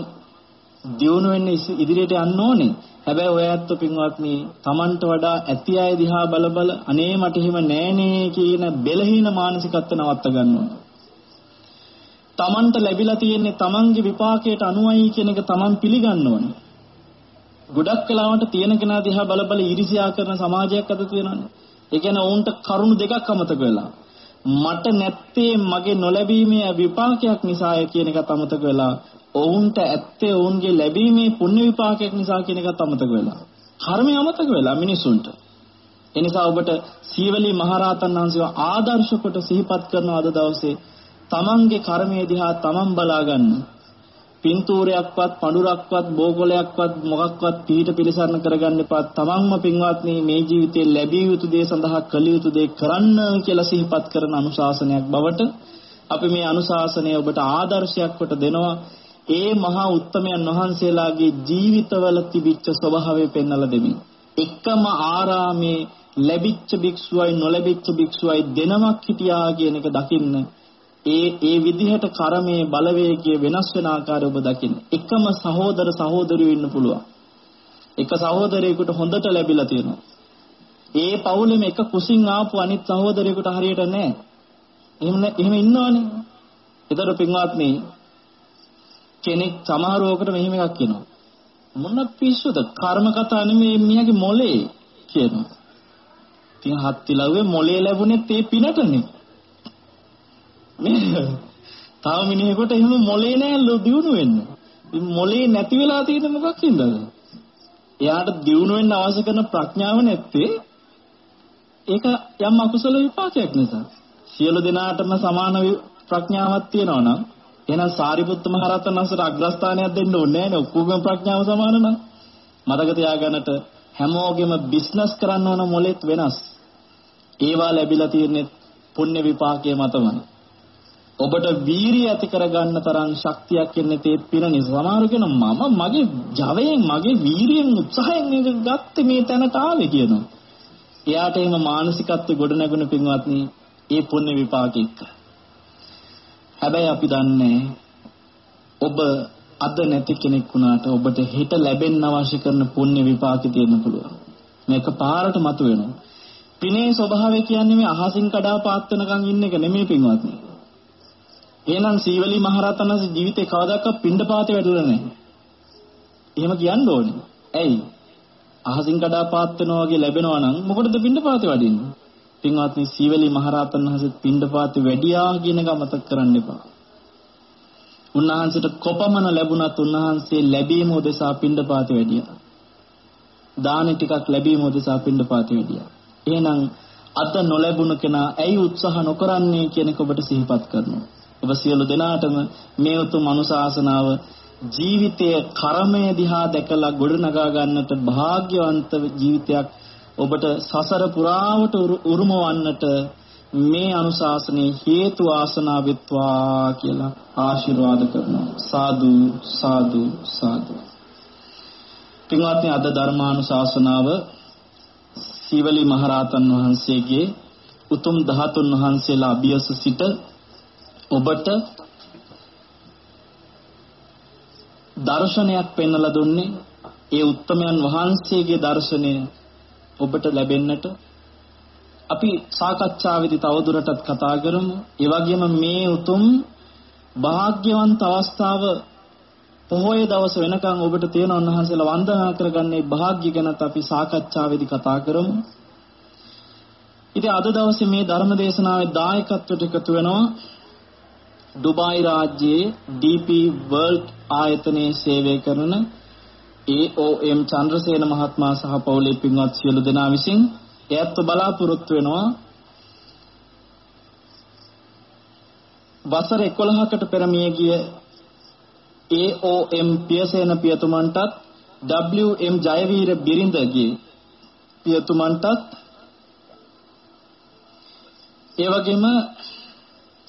දියුණු වෙන්න ඉදිරියට යන්න ඕනේ. හැබැයි ඔය ඇත්ත පින්වත්නි Tamanට වඩා ඇති අය දිහා බල බල අනේ මට එහෙම නෑනේ කියන බෙලහීන මානසිකත්ව නවත්ත ගන්න ඕනේ. Tamanට ලැබිලා තියෙන්නේ Tamanගේ විපාකයට අනුවයි කියන එක Taman පිළිගන්න ඕනේ. ගොඩක් වෙලාවට තියෙන කෙනා දිහා බල බල ඊර්ෂ්‍යා කරන සමාජයක් අද තියෙනවානේ. ඒ කියන්නේ ඔවුන්ට කරුණු දෙකක් අමතක වෙලා. මට නැත්තේ මගේ නොලැබීමේ විපාකයක් නිසාය කියන එකත් අමතක වෙලා ඔවුන්ට ඇත්තේ ඔවුන්ගේ ලැබීමේ පුණ්‍ය විපාකයක් නිසා කියන එකත් අමතක වෙලා. කර්මය අමතක වෙලා මිනිසුන්ට. එනිසා ඔබට සීවලී මහරහතන් වහන්සේව ආදර්ශ කොට සිහිපත් කරන අද දවසේ තමන්ගේ කර්මයේ දිහා තමන් බලා ගන්න. පින්තූරයක්වත් පඳුරක්වත් බෝගලයක්වත් මොකක්වත් පිළිට පිළිසරණ කරගන්න එපා. තමන්ම පින්වත්නි මේ ජීවිතේ ලැබිය යුතු දේ සඳහා කළ යුතු දේ කරන්න කියලා සිහිපත් කරන අනුශාසනයක් බවට අපි මේ අනුශාසනය ඔබට ආදර්ශයක් කොට දෙනවා. ඒ මහා උත්තමයන් වහන්සේලාගේ ජීවිතවල තිබිච්ච ස්වභාවය පෙන්වලා දෙමින් එකම ආරාමේ ලැබිච්ච භික්ෂුවයි නොලැබිච්ච භික්ෂුවයි දෙනමක් හිටියා කියන එක දකින්න ඒ ඒ විදිහට කර්මයේ බලවේගය වෙනස් වෙන ආකාරය ඔබ දකින්න. එකම සහෝදර සහෝදරියෝ ඉන්න පුළුවන්. එක සහෝදරයෙකුට හොඳට ලැබිලා තියෙනවා. ඒ පවුලෙම එක කුසින් ආපු අනිත් සහෝදරයෙකුට හරියට නැහැ. එහෙම එහෙම ඉන්නවනේ. ඒතර පින්වත්නි කෙනෙක් සමහරවකට මෙහෙම එකක් කියනවා. මොන පිස්සුද? කර්ම කතා නෙමෙයි මියාගේ මොලේ කියනවා. ඉතින් හත්තිලව්වේ මොලේ ලැබුණෙත් ඒ පිනටනේ. තව මිනිහෙකුට එහෙම මොලේ නෑලු දියුණු වෙන්න. ඉතින් මොලේ නැති වෙලා තියෙන මොකක් හින්දාද? එයාට දියුණු වෙන්න අවශ්‍ය කරන ප්‍රඥාව නැත්තේ ඒක යම් අකුසල විපාකයක් නිසා. සියලු දෙනාටම සමාන ප්‍රඥාවක් තියෙනවා නම් එහෙනම් සාරිපුත්ත මහ රහතන් වහන්සේට අග්‍රස්ථානයක් දෙන්න ඕනේ නෑනේ ඔක්කොගේම ප්‍රඥාව සමාන නම්. මතක තියාගන්නට හැමෝගෙම බිස්නස් කරන්න ඕන මොලෙත් වෙනස්. ඒවා ලැබිලා තියෙන්නේ පුණ්‍ය විපාකයේ මතමයි. ඔබට වීරිය ඇති කරගන්න තරම් ශක්තියක් එන්නේ තේ පින නිසා. සමහර කෙනා මම මගේ ජවයෙන් මගේ වීරියෙන් උත්සාහයෙන් මේක ගත්තේ මේ තැනට ආවේ කියනවා. එයාට එහෙම මානසිකත්ව ගොඩ නැගුණ පින්වත්නි ඒ පුණ්‍ය විපාක එක්ක. හැබැයි අපි දන්නේ ඔබ අද නැති කෙනෙක් වුණාට ඔබට හෙට ලැබෙන්න අවශ්‍ය කරන පුණ්‍ය විපාක තියෙන්න පුළුවන්. මේක පාරට මතුවෙනවා. පිනේ ස්වභාවය කියන්නේ මේ අහසින් කඩා පාත් වෙනකන් ඉන්න එක නෙමෙයි පින්වත්නි. එහෙනම් සීවලි මහරහතන් වහන්සේ ජීවිතේ කවදාකවත් පිණ්ඩපාතේ වැටුණා නැහැ. එහෙම කියන්න ඕනේ. ඇයි? අහසින් කඩා පාත් වෙනවා වගේ ලැබෙනවා නම් මොකටද පිණ්ඩපාතේ වඩින්නේ? පින්වත්නි සීවලි මහරහතන් වහන්සේ පිණ්ඩපාතේ වැඩියා කියන එක මතක් කරන්න එපා. උන්වහන්සේට කොපමණ ලැබුණත් උන්වහන්සේ ලැබීම උදෙසා පිණ්ඩපාතේ වැඩියා. දාන ටිකක් ලැබීම උදෙසා පිණ්ඩපාතේ වැඩියා. එහෙනම් අද නොලැබුණ කෙනා ඇයි උත්සාහ නොකරන්නේ කියන එක ඔබට සිහිපත් කරනවා. ඔබ සියලු දෙනාටම මේ උතුම් අනුශාසනාව ජීවිතයේ කර්මය දිහා දැකලා ගොඩනගා ගන්නට වාග්යවන්ත ජීවිතයක් ඔබට සසර පුරාවට උරුම වන්නට මේ අනුශාසනයේ හේතු ආසනා වෙත්වා කියලා ආශිර්වාද කරනවා. සාදු සාදු සාදු. පින්වත්නි අද ධර්මානුශාසනාව සීවලි මහරහතන් වහන්සේගේ උතුම් ධාතුන් වහන්සේලා අභියස සිට ඔබට දර්ශනයක් පෙන්වලා දුන්නේ ඒ උත්තමයන් වහන්සේගේ දර්ශනය ඔබට ලැබෙන්නට අපි සාකච්ඡාවේදී තවදුරටත් කතා කරමු. ඒ වගේම මේ උතුම් වාග්යවන්ත අවස්ථාව පොහොය දවස වෙනකන් ඔබට තියෙන උන්වහන්සේලා වන්දනා කරගන්නේ වාග්ය ගැනත් අපි සාකච්ඡාවේදී කතා කරමු. ඉතින් අද දවසේ මේ ධර්ම දේශනාවේ දායකත්වයට එකතු වෙනවා ඩුබායි රාජ්‍යයේ DP World ආයතනයේ සේවය කරන AOM චන්ද්‍රසේන මහත්මයා සහ පවුලේ පින්වත් සියලු දෙනා විසින් එයත් බලාපොරොත්තු වෙනවා වසර 11කට පෙර මිය ගිය AOM පියසේන පියතුමන්ටත් WM ජයවීර බිරිඳගේ පියතුමන්ටත් ඒ වගේම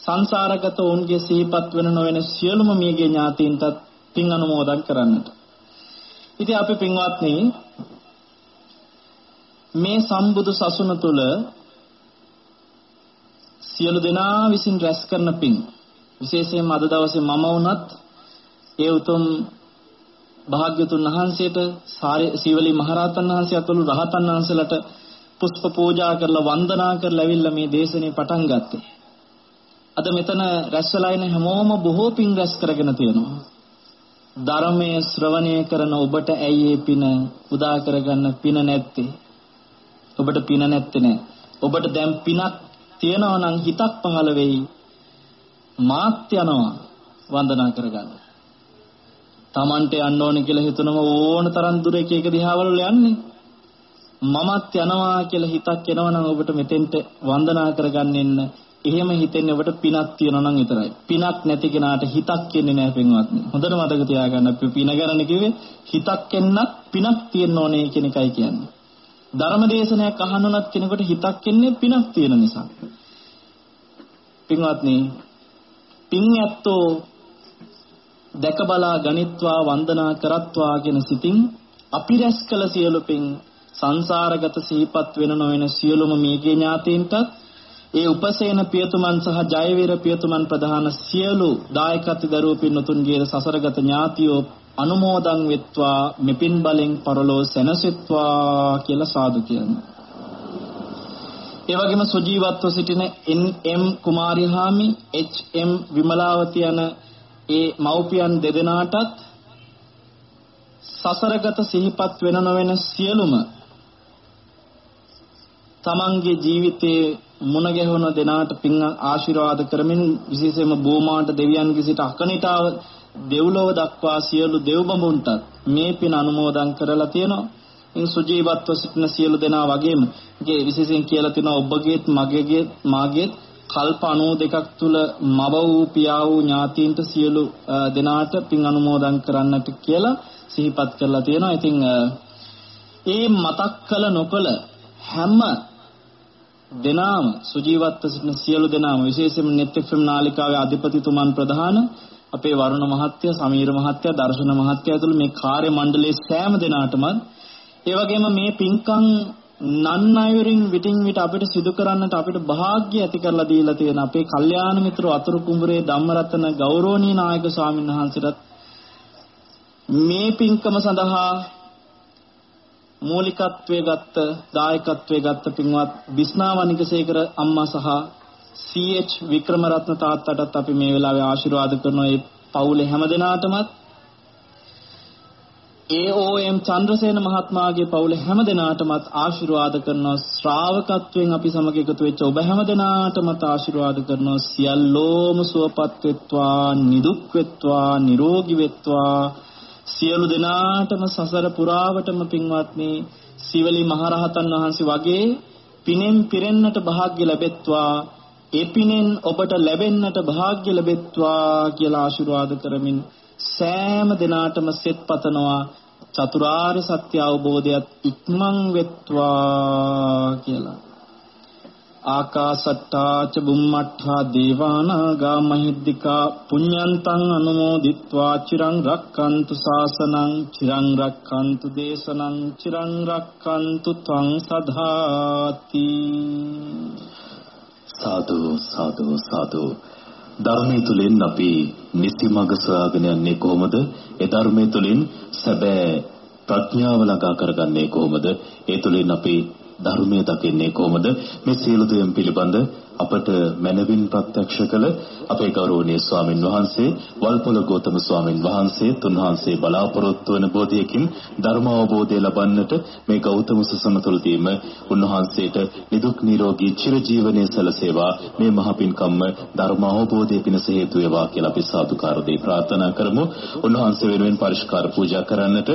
සංසාරගත ඔවුන්ගේ සිහිපත් වෙන නොවන සියලුම මියගේ ඥාතීන්ටත් පින් අනුමෝදන් කරන්නට. ඉතින් අපි පින්වත්නි මේ සම්බුදු සසුන තුල සියලු දෙනා විසින් රැස් කරන පින් විශේෂයෙන්ම අද දවසේ මම වුණත් ඒ උතුම් භාග්‍යතුන් වහන්සේට සීවලි මහරහතන් වහන්සේ අතුළු රහතන් වහන්සේලාට පුෂ්ප පූජා කරලා වන්දනා කරලා ඇවිල්ලා මේ දේශනේ පටන් ගත්තේ. අද මෙතන රැස් වෙලා ඉන්න හැමෝම බොහෝ පින් රැස් කරගෙන තියෙනවා. ධර්මයේ ශ්‍රවණය කරන ඔබට ඇයි ඒ පින උදා කරගන්න පින නැත්තේ? ඔබට පින නැත්තේ නෑ. ඔබට දැන් පිනක් තියෙනවා නම් හිතක් පහළ වෙයි. මාත් යනවා වන්දනා කරගන්න. Tamante යන්න ඕනේ කියලා හිතනම ඕන තරම් දුර එක එක දිහාවල යන්නේ. මමත් යනවා කියලා හිතක් එනවනම් ඔබට මෙතෙන්ට වන්දනා කරගන්න එන්න. එහෙම හිතෙන්නේ ඔබට පිනක් තියෙනවා නම් විතරයි. පිනක් නැති කෙනාට හිතක් එන්නේ නැහැ පින්වත්නි. හොඳට මතක තියාගන්න අපි පින ගන්න කිව්වේ හිතක් එන්නත් පිනක් තියෙන්න ඕනේ කියන එකයි කියන්නේ. ධර්මදේශනයක් අහනොනත් කෙනෙකුට හිතක් එන්නේ පිනක් තියෙන නිසා. පින්වත්නි පින් ඇත්තෝ දැක බලා ගණිත්වා වන්දනා කරත්වා කියන සිතින් අපි රැස් කළ සියලු පින් සංසාරගත සිහිපත් වෙන නොවන සියලුම මේගේ ඥාතීන්ටත් ඒ උපසේන පියතුමන් සහ ජයවීර පියතුමන් ප්‍රධාන සියලු දායකත්ව දරුවෝ පින්නතුන්ගේ සසරගත ඥාතියෝ අනුමෝදන් වෙත්වා මෙපින් බලෙන් පරලෝ සැනසෙත්වා කියලා සාදු කියනවා. ඒ වගේම සුජීවත්ව සිටින එන්.එම්. කුමාරිහාමි එච්.එම්. විමලාවති යන ඒ මව්පියන් දෙදෙනාටත් සසරගත සිහිපත් වෙන නොවන සියලුම තමන්ගේ ජීවිතයේ මුණ ගැහුණ දෙනාට පින් ආශිර්වාද කරමින් විශේෂයෙන්ම බෝමාට දෙවියන්ගේ සිට අකනිටාව දෙව්ලොව දක්වා සියලු දෙව්බඹුන්ටත් මේ පින් අනුමෝදන් කරලා තියෙනවා. ඉන් සුජීවත්ව සිටින සියලු දෙනා වගේම ඒකේ විශේෂයෙන් කියලා තියෙනවා ඔබගේත් මගේගේත් මාගේත් කල්ප 92ක් තුල මව වූ පියා වූ ඥාතීන්ට සියලු දෙනාට පින් අනුමෝදන් කරන්නට කියලා සිහිපත් කරලා තියෙනවා. ඉතින් ඒ මතක් කළ නොකළ හැම දෙනාම සුජීවත්ව සිටින සියලු දෙනාම විශේෂයෙන්ම net FM නාලිකාවේ අධිපතිතුමන් ප්‍රධාන අපේ වරුණ මහත්තයා, සමීර මහත්තයා, දර්ශන මහත්තයා ඇතුළු මේ කාර්ය මණ්ඩලයේ සෑම දෙනාටම. ඒ වගේම මේ පින්කම් නන් අයුරින් විටින් විට අපිට සිදු කරන්නට අපිට වාග්ය ඇති කරලා දීලා තියෙන අපේ කල්යාණ මිත්‍ර අතුරු කුඹුරේ ධම්මරතන ගෞරවනීය නායක ස්වාමීන් වහන්සේට මේ පින්කම සඳහා මූලිකත්වයේ ගත්ත දායකත්වයේ ගත්ත පින්වත් බිස්නා වනිකසේකර අම්මා සහ CH වික්‍රමරත්න තාත්තටත් අපි මේ වෙලාවේ ආශිර්වාද කරනවා. ඒ පවුලේ හැමදෙනාටමත් AOM චන්ද්‍රසේන මහත්මයාගේ පවුලේ හැමදෙනාටමත් ආශිර්වාද කරනවා. ශ්‍රාවකත්වයෙන් අපි සමග එකතු වෙච්ච ඔබ හැමදෙනාටමත් ආශිර්වාද කරනවා. සියල්ලෝම සුවපත් වෙත්වා නිදුක් වෙත්වා නිරෝගී වෙත්වා. සියලු දෙනාටම සසර පුරාවටම පින්වත්නි සිවලි මහරහතන් වහන්සේ වගේ පිනෙන් පිරෙන්නට වාග්ය ලැබෙත්වා ඒ පිනෙන් ඔබට ලැබෙන්නට වාග්ය ලැබෙත්වා කියලා ආශිර්වාද කරමින් සෑම දිනාටම සෙත් පතනවා චතුරාර්ය සත්‍ය අවබෝධයත් ඉක්මන් වෙත්වා කියලා. ආකාසට්ටා ච බුම්මට්ටා දේවානාගා මහිද්దికා පුඤ්ඤන්තං අනුමෝදිත්වා චිරං රක්칸තු සාසනං චිරං රක්칸තු දේශනං චිරං රක්칸තු ත්වං සදාති සාදු සාදු සාදු ධර්මයේ තුලින් අපි නිතිමඟ සොයාගෙන යන්නේ කොහොමද? ඒ ධර්මයේ තුලින් සැබෑ ප්‍රඥාව ළඟා කරගන්නේ කොහොමද? ඒ තුලින් අපි ධර්මය දකින්නේ කොහොමද? මේ සියලු දේම් පිළිබඳ අපට මනවින් ප්‍රත්‍යක්ෂ කළ අපේ ගෞරවනීය ස්වාමින් වහන්සේ වල්පොල ගෞතම ස්වාමින් වහන්සේ තුන්වහන්සේ බලාපොරොත්තු වන බෝධියකින් ධර්ම අවබෝධය ලබන්නට මේ ගෞතම සසනතුලදීම උන්වහන්සේට නිදුක් නිරෝගී චිරජීවනයේ සැලසේවා මේ මහ පින්කම්ම ධර්ම අවබෝධය පිණිස හේතු වේවා කියලා අපි සාදුකාර දෙයි ප්‍රාර්ථනා කරමු උන්වහන්සේ වෙනුවෙන් පරිස්කාර පූජා කරන්නට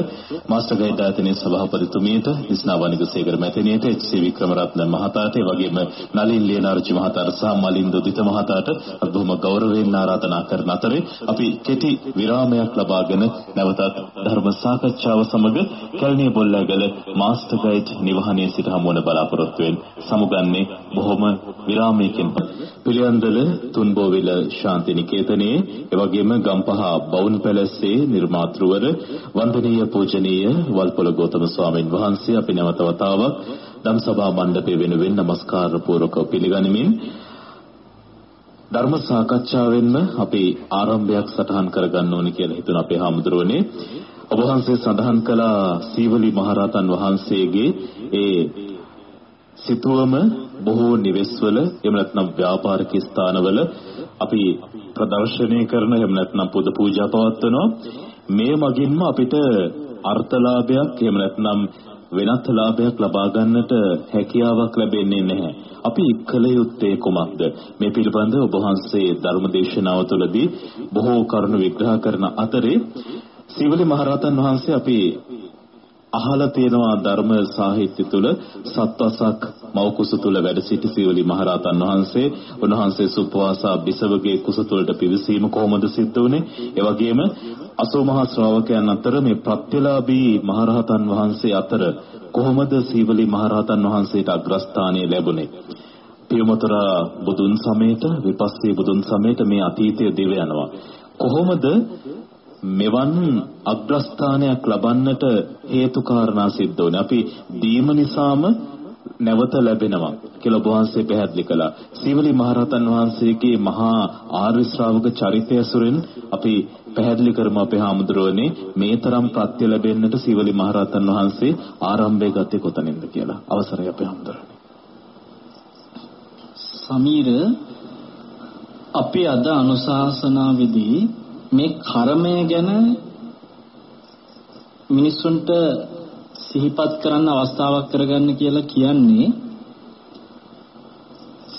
මාස්ටර් ගයිඩ් ආයතනයේ සභාපතිතුමියට ඉස්නා වනිගසේකර මැතිණියට එච්.සී. වික්‍රමරත්න මහතාට ඒ වගේම නලින් ලියනාරච්චි මහතාට සහ මලින් දුදිත මහතාට බොහොම ගෞරවයෙන් ආරාධනා කරන අතරේ අපි කෙටි විරාමයක් ලබාගෙන නැවතත් ධර්ම සාකච්ඡාව සමග කැලණිය බොල්ලාගල මාස්ටර් ගයිඩ් නිවහනේ සිට හමුවන බලාපොරොත්තු වෙන සමුගන්නේ බොහොම විරාමයකින්. පිළියන්දල තුන්බෝවිල ශාන්ති නිකේතනයේ එවැගේම ගම්පහ බවුන් පැලැස්සේ නිර්මාතෘවර වන්දනීය පූජනීය වල්පොල ගෞතම ස්වාමීන් වහන්සේ අපි නැවත වතාවක් ධම්සභා මණ්ඩපය වෙනුවෙන් নমස්කාර පූර්වකව පිළිගනිමින් ධර්ම සාකච්ඡාවෙන්ම අපි ආරම්භයක් සටහන් කරගන්න ඕනේ කියලා හිතුණ අපේ හාමුදුරුවනේ. ඔබ වහන්සේ සඳහන් කළ සීවලි මහරහතන් වහන්සේගේ ඒ සිතුවම බොහෝ නිවෙස්වල එහෙම නැත්නම් ව්‍යාපාරික ස්ථානවල අපි ප්‍රදර්ශනය කරන එහෙම නැත්නම් පුද පූජා පවත්වනවා. මේ මගින්ම අපිට අර්ථලාභයක් එහෙම නැත්නම් වෙනත් ලාභයක් ලබා ගන්නට හැකියාවක් ලැබෙන්නේ නැහැ. අපි කල යුත්තේ කුමක්ද? මේ පිළිබඳව ඔබ වහන්සේ ධර්මදේශනාව තුළදී බොහෝ කරුණු විග්‍රහ කරන අතරේ සිවලි මහරහතන් වහන්සේ අපි අහලා තියෙනවා ධර්ම සාහිත්‍ය තුල සත්වසක් මෞකුස තුල වැඩ සිටි සීවලි මහරහතන් වහන්සේ උන්වහන්සේ සුපවාසා බිසවගේ කුස තුලට පිවිසීම කොහොමද සිද්ධ වුනේ ඒ වගේම අසෝ මහා ශ්‍රාවකයන් අතර මේ ප්‍රත්‍යලාභී මහරහතන් වහන්සේ අතර කොහොමද සීවලි මහරහතන් වහන්සේට අග්‍රස්ථානය ලැබුණේ පියමතර බුදුන් සමේත විපස්සී බුදුන් සමේත මේ අතීතයේ දිව යනවා කොහොමද මෙවන් අග්‍රස්ථානයක් ලබන්නට හේතු කාරණා සිද්ධ වුණේ. අපි දීම නිසාම නැවත ලැබෙනවා කියලා ඔබ වහන්සේ පැහැදිලි කළා. සීවලි මහරහතන් වහන්සේගේ මහා ආර්ය ශ්‍රාවක චරිතය සුරින් අපි පැහැදිලි කරමු අපේ හාමුදුරුවනේ මේ තරම් ප්‍රත්‍ය ලැබෙන්නට සීවලි මහරහතන් වහන්සේ ආරම්භය ගත්තේ කොතනින්ද කියලා. අවසරයි අපේ හාමුදුරුවනේ. සමීර අපි අද අනුශාසනාවේදී මේ කර්මය ගැන මිනිස්සුන්ට සිහිපත් කරන්න අවස්ථාවක් කරගන්න කියලා කියන්නේ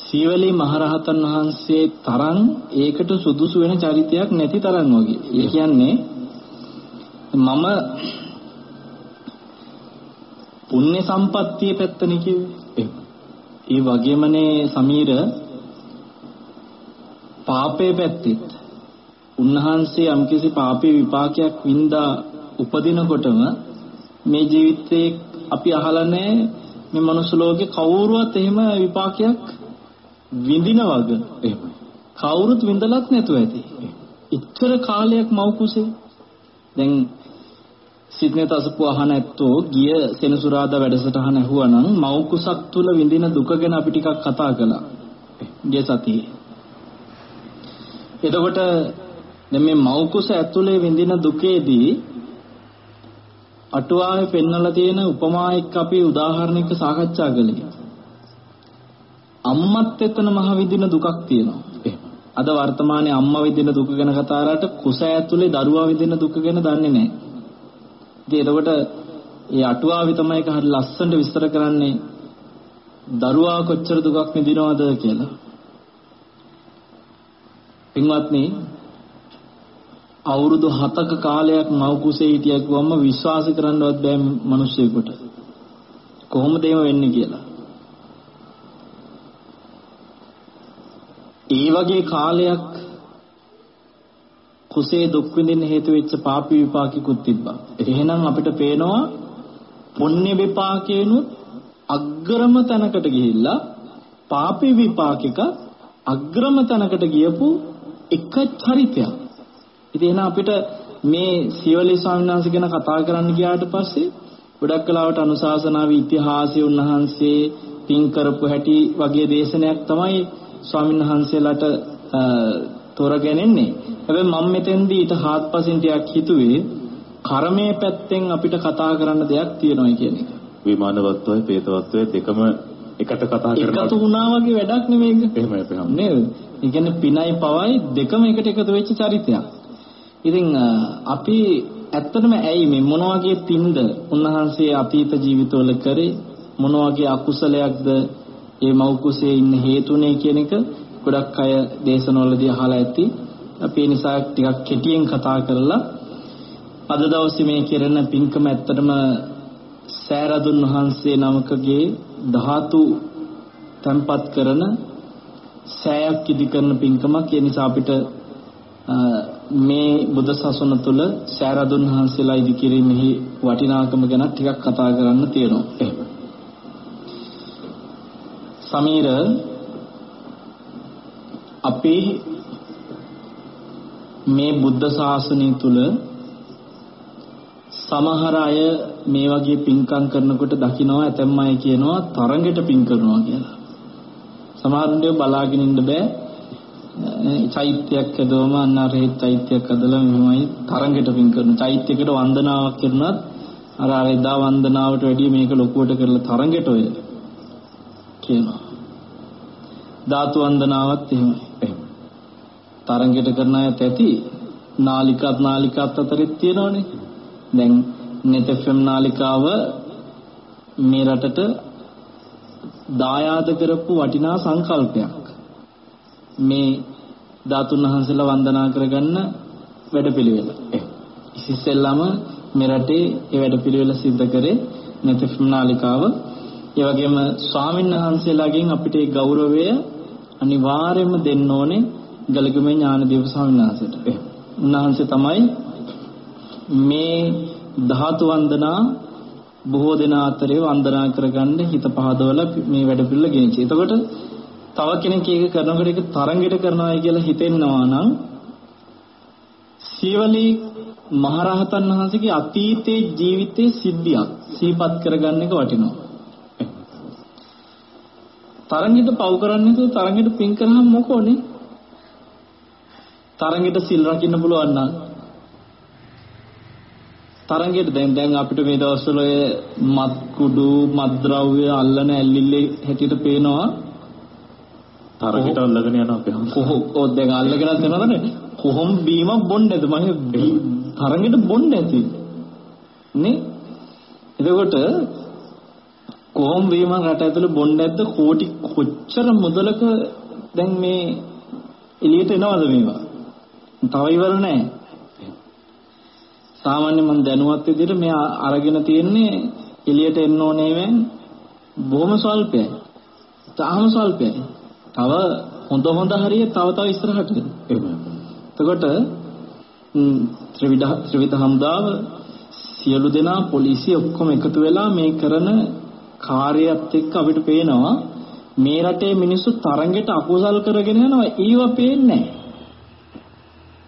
සීවලී මහරහතන් වහන්සේ තරම් ඒකට සුදුසු වෙන චරිතයක් නැති තරම් වගේ. ඒ කියන්නේ මම පුණ්‍ය සම්පත්තිය පැත්තනේ කිව්වේ. ඒ වගේමනේ සමීර පාපේ පැත්තෙත් උන්වහන්සේ යම්කිසි පාපී විපාකයක් වින්දා උපදිනකොටම මේ ජීවිතේ අපි අහලා නැහැ. මේ මනුස්ස ලෝකේ කවුරුවත් එහෙම විපාකයක් විඳිනවද? එහෙමයි. කවුරුත් විඳලත් නැතුව ඇති. ඉච්ඡර කාලයක් මව් කුසේ. දැන් සිද්නේත අසපු අහන ඇත්තෝ ගිය සෙනසුරාදා වැඩසටහන ඇහුවනම් මව් කුසක් තුල විඳින දුක ගැන අපි ටිකක් කතා කළා. ගිය සතියේ. එතකොට දැන් මේ මව් කුස ඇතුලේ විඳින දුකේදී අටුවාවේ පෙන්වලා තියෙන උපමා එක්ක අපි උදාහරණයක සාකච්ඡා කළේ. අම්මත් එතන මහ විඳින දුකක් තියෙනවා. අද වර්තමානයේ අම්මා විඳින දුක ගැන කතා කරාට කුස ඇතුලේ දරුවා විඳින දුක ගැන දන්නේ නැහැ. ඉතින් එතකොට ඒ අටුවාවේ තමයි ඒක හරි ලස්සනට විස්තර කරන්නේ දරුවා කොච්චර දුකක් විඳිනවද කියලා. පින්වත්නි අවුරුදු 7ක කාලයක් මව් කුසේ හිටියා කිව්වම විශ්වාස කරන්නවත් බෑ මිනිස්සෙකුට. කොහොමද එහෙම වෙන්නේ කියලා. ඒ වගේ කාලයක් කුසේ දුක් විඳින්න හේතු වෙච්ච පාපී විපාකිකුත් තිබ්බා. එහෙනම් අපිට පේනවා පුණ්‍ය විපාකේනොත් අග්‍රම තැනකට ගිහිල්ලා පාපී විපාකික අග්‍රම තැනකට ගියපු එක චරිතයක්. ඉතින් එහෙනම් අපිට මේ සියවලි ස්වාමීන් වහන්සේ ගැන කතා කරන්න ගියාට පස්සේ ගොඩක් කලාවට අනුශාසනාවේ ඉතිහාසය උන්වහන්සේ පින් කරපු හැටි වගේ දේශනයක් තමයි ස්වාමීන් වහන්සේලාට තෝරගැනෙන්නේ. හැබැයි මම මෙතෙන්දී ඊට හාත්පසින් ටිකක් හිතුවේ කර්මයේ පැත්තෙන් අපිට කතා කරන්න දෙයක් තියෙනවා කියන එක. විමානවත්වයි പ്രേතවත්වයි දෙකම එකට කතා කරනවා. එකතු වුණා වගේ වැඩක් නෙමෙයි ඒක. එහෙමයි හම්. නේද? ඒ කියන්නේ පිනයි පවයි දෙකම එකට එකතු වෙච්ච චරිතයක්. ඉතින් අපි ඇත්තටම ඇයි මේ මොන වගේ පින්ද උන්වහන්සේ අතීත ජීවිතවල කරේ මොන වගේ අකුසලයක්ද මේ මව් කුසේ ඉන්න හේතුනේ කියන එක ගොඩක් අය දේශනවලදී අහලා ඇති. අපි ඒ නිසා ටිකක් කෙටියෙන් කතා කරලා අද දවසේ මේ කෙරෙන පින්කම ඇත්තටම සෑරදුන් වහන්සේ නමකගේ ධාතු තන්පත් කරන සෑයක් ඉදි කරන පින්කමක් ඒ නිසා අපිට මේ බුද්ධ ශාසන තුල සෑරදුන් වහන්සේලා ඉදි කිරීමෙහි වටිනාකම ගැන ටිකක් කතා කරන්න තියෙනවා. සමීර අපේ මේ බුද්ධ ශාසනය තුල සමහර අය මේ වගේ පින්කම් කරනකොට දකිනවා ඇතැම් අය කියනවා තරඟෙට පින් කරනවා කියලා. සමහරුන්ට බලාගෙන ඉන්න බෑ. චෛත්‍යයක් හදවම අන්නාරේ චෛත්‍යයක් හදලා මෙහෙමයි තරඟෙට පින් කරන. චෛත්‍යයකට වන්දනාවක් කරනත් අර අර එදා වන්දනාවට වැඩිය මේක ලොකුවට කරලා තරඟෙට ඔය කියනවා. ධාතු වන්දනාවත් එහෙමයි. තරඟෙට කරන අයත් ඇති නාලිකාත් නාලිකාත් අතරෙත් තියෙනවනේ. දැන් net fm නාලිකාව මේ රටට දායාද කරපු වටිනා සංකල්පයක්. මේ ධාතුන් වහන්සේලා වන්දනා කරගන්න වැඩපිළිවෙල. ඉතිස්සෙල්ලාම මේ රටේ ඒ වැඩපිළිවෙල සිද්ධ කරේ net fm නාලිකාව. ඒ වගේම ස්වාමීන් වහන්සේලාගෙන් අපිට ඒ ගෞරවය අනිවාර්යයෙන්ම දෙන්න ඕනේ ගලගමේ ඥානදේව ස්වාමීන් වහන්සේට. උන්වහන්සේ තමයි මේ ධාතු වන්දනා බොහෝ දෙනා අතරේ වන්දනා කරගන්න හිත පහදවල මේ වැඩ පිළිවෙල ගෙනිච්චා. එතකොට තව කෙනෙක් ඒක කරනකොට ඒක තරංගෙට කරනවායි කියලා හිතෙනවා නම් සීවලි මහරහතන් වහන්සේගේ අතීතයේ ජීවිතයේ සිද්ධියක් සිහිපත් කරගන්න එක වටිනවා. තරංගෙට පව් කරන්නේ නැතුව තරංගෙට පින් කරාම මොකෝනේ? තරංගෙට සිල් රකින්න පුළුවන් නම් තරංගෙට දැන් දැන් අපිට මේ දවස්වල ඔය මත් කුඩු මත්ද්‍රව්‍ය අල්ලන ඇල්ලිල්ලේ හැටියට පේනවා තරගෙට අල්ලගෙන යනවා අපි හම්. කොහො දැන් අල්ලගෙනත් යනවනේ කොහොම බීමක් බොන්නේ නැද මම තරගෙට බොන්නේ නැති. නේ? එතකොට කොහොම බීම රට ඇතුලේ බොන්නේ නැද්ද? කෝටි කොච්චර මුදලක දැන් මේ එළියට එනවද මේවා? තව ඉවර නැහැ. සාමාන්‍ය මම දැනුවත් විදිහට මේ අරගෙන තියෙන්නේ එළියට එන්න ඕනේ වෙන් බොහොම ස්වල්පයි. තාම ස්වල්පයි. තව හොඳ හොඳ හරිය තව තව ඉස්සරහට. එතකොට ත්‍රිවිධ ත්‍රිවිධ හමුදාව සියලු දෙනා පොලිසිය ඔක්කොම එකතු වෙලා මේ කරන කාර්යයත් එක්ක අපිට පේනවා මේ රටේ මිනිස්සු තරඟෙට අකුසල් කරගෙන යනවා ඊව පේන්නේ නැහැ.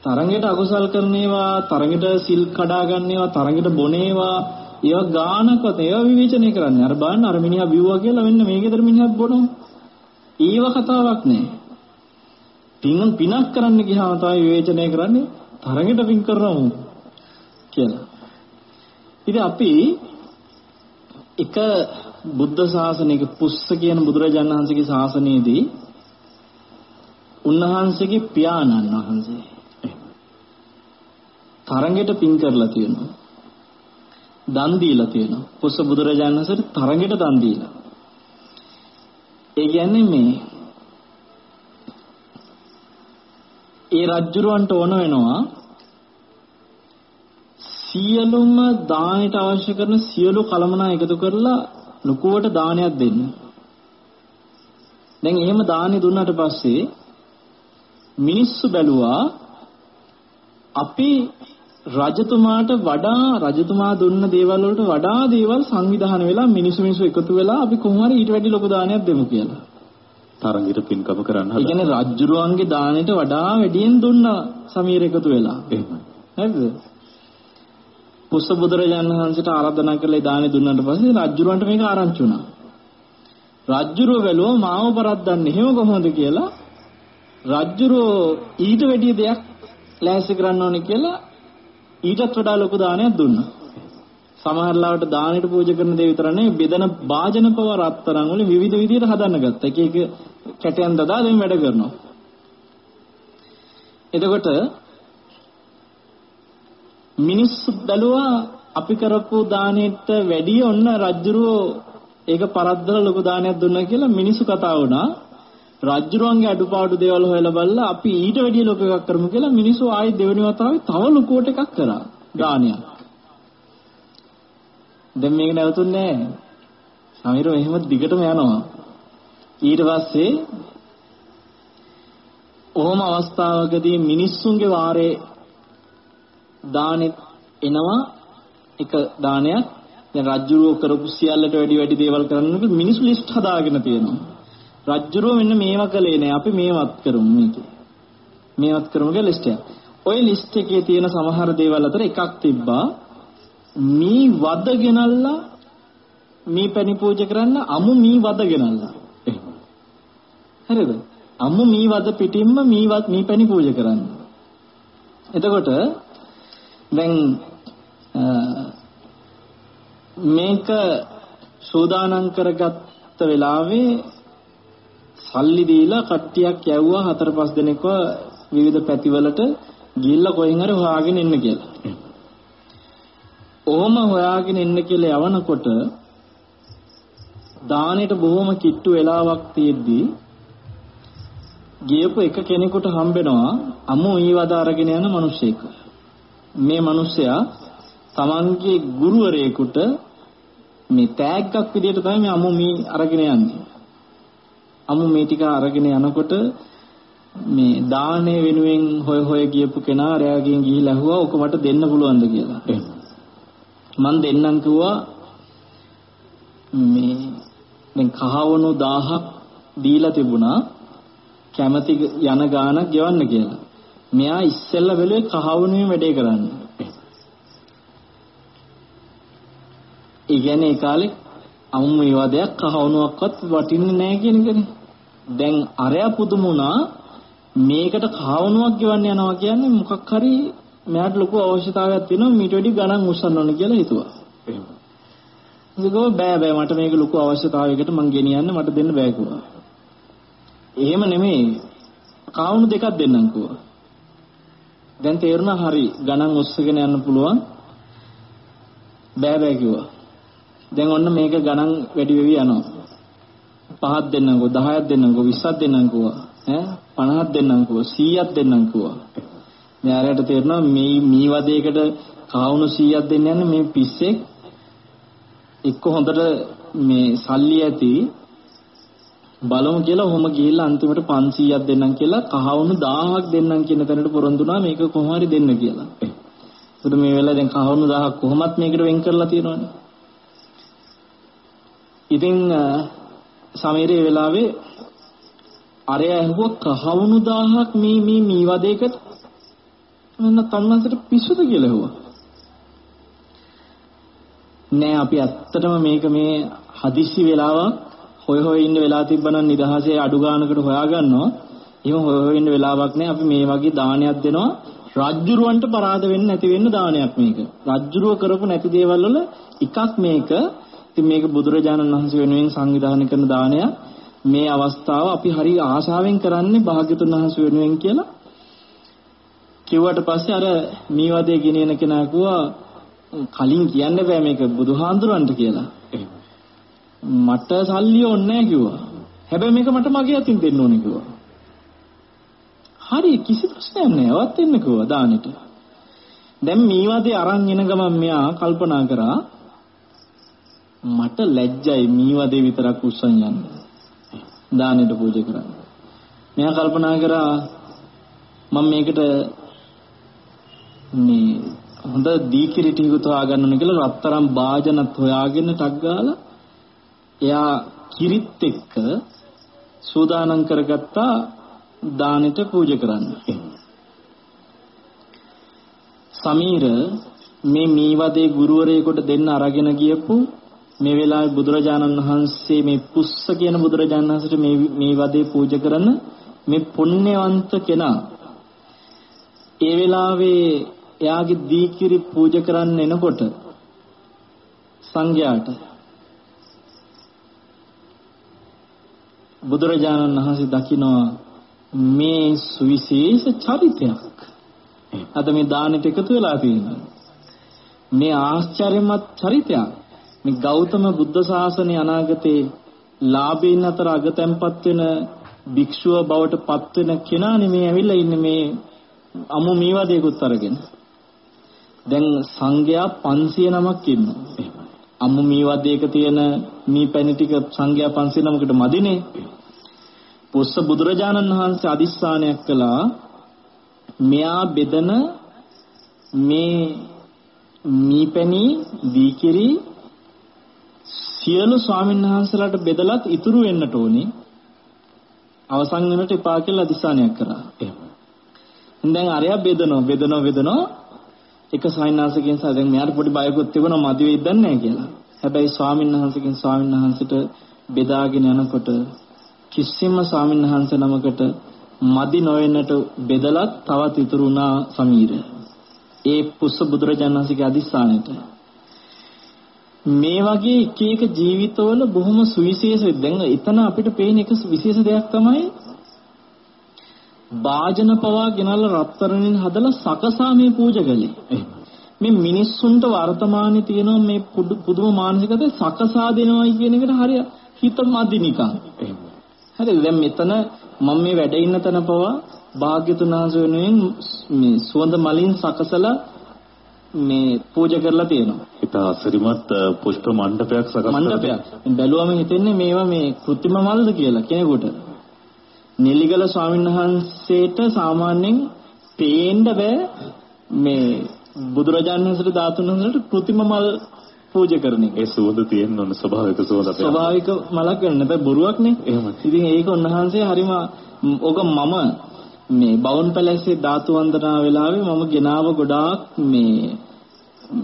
තරඟෙට අකුසල් කරනේවා තරඟෙට සිල් කඩා ගන්නේවා තරඟෙට බොනේවා ඒවා ගානකවත් ඒවා විවේචනය කරන්නේ අර බලන්න අර මිනිහා බිව්වා කියලා වෙන්න මේ ගෙදර මිනිහත් බොනවා ඊව කතාවක් නෑ පින් පිනක් කරන්න ගියාම තමයි විවේචනය කරන්නේ තරඟෙට පින් කරනවමු කියලා ඉතින් අපි එක බුද්ධ ශාසනයක පුස්ස කියන බුදුරජාණන් වහන්සේගේ ශාසනයේදී උන්වහන්සේගේ පියාණන් වහන්සේ තරඟෙට පින් කරලා තියෙනවා. දන් දීලා තියෙනවා. පුස්ස බුදුරජාණන් වහන්සේට තරඟෙට දන් දීලා. ඒ කියන්නේ මේ ඒ රජුරවන්ට ඕන වෙනවා සියලුම දානයට අවශ්‍ය කරන සියලු කලමනා එකතු කරලා ලකුවට දානයක් දෙන්න. දැන් එහෙම දානි දුන්නාට පස්සේ මිනිස්සු බැලුවා අපි රජතුමාට වඩා රජතුමා දුන්න දේවල් වලට වඩා දේවල් සංවිධානය වෙලා මිනිස්සු මිනිස්සු එකතු වෙලා අපි කොහොම හරි ඊට වැඩි ලොකු දානයක් දෙමු කියලා. තරංගිට පින්කම කරන්න හදා. ඒ කියන්නේ රජුරුවන්ගේ දානෙට වඩා වැඩියෙන් දුන්නා සමීර එකතු වෙලා. එහෙමයි. හරිද? පුස්ස බුදුරජාණන් වහන්සේට ආරාධනා කළේ දානෙ දුන්නාට පස්සේ රජුරුවන්ට මේක ආරංචි වුණා. රජුරුව බැලුවා මාව පරද්දන්නේ එහෙම කොහොමද කියලා රජුරුව ඊට වැඩිය දෙයක් ලෑස්ති කරන්න ඕනේ කියලා ඊටත් වඩා ලොකු දානයක් දුන්නා. සමහර ලාවට දානෙට පූජා කරන දේ විතර නෙවෙයි බෙදන වාජන පව රත්තරන් වලින් විවිධ විදිහට හදන්න ගත්තා. එක එක කැටයන් දදා දැන් වැඩ කරනවා. එතකොට මිනිස්සු බැලුවා අපි කරපු දානෙට වැඩිය ඔන්න රජ්ජුරුවෝ ඒක පරද්දලා ලොකු දානයක් දුන්නා කියලා මිනිස්සු කතා වුණා. රජ්ජුරුවන්ගේ අඩුපාඩු දේවල් හොයලා බලලා අපි ඊට වැඩිය ලොකු එකක් කරමු කියලා මිනිස්සු ආයෙත් දෙවෙනි වතාවේ තව ලොකුවට එකක් කරා දානයක්. දැන් මේක නැවතුන්නේ නැහැ. සමීර එහෙම දිගටම යනවා. ඊට පස්සේ ඔහොම අවස්ථාවකදී මිනිස්සුන්ගේ වාරේ දානෙත් එනවා එක දානයක් දැන් රජ්ජුරුව කරපු සියල්ලට වැඩි වැඩි දේවල් කරන්නකොට මිනිස්සු ලිස්ට් හදාගෙන තියෙනවා. රජ්ජුරුව මෙන්න මේවා කළේ නෑ අපි මේවත් කරමු මේකේ. මේවත් කරමු කියලා ලිස්ට් එක. ওই ලිස්ට් එකේ තියෙන සමහර දේවල් අතර එකක් තිබ්බා මී වද ගෙනල්ලා මී පැණි පූජා කරන්න අමු මී වද ගෙනල්ලා. හරිද? අමු මී වද පිටින්ම මී වත් මී පැණි පූජා කරන්න. එතකොට දැන් මේක සෝදානම් කරගත්ත වෙලාවේ සල්ලි දීලා කට්ටියක් යවුවා හතර පහ දෙනෙක්ව විවිධ පැතිවලට ගිහිල්ලා කොහෙන් හරි හොයාගෙන එන්න කියලා. ඔහොම හොයාගෙන එන්න කියලා යවනකොට දානෙට බොහොම කිට්ටු වෙලාවක් තියෙද්දී ගියපු එක කෙනෙකුට හම්බෙනවා අමු ඊවද අරගෙන යන මිනිසෙක්. මේ මිනිසයා තමන්ගේ ගුරුවරයෙකුට මේ තෑග්ගක් විදිහට තමයි මේ අමු මී අරගෙන යන්නේ. අමු මේ ටික අරගෙන යනකොට මේ දාහනේ වෙනුවෙන් හොය හොය ගියපු කෙනා රැයගෙන් ගිහිලා ඇහුවා ඔක මට දෙන්න පුළුවන්ද කියලා. මන් දෙන්නම් කිව්වා මේ දැන් කහවණු 1000ක් දීලා තිබුණා කැමැති යන ගානක් ගෙවන්න කියලා. මෙයා ඉස්සෙල්ලා බැලුවේ කහවණුවේ වැඩේ කරන්න. ඒ කියන්නේ ඒ කාලේ අමුම ඒවා දෙයක් කහවණුවක්වත් වටින්නේ නැහැ කියන එකනේ. දැන් අරයා පුදුමුණා මේකට කහවණුවක් ගෙවන්න යනවා කියන්නේ මොකක් හරි මෙයාට ලොකු අවශ්‍යතාවයක් තියෙනවා මීට වැඩි ගණන් උස්සන්න ඕන කියලා හිතුවා. එහෙම. ඒකෝ බෑ බෑ මට මේක ලොකු අවශ්‍යතාවයකට මං ගෙනියන්න මට දෙන්න බෑ කිව්වා. එහෙම නෙමෙයි. කවුණු දෙකක් දෙන්නම් කිව්වා. දැන් තේරුණා හරි ගණන් උස්සගෙන යන්න පුළුවන්. බෑ බෑ කිව්වා. දැන් ඔන්න මේක ගණන් වැඩි වෙවි යනවා. පහක් දෙන්නම්කෝ 10ක් දෙන්නම්කෝ 20ක් දෙන්නම්කෝ ඈ 50ක් දෙන්නම්කෝ 100ක් දෙන්නම්කෝ මෙයාලට තේරෙනවා මේ මේ වදයකට කාවුණු 100ක් දෙන්න යන මේ පිස්සෙක් එක්ක හොඳට මේ සල්ලි ඇති බලමු කියලා ඔහොම ගිහිල්ලා අන්තිමට 500ක් දෙන්නම් කියලා කහවණු 1000ක් දෙන්නම් කියන තැනට පොරොන්දුනා මේක කොහොම හරි දෙන්න කියලා. ඒකට මේ වෙලාවේ දැන් කහවණු 1000ක් කොහොමත් මේකට වෙන් කරලා තියෙනවනේ. ඉතින් සමීරේ වෙලාවේ අරය ඇහුව කහවණු 1000ක් මේ මේ මේ වදයකට මම තන්මන්සට පිස්සුද කියලා ඇහුවා. නෑ අපි ඇත්තටම මේක මේ හදිස්සි වෙලාවක් හොය හොය ඉන්න වෙලා තිබ්බනම් නිදහසේ අඩු ගානකට හොයාගන්නවා. එහෙම හොය හොය ඉන්න වෙලාවක් නෑ අපි මේ වගේ දානයක් දෙනවා. රජ්ජුරුවන්ට පරාද වෙන්න නැති වෙන්න දානයක් මේක. රජ්ජුරුව කරපු නැති දේවල් වල එකක් මේක. ඉතින් මේක බුදුරජාණන් වහන්සේ වෙනුවෙන් සංවිධානය කරන දානයක්. මේ අවස්ථාව අපි හරි ආශාවෙන් කරන්නේ භාග්‍යතුන් වහන්සේ වෙනුවෙන් කියලා කිව්වට පස්සේ අර මේ වදේ ගෙනියන කෙනා කිව්වා කලින් කියන්න බෑ මේක බුදුහාඳුරන්ට කියලා. මට සල්ලි ඕනේ නැහැ කිව්වා. හැබැයි මේක මට මගේ අතින් දෙන්න ඕනේ කිව්වා. හරි කිසි ප්‍රශ්නයක් නැහැ. වත් දෙන්න කිව්වා දානෙට. දැන් මේ වදේ අරන් එන ගමන් මෙයා කල්පනා කරා මට ලැජ්ජයි මේ වදේ විතරක් උස්සන් යන්න. දානෙට පූජා කරන්න. මෙයා කල්පනා කරා මම මේකට මේ හොඳ දීකිරි ටිකත් හොයාගන්න ඕන කියලා රත්තරන් වාජනත් හොයාගෙන ටක් ගාලා එයා කිරිත් එක්ක සූදානම් කරගත්තා දානෙට පූජා කරන්න. සමීර මේ මීවදේ ගුරුවරයෙකුට දෙන්න අරගෙන ගියපු මේ වෙලාවේ බුදුරජාණන් වහන්සේ මේ පුස්ස කියන බුදුරජාණන් වහන්සේට මේ මේ වදේ පූජා කරන මේ පුණ්‍යවන්ත කෙනා ඒ වෙලාවේ එයාගේ දීකිරි පූජා කරන්න එනකොට සංඝයාට බුදුරජාණන් වහන්සේ දකිනවා මේ සුවිශේෂ චරිතයක්. අද මේ දානෙට එකතු වෙලා තියෙනවා. මේ ආශ්චර්යමත් චරිතයක්. මේ ගෞතම බුද්ධ ශාසනය අනාගතේ ලාභීන් අතර අගතැන්පත් වෙන භික්ෂුව බවට පත් වෙන කෙනානේ මේ ඇවිල්ලා ඉන්නේ මේ අමු මීවදේකුත් අරගෙන. දැන් සංඝයා 500 නමක් ඉන්නවා. අමු මීවදේක තියෙන මී පැණි ටික සංඝයා 500 නමකට මදිනේ. පුස්ස බුදුරජාණන් වහන්සේ අදිස්ථානයක් කළා මෙයා බෙදන මේ මීපැණි දීකිරි සියලු ස්වාමීන් වහන්සේලාට බෙදලත් ඉතුරු වෙන්නට ඕනේ. අවසන් වෙනට එපා කියලා අදිස්ථානයක් කරා. එහෙම. දැන් අරයා බෙදනවා බෙදනවා බෙදනවා එක සායනාසකෙන් සා දැන් මෙයාට පොඩි බයකුත් තිබුණා මදි වෙයිද නැහැ කියලා. හැබැයි ස්වාමීන් වහන්සේකින් ස්වාමීන් වහන්සේට බෙදාගෙන යනකොට කිසිම ස්වාමීන් වහන්සේ නමකට මදි නොවෙන්නට බෙදලත් තවත් ඉතුරු වුණා සමීර. ඒ පුස්ස බුදුරජාණන් වහන්සේගේ අදිස්ථානෙට. මේ වගේ එක එක ජීවිතවල බොහොම සුවිශේෂ දැන් එතන අපිට පේන එක විශේෂ දෙයක් තමයි වාජන පවා ගෙනල්ලා රත්තරන්ෙන් හදලා සකසා මේ පූජා කළේ. මේ මිනිස්සුන්ට වර්තමානයේ තියෙන මේ පුදුම මානසිකත සකසා දෙනවයි කියන එකට හරිය හිත මදි නිකන්. හරි දැන් මෙතන මම මේ වැඩ ඉන්න තැන පවා භාග්‍යතුන් වහන්සේ වෙනුවෙන් මේ සුවඳ මලින් සකසලා මේ පූජා කරලා තියෙනවා. හිත අසරිමත් පුෂ්ප මණ්ඩපයක් සකස් මණ්ඩපයක්. බැලුවම හිතෙන්නේ මේවා මේ કૃත්‍රිම මල්ද කියලා කෙනෙකුට. නෙලිගල ස්වාමීන් වහන්සේට සාමාන්‍යයෙන් පේන්න බෑ මේ බුදුරජාණන් වහන්සේට ධාතුන් වහන්සේට කෘත්‍රිම මල් පූජා කරන එක. ඒ සුවඳ තියෙන්න ඕන ස්වභාවික සුවඳ. ස්වභාවික මලක් වෙන නැත්නම් බොරුවක්නේ. එහෙමයි. ඉතින් ඒක උන්වහන්සේ හරිම ඔක මම මේ බවුන් පැලැස්සේ ධාතු වන්දනා වෙලාවේ මම ගෙනාව ගොඩාක් මේ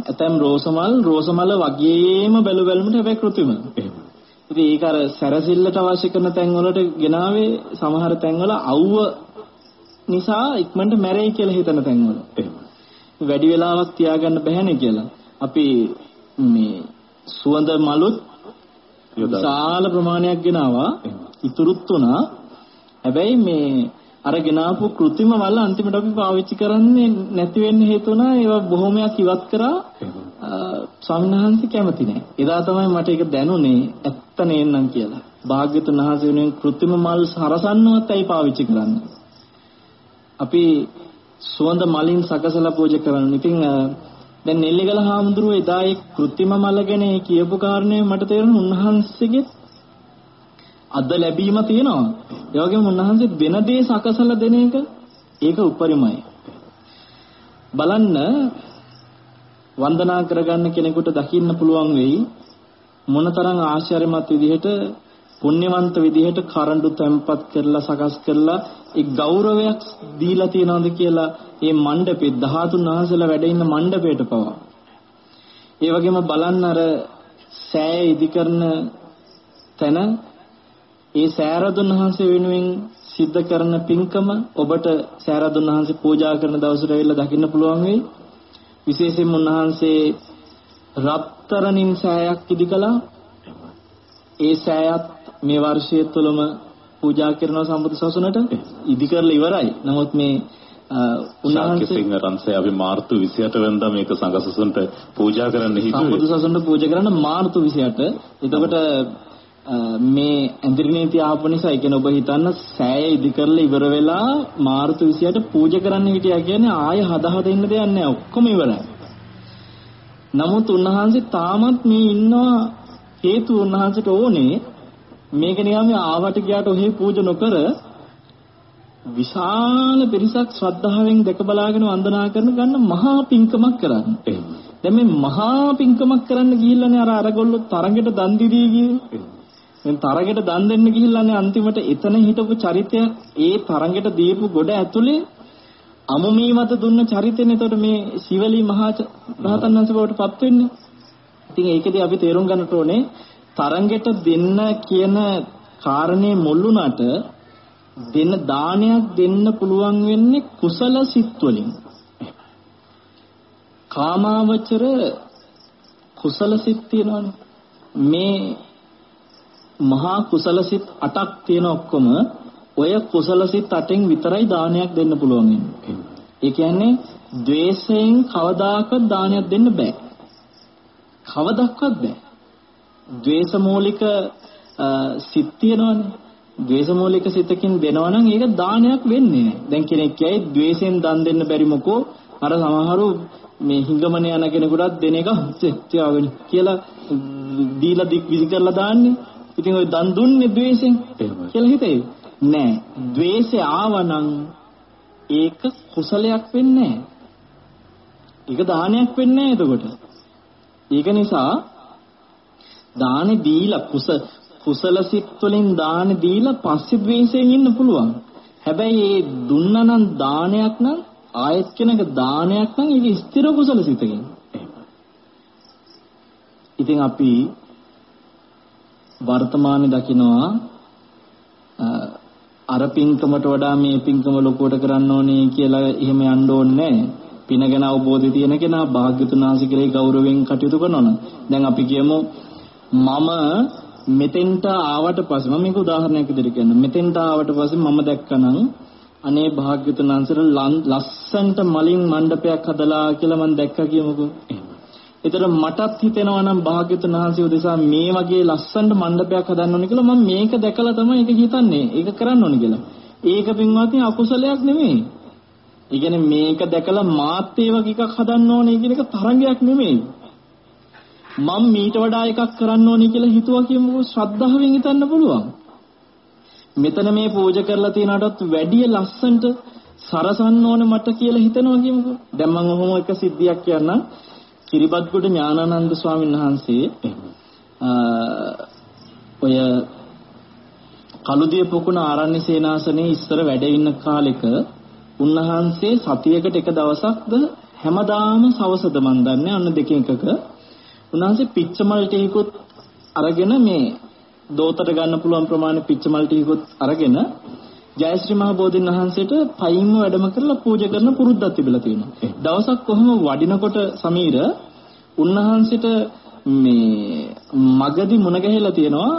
ඇතම් රෝසමල් රෝසමල වගේම බැලු බැලමුට හැබැයි. එහෙමයි. ඉතින් ඒක අර සැරසිල්ලට අවශ්‍ය කරන තැන් වලට ගෙනාවේ සමහර තැන් වල අවුව නිසා ඉක්මනට මැරෙයි කියලා හිතන තැන් වල. වැඩි වෙලාවක් තියාගන්න බැහැනේ කියලා. අපි මේ සුවඳ මලුත් විශාල ප්‍රමාණයක් ගෙනාවා. ඉතුරුත් වුණා. හැබැයි මේ අර ගෙනාපු કૃතිම වල අන්තිමට අපි පාවිච්චි කරන්නේ නැති වෙන්න හේතු වුණා ඒවා බොහොමයක් ඉවත් කරා සම්හාන්ති කැමති නැහැ. එදා තමයි මට ඒක දැනුනේ ඇත්ත නේනම් කියලා. භාග්‍යතුන් වහන්සේ වෙනුවෙන් કૃතිම මල් හරසන්නවත් ඇයි පාවිච්චි කරන්නේ? අපි සුවඳ මලින් සකසලා පූජා කරනවා. ඉතින් දැන් නෙල්ලිගල හාමුදුරුවෝ එදා ඒ કૃතිම මල ගැන කියපු කාරණේ මට තේරුණා උන්වහන්සේගේ අද ලැබීම තියෙනවා. ඒ වගේම උන්වහන්සේ වෙන දේ සකසලා දෙන එක ඒක උපරිමයි. බලන්න වන්දනා කරගන්න කෙනෙකුට දකින්න පුළුවන් වෙයි මොනතරම් ආශ්චර්යමත් විදිහට පුණ්‍යවන්ත විදිහට කරඬු තැම්පත් කරලා සකස් කරලා ඒ ගෞරවයක් දීලා තියනවාද කියලා මේ මණ්ඩපේ 13 වහන්සේලා වැඩ ඉන්න මණ්ඩපයට පවා. ඒ වගේම බලන්න අර සෑය ඉදි කරන තැන ඒ සෑරදුන් වහන්සේ වෙනුවෙන් සිද්ධ කරන පින්කම ඔබට සෑරදුන් වහන්සේ පූජා කරන දවසට ඇවිල්ලා දකින්න පුළුවන් වෙයි. විශේෂයෙන්ම උන්වහන්සේ රත්තරණින් සෑයක් ඉදි කළා. ඒ සෑයත් මේ වර්ෂය තුළම පූජා කරන සම්බුදු සසුනට ඉදි කරලා ඉවරයි. නමුත් මේ උන්වහන්සේ සිංහ රන්සේ අපි මාර්තු 28 වෙනිදා මේක සංඝසසුන්ට පූජා කරන්න හිතුවේ. සම්බුදු සසුනට පූජා කරන්න මාර්තු 28. එතකොට මේ ඇඳිරිනීති ආපු නිසා ඒ කියන්නේ ඔබ හිතන්න සෑය ඉදි කරලා ඉවර වෙලා මාර්තු 28 පූජා කරන්න හිටියා කියන්නේ ආය හදා හදා ඉන්න දෙයක් නැහැ. ඔක්කොම ඉවරයි. නමුත් උන්වහන්සේ තාමත් මේ ඉන්නවා හේතු උන්වහන්සේට ඕනේ මේක නිකන් ආවට ගියාට ඔහේ පූජා නොකර විශාල පිරිසක් ශ්‍රද්ධාවෙන් දැක බලාගෙන වන්දනා කරන ගන්න මහා පිංකමක් කරන්න. දැන් මේ මහා පිංකමක් කරන්න ගිහිල්ලානේ අර අරගොල්ලෝ තරඟට දන් දීදී ගියේ. දැන් තරඟට දන් දෙන්න ගිහිල්ලානේ අන්තිමට එතන හිටපු චරිතය ඒ තරඟට දීපු ගොඩ ඇතුලේ අමුමී මත දුන්න චරිතෙනේ එතකොට මේ සිවලි මහා රහතන් වහන්සේ බවට පත් වෙන්නේ. ඉතින් ඒකදී අපි තේරුම් ගන්නට ඕනේ තරඟෙට දෙන්න කියන කාරණේ මුල්ුණාට දෙන්න දානයක් දෙන්න පුළුවන් වෙන්නේ කුසල සිත් වලින්. කාමාවචර කුසල සිත් තියෙනවනේ. මේ මහා කුසල සිත් 8ක් තියෙන ඔක්කොම ඔය කුසල සිත් 8න් විතරයි දානයක් දෙන්න පුළුවන් ඒ කියන්නේ ද්වේෂයෙන් කවදාකවත් දානයක් දෙන්න බෑ. කවදාවත් බෑ. ද්වේෂ මූලික සිත් තියෙනවනේ. ද්වේෂ මූලික සිතකින් දෙනවා නම් ඒක දානයක් වෙන්නේ නැහැ. දැන් කෙනෙක් කියයි ද්වේෂයෙන් දන් දෙන්න බැරි මොකෝ අර සමහරු මේ හිඟමන යන කෙනෙකුටත් දෙන එක තියාගෙන කියලා දීලා දික් විසි කරලා දාන්නේ. ඉතින් ඔය දන් දුන්නේ ද්වේෂෙන් කියලා හිතේ. නෑ. ද්වේෂය ආවනම් ඒක කුසලයක් වෙන්නේ නෑ. ඒක දානයක් වෙන්නේ නෑ එතකොට. ඒක නිසා දානේ දීලා කුස කුසල සිත් වලින් දානේ දීලා පස්සේ ද්වේෂයෙන් ඉන්න පුළුවන්. හැබැයි ඒ දුන්නානම් දානයක් නම් ආයෙත් කෙනක දානයක් නම් ඒක ස්ථිර කුසල සිතකින්. ඉතින් අපි වර්තමානයේ දකිනවා. අර පින්කමට වඩා මේ පින්කම ලොකුවට කරන්න ඕනේ කියලා එහෙම යන්න ඕනේ පින ගැන අවබෝධය තියෙන කෙනා භාග්‍යතුන් වහන්සේ කෙරෙහි ගෞරවයෙන් කටයුතු කරනවා දැන් අපි කියමු මම මෙතෙන්ට ආවට පස්සේ මම මේක උදාහරණයක් විදිහට කියන්නම්. මෙතෙන්ට ආවට පස්සේ මම දැක්කනම් අනේ භාග්‍යතුන් වහන්සේට ලස්සන්ට මලින් මණ්ඩපයක් හදලා කියලා මම දැක්කා කියමුකෝ. ඒතර මටත් හිතෙනවා නම් භාග්‍යතුන් වහන්සේ උදෙසා මේ වගේ ලස්සනට මණ්ඩපයක් හදන්න ඕනේ කියලා මම මේක දැකලා තමයි ඒක හිතන්නේ. ඒක කරන්න ඕනේ කියලා. ඒක පින්වත්නි අකුසලයක් නෙමෙයි. ඒ කියන්නේ මේක දැකලා මාත් ඒ වගේ එකක් හදන්න ඕනේ කියන එක තරංගයක් නෙමෙයි. මම මීට වඩා එකක් කරන්න ඕනේ කියලා හිතුවා කියමුකෝ ශ්‍රද්ධාවෙන් හිතන්න පුළුවන්. මෙතන මේ පූජා කරලා තියනටත් වැඩිය ලස්සනට සරසන්න ඕන මට කියලා හිතනවා කියමුකෝ. දැන් මම ඔහොම එක සිද්ධියක් කියන්නම්. කිරිබත්ගොඩ ඥානානන්ද ස්වාමීන් වහන්සේ ඔය කළුදිය පොකුණ ආරණ්‍ය සේනාසනේ ඉස්සර වැඩ ඉන්න කාලෙක උන්වහන්සේ සතියකට එක දවසක්ද හැමදාම සවසද මන් දන්නේ අන්න දෙකෙන් එකක. උන්වහන්සේ පිච්චමල් ටිකකුත් අරගෙන මේ දෝතට ගන්න පුළුවන් ප්‍රමාණය පිච්චමල් ටිකකුත් අරගෙන ජයශ්‍රී මහ බෝධින් වහන්සේට පයින්ම වැඩම කරලා පූජා කරන පුරුද්දක් තිබිලා තියෙනවා. දවසක් කොහොම වඩිනකොට සමීර උන්වහන්සේට මේ මගදී මුණ ගැහිලා තියෙනවා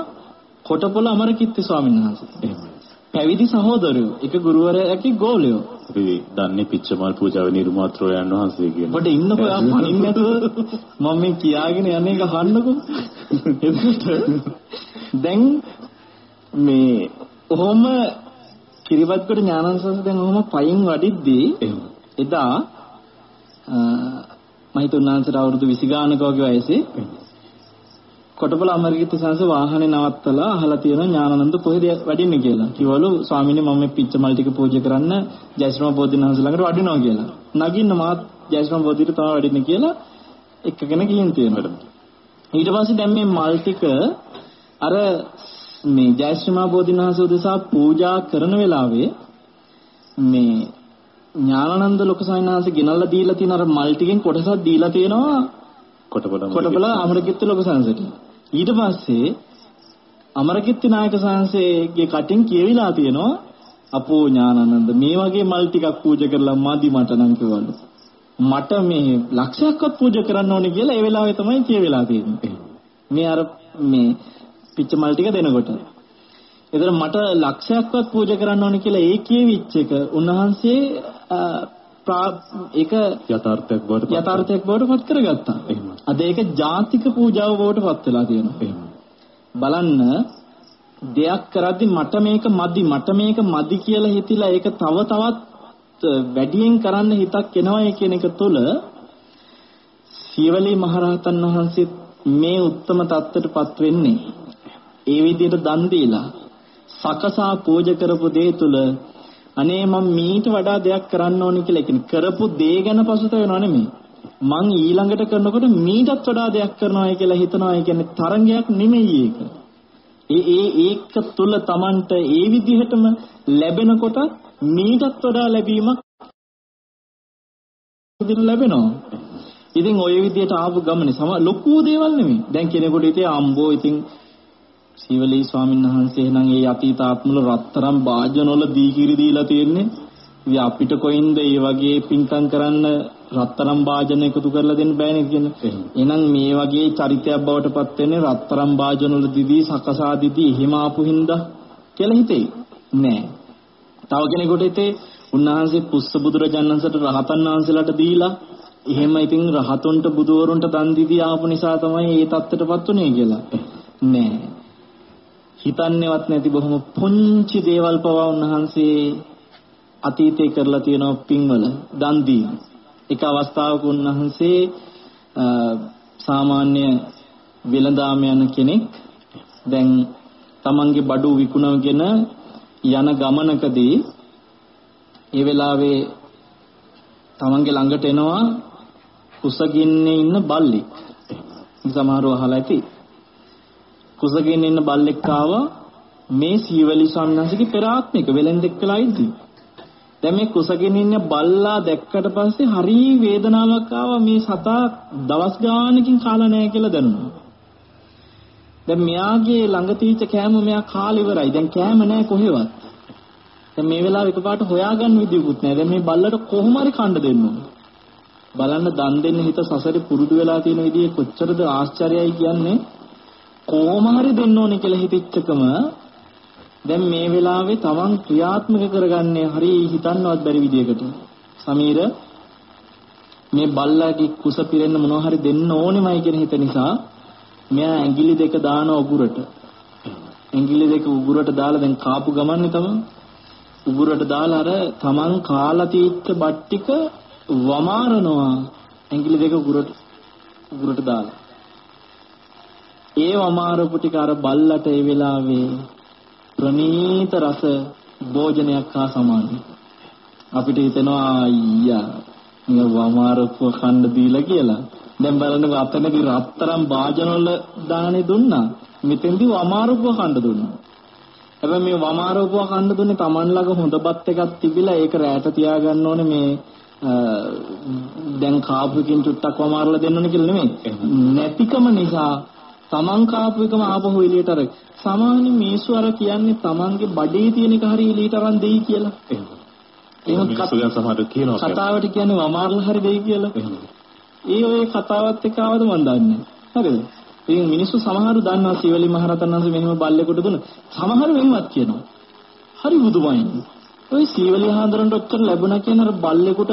කොටපොළ අමරකිත්ති ස්වාමීන් වහන්සේ. පැවිදි සහෝදරයෝ එක ගුරුවරයෙක්ගේ ගෝලයෝ. අපි දන්නේ පිච්චමල් පූජාවේ නිර්මාත්‍රෝයන් වහන්සේ කියන. ඔබට ඉන්නකෝ ආ පණින්න නැතුව මම මේ කියාගෙන යන්නේ එක අහන්නකෝ. එතකොට දැන් මේ ඔහොම කිරිබත්කොට ඥානංශස දැන් ඔහොම පයින් වඩිද්දී එදා මම හිතුවාන්සට අවුරුදු 20 ගානක වගේ වයසේ කොටබල අමරකීර්ති සංස වාහනේ නවත්තලා අහලා තියෙන ඥානানন্দ කොහෙද වැඩින්නේ කියලා. කිව්වලු ස්වාමීනි මම මේ පිච්චමල් ටික පූජා කරන්න ජයශ්‍රම බෝධිනහන්ස ළඟට වඩිනවා කියලා. නගින්න මාත් ජයශ්‍රම බෝධියට තමයි වඩින්නේ කියලා එක්කගෙන ගිහින් තියෙනවා. ඊට පස්සේ දැන් මේ මල් ටික අර මේ ජයශ්‍රීමා බෝධිනහස උදෙසා පූජා කරන වෙලාවේ මේ ඥානানন্দ ලොකු සයන්හන්ස ගෙනල්ලා දීලා තියෙන අර මල් ටිකෙන් කොටසක් දීලා තියෙනවා. කොටබල කොටබල අමරකිත්තු ලොකු සංසට ඊට පස්සේ අමරකිත්තු නායක සංසේගේ කටින් කියවිලා තියෙනවා අපෝ ඥානানন্দ මේ වගේ මල් ටිකක් පූජා කරලා මාදි මට නම් කිව්වලු. මට මේ ලක්ෂයක්වත් පූජා කරන්න ඕනේ කියලා ඒ වෙලාවේ තමයි කියවිලා තියෙන්නේ. මේ අර මේ පිච්ච මල් ටික දෙනකොට. ඒතර මට ලක්ෂයක්වත් පූජා කරන්න ඕනේ කියලා ඒ කියවිච්ච එක උන්වහන්සේ ඒක යථාර්ථයක් බවට යථාර්ථයක් බවට පත් කරගත්තා. අද ඒක ජාතික පූජාව බවට පත් වෙලා තියෙනවා. බලන්න දෙයක් කරද්දි මට මේක මදි මට මේක මදි කියලා හිතිලා ඒක තව තවත් වැඩියෙන් කරන්න හිතක් එනවා කියන එක තුළ සීවලී මහරහතන් වහන්සේ මේ උත්තම தත්ත්වයටපත් වෙන්නේ ඒ විදිහට දන් දීලා සකසා පූජ කරපු දේ තුල අනේ මම මීට වඩා දෙයක් කරන්න ඕනේ කියලා කියන්නේ කරපු දේ ගැන පසුතැවෙනව නෙමෙයි. මං ඊළඟට කරනකොට මීටත් වඩා දෙයක් කරනවා කියලා හිතනවා ඒ කියන්නේ තරංගයක් නෙමෙයි ඒක. ඒ ඒ ඒක තුල Tamanට ඒ විදිහටම ලැබෙනකොට මීටත් වඩා ලැබීමක් ලැබෙනවා. ඉතින් ওই විදිහට ආපු ගමනේ සම ලොකු දේවල් නෙමෙයි. දැන් කෙනෙකුට ඉතින් අම්බෝ ඉතින් සීවලී ස්වාමීන් වහන්සේ නම් ඒ අතීත ආත්මවල රත්තරන් වාජනවල දීකිරි දීලා තියෙන්නේ. ඉතින් අපිට කොයින්ද මේ වගේ පින්කම් කරන්න රත්තරන් වාදන එකතු කරලා දෙන්න බෑනේ කියන්නේ. එහෙනම් මේ වගේ චරිතයක් බවට පත් වෙන්නේ රත්තරන් වාදන වල දිදී සකසා දිදී එහෙම ආපු හින්දා කියලා හිතෙයි. නෑ. තව කෙනෙකුට හිතේ උන්වහන්සේ පුස්ස බුදුරජාණන්සට රහතන් වහන්සේලාට දීලා එහෙම ඉතින් රහතුන්ට බුදුවරුන්ට දන් දීදී ආපු නිසා තමයි මේ தත්ත්වයටපත් උනේ කියලා. නෑ. හිතන්නේවත් නැති බොහොම පුංචි දේවල් පවා උන්වහන්සේ අතීතේ කරලා තියෙන පින්වල දන් දීම. එක අවස්ථාවක උන්වහන්සේ සාමාන්‍ය වෙළඳාම යන කෙනෙක් දැන් තමන්ගේ බඩු විකුණගෙන යන ගමනකදී ඒ වෙලාවේ තමන්ගේ ළඟට එනවා කුසගින්නේ ඉන්න බල්ලෙක්. සමහරව අහලා ඇති. කුසගින්නේ ඉන්න බල්ලෙක් ආවා මේ සීවලි සම්නාසිකේ පෙර ආත්මික වෙලෙන්දෙක් වෙලා ඉද්දී. දැන් මේ කුසගෙන ඉන්න බල්ලා දැක්කට පස්සේ හරි වේදනාවක් ආවා මේ සතා දවස් ගානකින් කාලා නැහැ කියලා දැනුණා. දැන් මෙයාගේ ළඟ තීච්ච කෑම මෙයා කාලා ඉවරයි. දැන් කෑම නැහැ කොහෙවත්. දැන් මේ වෙලාව එකපාරට හොයාගන්න විදියකුත් නැහැ. දැන් මේ බල්ලට කොහොම හරි කන්න දෙන්න ඕනේ. බලන්න දන් දෙන්න හිත සසරේ පුරුදු වෙලා තියෙන විදිය කොච්චරද ආශ්චර්යයි කියන්නේ කොහොම හරි දෙන්න ඕනේ කියලා හිතෙච්චකම දැන් මේ වෙලාවේ තමන් ක්‍රියාත්මක කරගන්නේ හරි හිතන්නවත් බැරි විදියකට. සමීර මේ බල්ලාගේ කුස පිරෙන්න මොනවා හරි දෙන්න ඕනෙමයි කියන හිත නිසා මෙයා ඇඟිලි දෙක දාන උගුරට. ඇඟිලි දෙක උගුරට දාලා දැන් කාපු ගමන්නේ තමයි උගුරට දාලා අර තමන් කාලා තීච්ච බත් ටික වමාරනවා ඇඟිලි දෙක උගුරට උගුරට දාලා. ඒ වමාරපු ටික අර බල්ලට ඒ වෙලාවේ ප්‍රනීත රස භෝජනයක් හා සමානයි. අපිට හිතෙනවා අයියා මේ වමාරකුව කන්න දීලා කියලා. දැන් බලන්න අතනදී රත්තරන් වාජන වල දාහනේ දුන්නා. මෙතෙන්දී වමාරකුව කන්න දුන්නා. හැබැයි මේ වමාරකුව කන්න දුන්නේ Taman ළඟ හොඳ බත් එකක් තිබිලා ඒක රැට තියාගන්න ඕනේ මේ දැන් කාපුකින් චුට්ටක් වමාරලා දෙන්න ඕනේ කියලා නෙමෙයි. නැතිකම නිසා Taman කාපු එකම ආපහු එළියට අර සාමාන්‍ය මිනිස්සු අර කියන්නේ Tamanගේ බඩේ තියෙන එක හරි එළියට අරන් දෙයි කියලා. එහෙම. කතාවට කියන්නේ වමාරලා හරි දෙයි කියලා. ඒ ඔය කතාවත් එක්ක ආවද මන් දන්නේ. හරිද? ඉතින් මිනිස්සු සමහරු දන්නවා සීවලි මහරතන් වහන්සේ මෙහෙම බල්ලෙකුට දුන්න. සමහරු මෙහෙමත් කියනවා. හරි බුදුමයි. ඔය සීවලි හාමුදුරන්ට ඔච්චර ලැබුණා කියන අර බල්ලෙකුට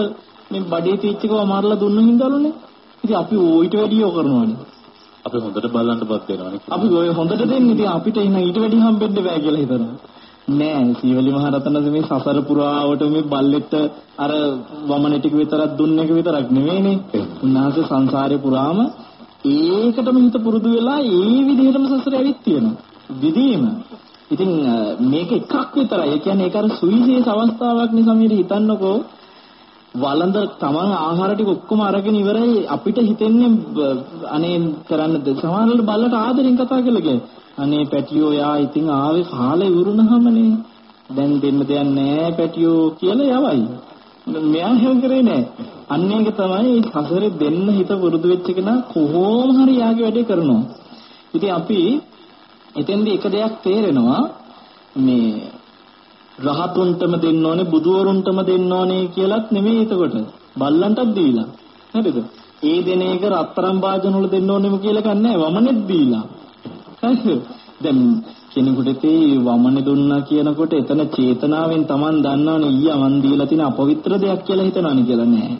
මේ බඩේ තීච්චකව මාරලා දුන්න හින්දාලුනේ. ඉතින් අපි ඕයිට වැඩියෝ කරනවානේ. අපි හොඳට බලන්නපත් වෙනවානේ. අපි ඔය හොඳට දෙන්නේ ඉතින් අපිට එන ඊට වැඩි හම්බෙන්න බෑ කියලා හිතනවා. නෑ සීවලි මහරතන මේ සසර පුරාවට මේ බල්ලෙක්ට අර වමන ටික විතරක් දුන්න එක විතරක් නෙවෙයිනේ. උන්වහන්සේ සංසාරේ පුරාම ඒකටම හිත පුරුදු වෙලා ඒ විදිහටම සසරේ ඇවිත් තියෙනවා. විදීම. ඉතින් මේක එකක් විතරයි. ඒ කියන්නේ ඒක අර සුවිශේෂ අවස්ථාවක් නේ සමීර හිතන්නකෝ. වළඳ තමන් ආහාර ටික ඔක්කොම අරගෙන ඉවරයි. අපිට හිතෙන්නේ අනේ කරන්න සමහරවල් බල්ලට ආදරෙන් කතා කරලා කියන්නේ අනේ පැටියෝ යා ඉතින් ආවේ කාලේ ඉවරුනහමනේ දැන් දෙන්න දෙයක් නැහැ පැටියෝ කියලා යවයි. මෙයා හැම කරේ නැහැ අන්න ඒක තමයි සසරේ දෙන්න හිත පුරුදු වෙච්ච කෙනා කොහොම හරි යාගේ වැඩේ කරනවා. ඉතින් අපි එතෙන්දී එක දෙයක් තේරෙනවා. මේ රහතුන්ටම දෙන්න ඕනේ බුදුවරුන්ටම දෙන්න ඕනේ කියලත් නෙමෙයි එතකොට. බල්ලන්ටත් දීලා. හරිද? ඒ දෙන එක රත්තරන් වාදන වල දෙන්න ඕනෙම කියලා ගන්නෑ වමනෙත් දීලා. හරිද? දැන් කෙනෙකුට තේ වමනේ දුන්නා කියනකොට එතන චේතනාවෙන් Taman දන්නවනේ ඊයා මන් දීලා තියෙන අපවිත්‍ර දෙයක් කියලා හිතනවනේ කියලා නෑ.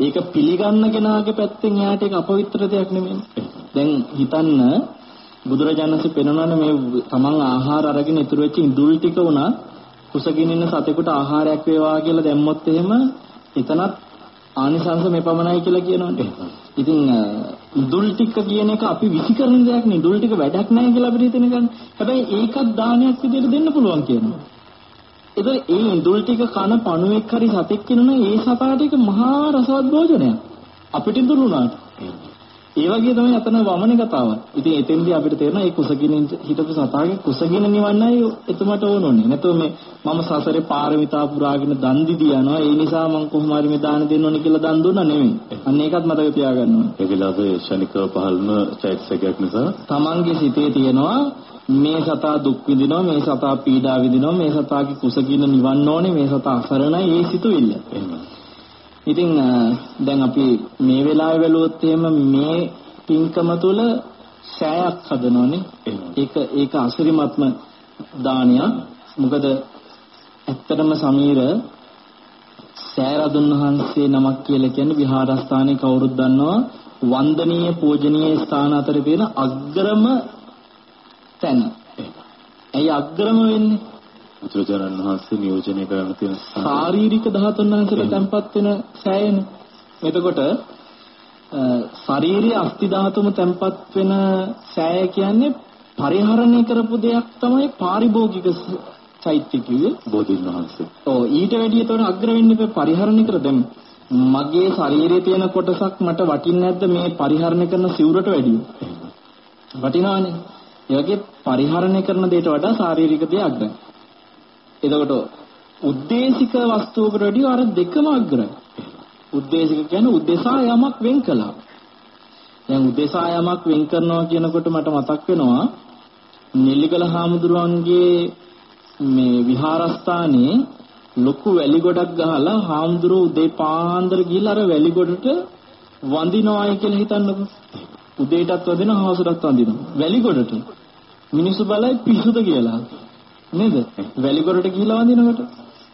ඒක පිළිගන්න කෙනාගේ පැත්තෙන් එයාට ඒක අපවිත්‍ර දෙයක් නෙමෙයි. දැන් හිතන්න බුදුරජාණන්සේ පෙන්වනවානේ මේ Taman ආහාර අරගෙන ඉතුරු වෙච්ච ඉඳුල් ටික උනා. කුසගින් ඉන්න සතෙකුට ආහාරයක් වේවා කියලා දැම්මොත් එහෙම එතනත් ආනිසංස මේ පමණයි කියලා කියනවනේ. ඉතින් ඉදුල් ටික කියන එක අපි විසි කරන දෙයක් නේ. ඉදුල් ටික වැඩක් නැහැ කියලා අපිට හිතෙන ගන්න. හැබැයි ඒකත් දානයක් විදිහට දෙන්න පුළුවන් කියනවා. ඒතර ඒ ඉදුල් ටික කන පණුවෙක් හරි සතෙක් කියනවනේ ඒ සතාට ඒක මහා රසවත් භෝජනයක්. අපිට ඉදුල් උනාට. ඒ වගේ තමයි අතන වමනේ කතාව. ඉතින් එතෙන්දී අපිට තේරෙනවා මේ කුසගින හිටපු සතාගේ කුසගින නිවන්නයි එතුමට ඕනෝනේ. නැත්නම් මේ මම සසරේ පාරමිතා පුරාගෙන දන් දීදී යනවා. ඒ නිසා මම කොහොම හරි මේ දාන දෙන්න ඕනේ කියලා දන් දුන්නා නෙමෙයි. අන්න ඒකත් මතක තියාගන්න ඕනේ. ඒ වෙලාවේ ශනිකව පහළම චෛතසිකයක් නිසා තමන්ගේ සිතේ තියෙනවා මේ සතා දුක් විඳිනවා මේ සතා පීඩා විඳිනවා මේ සතාගේ කුසගින නිවන්න ඕනේ මේ සතා අසරණයි ඒ සිතුවිල්ල. එහෙම. ඉතින් දැන් අපි මේ වෙලාවේ බැලුවොත් එහෙම මේ පින්කම තුල සෑයක් හදනෝනේ. ඒක ඒක අසිරිමත්ම දානයක්. මොකද ඇත්තටම සමීර සෑරදුන් වහන්සේ නමක් කියලා කියන්නේ විහාරස්ථානයේ කවුරුත් දන්නවා වන්දනීය පූජනීය ස්ථාන අතර තියෙන අග්‍රම තැන. ඇයි අග්‍රම වෙන්නේ? බුදුරජාණන් වහන්සේ නියෝජනය කරන්න තියෙන ශාරීරික ධාතුන් වහන්සේලා තැන්පත් වෙන සෑයනේ. එතකොට ශාරීරික අස්ති ධාතුම තැන්පත් වෙන සෑය කියන්නේ පරිහරණය කරපු දෙයක් තමයි පාරිභෝගික චෛත්‍ය කිව්වේ බෝධීන් වහන්සේ. ඔව් ඊට වැඩිය තවන අග්‍ර වෙන්න පරිහරණය කර දැන් මගේ ශරීරයේ තියෙන කොටසක් මට වටින්නේ නැද්ද මේ පරිහරණය කරන සිවුරට වැඩිය? වටිනවානේ. ඒ වගේ පරිහරණය කරන දෙයට වඩා ශාරීරික දේ අග්‍රයි. එතකොට උද්දේශික වස්තුවකට වැඩිය අර දෙකම අග්‍රයි. උද්දේශික කියන්නේ උද්දේශා යමක් වෙන් කළා. දැන් උද්දේශා යමක් වෙන් කරනවා කියනකොට මට මතක් වෙනවා නෙල්ලිගල හාමුදුරුවන්ගේ මේ විහාරස්ථානයේ ලොකු වැලි ගොඩක් ගහලා හාමුදුරුවෝ උදේ පාන්දර ගිහිල්ලා අර වැලි ගොඩට වඳිනවායි කියලා හිතන්නකෝ. උදේටත් වදිනවා හවසටත් වඳිනවා. වැලි ගොඩට. මිනිස්සු බලයි පිස්සුද කියලා. නේද? වැලි ගොඩට ගිහිල්ලා වඳිනකොට.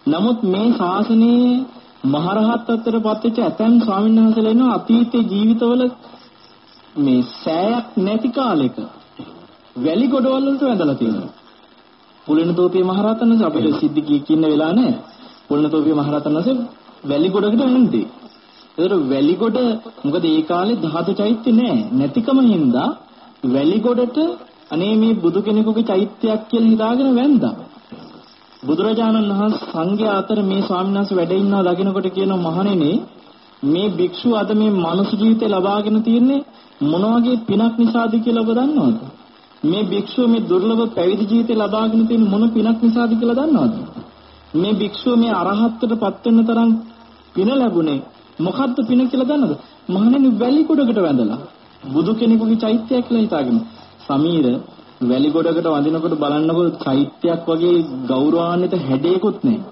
නමුත් මේ ශාසනයේ මහරහත් අතර පත්වෙච්ච ඇතැම් ස්වාමීන් වහන්සේලා ඉන්නවා අතීතයේ ජීවිතවල මේ සෑයක් නැති කාලෙක වැලි ගොඩවල් වලට වැඳලා තියෙනවා. පුලිනතෝපිය මහරහතන් වහන්සේ අපිට සිද්ධිකී ඉන්න වෙලා නැහැ. පුලිනතෝපිය මහරහතන් වහන්සේ වැලිගොඩකට එන්නේ. ඒතර වැලිගොඩ මොකද ඒ කාලේ ධාතු චෛත්‍ය නැහැ. නැතිකම හින්දා වැලිගොඩට අනේ මේ බුදු කෙනෙකුගේ චෛත්‍යයක් කියලා හිතාගෙන වැන්දා. බුදුරජාණන් වහන්සේ සංඝයා අතර මේ ස්වාමීන් වහන්සේ වැඩ ඉන්නවා දකිනකොට කියනවා මහණෙනි මේ භික්ෂුව අද මේ මනුස්ස ජීවිතය ලබාගෙන තියන්නේ මොන වගේ පිනක් නිසාද කියලා ඔබ දන්නවද? මේ භික්ෂුව මේ දුර්ලභ පැවිදි ජීවිතය ලබාගෙන තියෙන මොන පිනක් නිසාද කියලා දන්නවද? මේ භික්ෂුව මේ අරහත්ත්වයටපත් වෙන්න තරම් පින ලැබුණේ මොකද්ද පින කියලා දන්නවද? මහණෙනි වැලි ගොඩකට වැඳලා බුදු කෙනෙකුගේ චෛත්‍යයක් කියලා හිතාගෙන සමීර වැලිගොඩකට වදිනකොට බලන්නකො චෛත්‍යයක් වගේ ගෞරවාන්විත හැඩයකුත් නැහැ.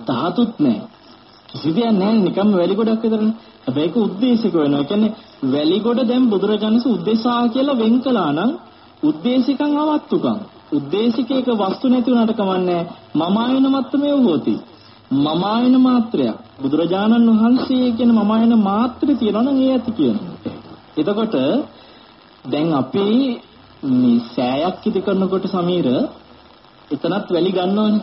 ධාතුත් නැහැ. කිසිදයක් නැහැ නිකම්ම වැලිගොඩක් විතරනේ. හැබැයි ඒක ಉದ್ದೇಶික වෙනවා. ඒ කියන්නේ වැලිගොඩ දැන් බුදුරජාණන්ස උද්දේශා කියලා වෙන් කළා නම් උද්දේශිකං අවත්තුකං. උද්දේශිකයක වස්තු නැති වුණාට කමන්නේ මමායන මත්තමේ වූති. මමායන මාත්‍රයක්. බුදුරජාණන් වහන්සේ කියන මමායන මාත්‍රය තියෙනවා නම් ඒ ඇති කියනවා. එතකොට දැන් අපි මේ සෑයක් ඉදි කරනකොට සමීර එතනත් වැලි ගන්නවනේ.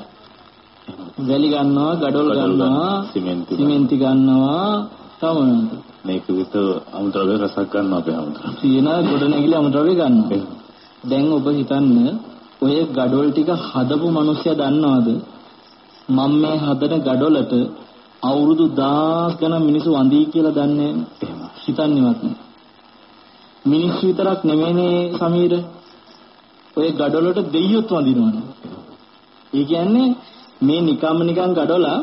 වැලි ගන්නවා, gadol ගන්නවා, සිමෙන්ති ගන්නවා, තමයි. මේක විත අමුද්‍රව්‍ය රසක් ගන්නවා අපේ අමුද්‍රව්‍ය. තියෙන ගොඩනැගිලි අමුද්‍රව්‍ය ගන්නවා. දැන් ඔබ හිතන්න ඔය gadol ටික හදපු මිනිස්සයා දන්නවද? මම මේ හදන gadolට අවුරුදු 10 ගණන් මිනිස්සු වඳී කියලා දන්නේ හිතන්නේවත් නෑ. මිනිස්සු විතරක් නෙමෙයිනේ සමීර. ඔය gadolට දෙයියොත් වඳිනවනේ. ඒ කියන්නේ මේ නිකම්ම නිකන් gadola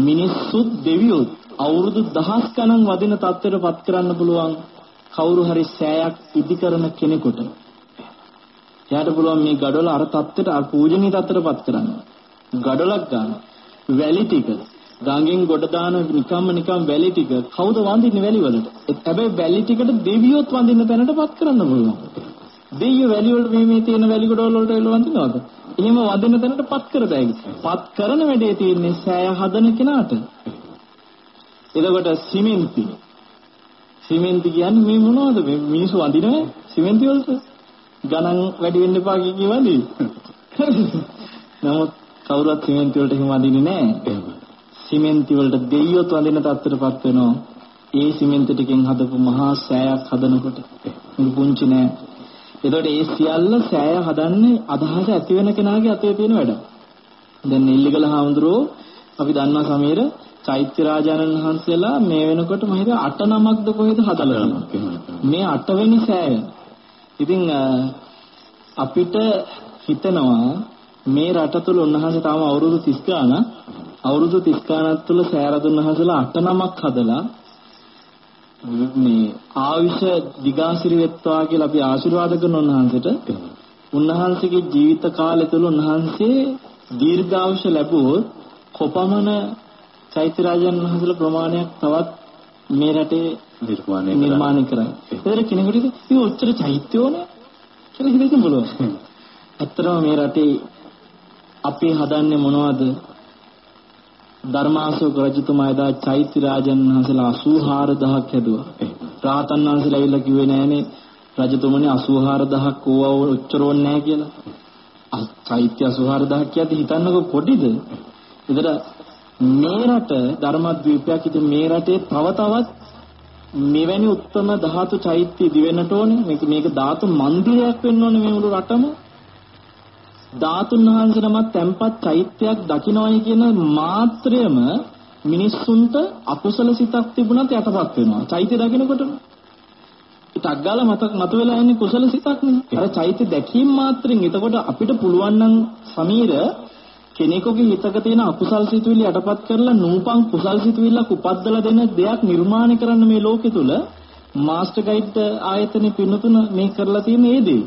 මිනිස්සුත් දෙවියොත් අවුරුදු දහස් ගණන් වදින තත්ත්වයට පත් කරන්න පුළුවන් කවුරු හරි සෑයක් ඉදි කරන කෙනෙකුට එයාට පුළුවන් මේ gadol අර தත්තට අර පූජනීය தත්තටපත් කරන්න. gadolක් ගන්න. වැලි ටික ගංගෙන් ගොඩ දාන නිකම්ම නිකම් වැලි ටික කවුද වඳින්නේ වැලි වලට? හැබැයි වැලි ටිකට දෙවියොත් වඳින්න තැනටපත් කරන්න පුළුවන්. දෙයියෝ වැලි වලට මේ මේ තියෙන වැලි ගොඩවල වලට එළ වඳිනවද? එහෙම වදින තැනටපත් කර දෙයි. පත් කරන වැඩේ තියෙන්නේ සෑය හදන කෙනාට. එතකොට සිමෙන්ති සිමෙන්ති කියන්නේ මේ මොනවද මේ මිනිස්සු වඳිනවේ සිමෙන්ති වලට ගණන් වැඩි වෙන්න එපා කියවලි. නමුත් කවුරුත් සිමෙන්ති වලට එහෙම වඳින්නේ නැහැ. සිමෙන්ති වලට දෙයියොත් වඳින තත්ත්වයටපත් වෙනවා. ඒ සිමෙන්ති ටිකෙන් හදපු මහා සෑයක් හදනකොට මුළු පුංචි නෑ. එතකොට ඒ සියල්ල සෑය හදන්නේ අදහස ඇති වෙන කෙනාගේ අතේ තියෙන වැඩ. දැන් නෙල්ලිගල හාමුදුරුවෝ අපි දන්නා සමීර චෛත්‍ය රාජානන් වහන්සේලා මේ වෙනකොට මම හිතුවා අට නමක්ද කොහෙද හදලා මේ අටවෙනි සෑය ඉතින් අපිට හිතනවා මේ රට තුල උන්වහන්සේ තාම අවුරුදු 30 ගාන අවුරුදු 30 ගානක් තුල සෑරදුන් වහන්සේලා අට නමක් හදලා මේ ආවිෂ දිගාසිරි වෙත්වා කියලා අපි ආශිර්වාද කරන උන්වහන්සේට උන්වහන්සේගේ ජීවිත කාලය තුල උන්වහන්සේ දීර්ඝායුෂ ලැබුවොත් කොපමණ චෛත්‍ය රාජයන් වහන්සේලා ප්‍රමාණයක් තවත් මේ රටේ නිර්මාණය නිර්මාණය කරන්නේ. ඒතර කෙනෙකුට ඉතින් ඔච්චර චෛත්‍යෝනේ කියලා හිතෙන්න පුළුවන්. ඇත්තටම මේ රටේ අපි හදන්නේ මොනවද? ධර්මාශෝක රජතුමා එදා චෛත්‍ය රාජන් වහන්සේලා 84000ක් හැදුවා. රාතන් වහන්සේලා ඇවිල්ලා කිව්වේ නෑනේ රජතුමනි 84000ක් ඕවා ඔච්චර ඕනේ නෑ කියලා. චෛත්‍ය 84000ක් කියද්දි හිතන්නකෝ පොඩිද? ඒතර මේ රට ධර්මද්වීපයක් ඉතින් මේ රටේ තව තවත් මෙවැනි උත්තම ධාතු චෛත්‍ය දිවෙන්නට ඕනේ. මේක මේක ධාතු මන්දිරයක් වෙන්න ඕනේ මේ මුළු රටම. ධාතුන් වහන්සේ නමක් තැම්පත් චෛත්‍යයක් දකින්නවයි කියන මාත්‍රයම මිනිස්සුන්ට අකුසල සිතක් තිබුණත් යටපත් වෙනවා. චෛත්‍ය දකින්නකොටම. ටක් ගාලා මතක මතුවලා එන්නේ කුසල සිතක් නේ. අර චෛත්‍ය දැකීම මාත්‍රෙන් එතකොට අපිට පුළුවන් නම් සමීර කෙනෙකුගේ හිතක තියෙන අකුසල් සිතුවිලි යටපත් කරලා නූපන් කුසල් සිතුවිල්ලක් උපද්දලා දෙන දෙයක් නිර්මාණය කරන්න මේ ලෝකෙ තුල මාස්ටර් ගයිඩ් ආයතනේ පින්නතුන මේ කරලා තියෙන ඒ දේ.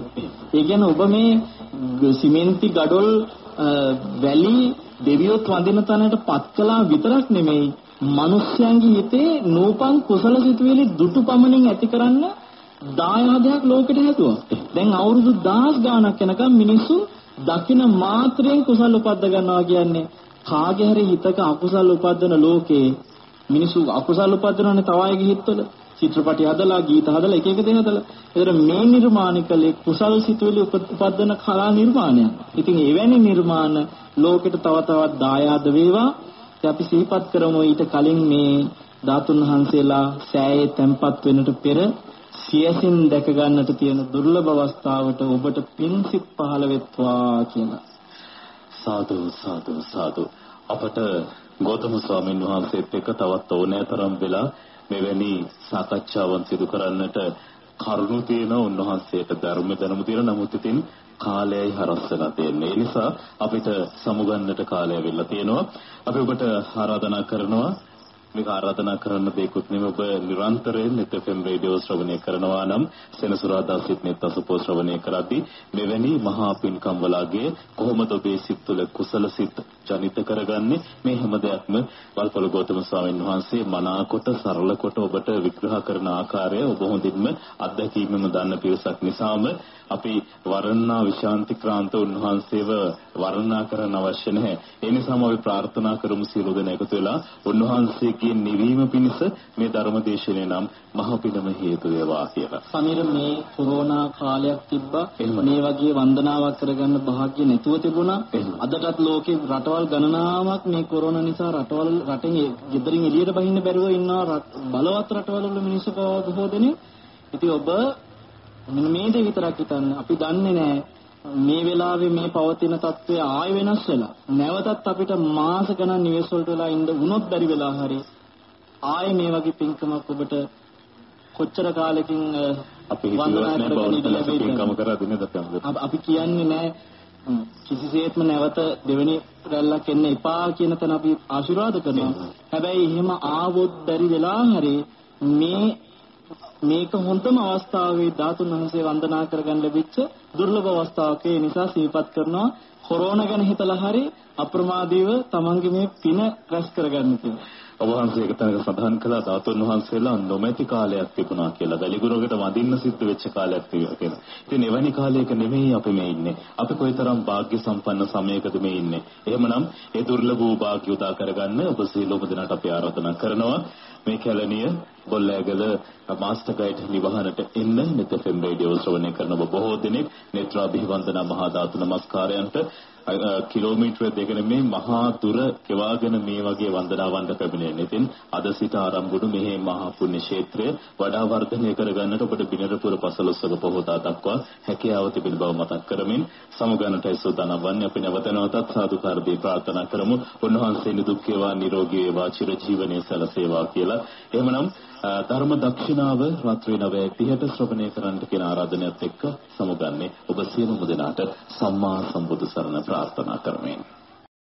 ඒ කියන්නේ ඔබ මේ සිමෙන්ති ගඩොල් වැලි දෙවියොත් වඳින තැනට පත් කළා විතරක් නෙමෙයි මිනිස්යන්ගේ හිතේ නූපන් කුසල සිතුවිලි දුටු පමණින් ඇති කරන්න දායාදයක් ලෝකෙට හැදුවා. දැන් අවුරුදු 1000 ගාණක් යනකම් මිනිස්සු දකින මාත්‍රයෙන් කුසල උපද්ද ගන්නවා කියන්නේ කාගේ හරි හිතක අකුසල උපද්දන ලෝකේ මිනිස්සු අකුසල උපද්දනනේ තව අයගේ හිතවල චිත්‍රපටි හදලා ගීත හදලා එක එක දේ හදලා ඒතර මේ නිර්මාණ කලේ කුසල් සිතුවිලි උපද්දන කලා නිර්මාණයක්. ඉතින් එවැනි නිර්මාණ ලෝකෙට තව තවත් දායාද වේවා. අපි සිහිපත් කරමු ඊට කලින් මේ ධාතුන් වහන්සේලා සෑයේ තැන්පත් වෙනට පෙර සියසින් දැක ගන්නට තියෙන දුර්ලභ අවස්ථාවට ඔබට පින්සිට පහළ වෙත්වා කියලා. සාදු සාදු සාදු අපට ගෞතම ස්වාමීන් වහන්සේත් එක්ක තවත් ඕනෑතරම් වෙලා මෙවැනි සාකච්ඡාවන් සිදු කරන්නට කරුණු තියෙන උන්වහන්සේට ධර්ම දැනුම තියෙන නමුත් ඉතින් කාලයයි හරස් වෙලා තියෙන්නේ. ඒ නිසා අපිට සමුගන්නට කාලය වෙලා තියෙනවා. අපි ඔබට ආරාධනා කරනවා මේක ආරාධනා කරන්න දෙයක්වත් නෙමෙයි. ඔබ නිරන්තරයෙන් net FM රේඩියෝ ශ්‍රවණය කරනවා නම් සෙනසුරාදා සිට net අසපෝ ශ්‍රවණය කරද්දී මෙවැනි මහා පින්කම් වලාගේ කොහොමද ඔබේ සිත් තුළ කුසල සිත් ජනිත කරගන්නේ? මේ හැම දෙයක්ම වල්පොල ගෞතම ස්වාමීන් වහන්සේ මනාකොට සරල කොට ඔබට විග්‍රහ කරන ආකාරය ඔබ හොඳින්ම අත්දැකීමම දන්න පිරිසක් නිසාම අපි වර්ණනා විශාන්ති ක්‍රාන්ත උන්වහන්සේව වර්ණනා කරන්න අවශ්‍ය නැහැ. ඒ නිසාම අපි ප්‍රාර්ථනා කරමු සියලු දෙනා එකතු වෙලා උන්වහන්සේගේ නිවීම පිණිස මේ ධර්ම දේශනේ නම් මහ පිනම හේතු වේවා කියලා. සමීර මේ කොරෝනා කාලයක් තිබ්බා. මේ වගේ වන්දනාවක් කරගන්න භාග්‍ය නැතුව තිබුණා. අදටත් ලෝකේ රටවල් ගණනාවක් මේ කොරෝනා නිසා රටවල් රටෙන් ගෙදරින් එළියට බහින්න බැරුව ඉන්නවා බලවත් රටවල වල මිනිස්සු බොහෝ දෙනෙක්. ඉතින් ඔබ මෙන්න මේ දේ විතරක් හිතන්න. අපි දන්නේ නැහැ මේ වෙලාවේ මේ පවතින తත්වය ආය වෙනස් වෙලා. නැවතත් අපිට මාස ගණන් නිවෙස් වලට වෙලා ඉන්න වුණොත් බැරි වෙලා හරි ආය මේ වගේ පින්කමක් ඔබට කොච්චර කාලෙකින් අපි හිතුවත් නෑ බෞද්ධ පින්කම කරද්දී නේද අපි කියන්නේ නෑ. කිසිසේත්ම නැවත දෙවෙනි රැල්ලක් එන්න එපා කියන තැන අපි ආශිර්වාද කරනවා. හැබැයි එහෙම ආවොත් බැරි වෙලා හරි මේ මේක හොඳම අවස්ථාවේ ධාතුන් වහන්සේ වන්දනා කරගන්න ලැබිච්ච දුර්ලභ අවස්ථාවක ඒ නිසා සිහිපත් කරනවා කොරෝනා ගැන හිතලා හරි අප්‍රමාදීව තමන්ගේ මේ පින රැස් කරගන්න කියලා. ඔබ වහන්සේ එක තැනක සඳහන් කළා ධාතුන් වහන්සේලා නොමැති කාලයක් තිබුණා කියලා. වැලිගුරුවකට වදින්න සිද්ධ වෙච්ච කාලයක් තිබුණා කියලා. ඉතින් එවැනි කාලයක නෙමෙයි අපි මේ ඉන්නේ. අපි කොයිතරම් වාග්ය සම්පන්න සමයකද මේ ඉන්නේ. එහෙමනම් ඒ දුර්ලභ වූ වාග්ය උදා කරගන්න ඔබ සියලුම දෙනාට අපි ආරාධනා කරනවා. මේ කැලණිය බොල්ලෑගල මාස්ටර් ගයිඩ් නිවහනට එන්න net FM රේඩියෝ ශ්‍රවණය කරන ඔබ බොහෝ දෙනෙක් නේත්‍රාභිවන්දනා මහා ධාතු නමස්කාරයන්ට කිලෝමීටර දෙකන මේ මහා දුර කෙවාගෙන මේ වගේ වන්දනාවන්ට පැමිණෙන. ඉතින් අද සිට ආරම්භුණු මෙහි මහා පුණ්‍ය ක්ෂේත්‍රය වඩා වර්ධනය කරගන්නට ඔබට බිනරපුර පසළොස්වක පොහොතා දක්වා හැකියාව තිබෙන බව මතක් කරමින් සමුගන්නටයි සූදානම් වන්නේ අපි නැවත නැවතත් සාදුකාර දී ප්‍රාර්ථනා කරමු. උන්වහන්සේ නිදුක් වේවා නිරෝගී වේවා චිරජීවනයේ සැලසේවා කියලා. එහෙමනම් ධර්ම දක්ෂිනාව රාත්‍රී 9:30ට ශ්‍රවණය කරන්නට කියන ආරාධනයත් එක්ක සමුගන්නේ ඔබ සියලුම දෙනාට සම්මා සම්බුදු සරණ ප්‍රාර්ථනා කරමින්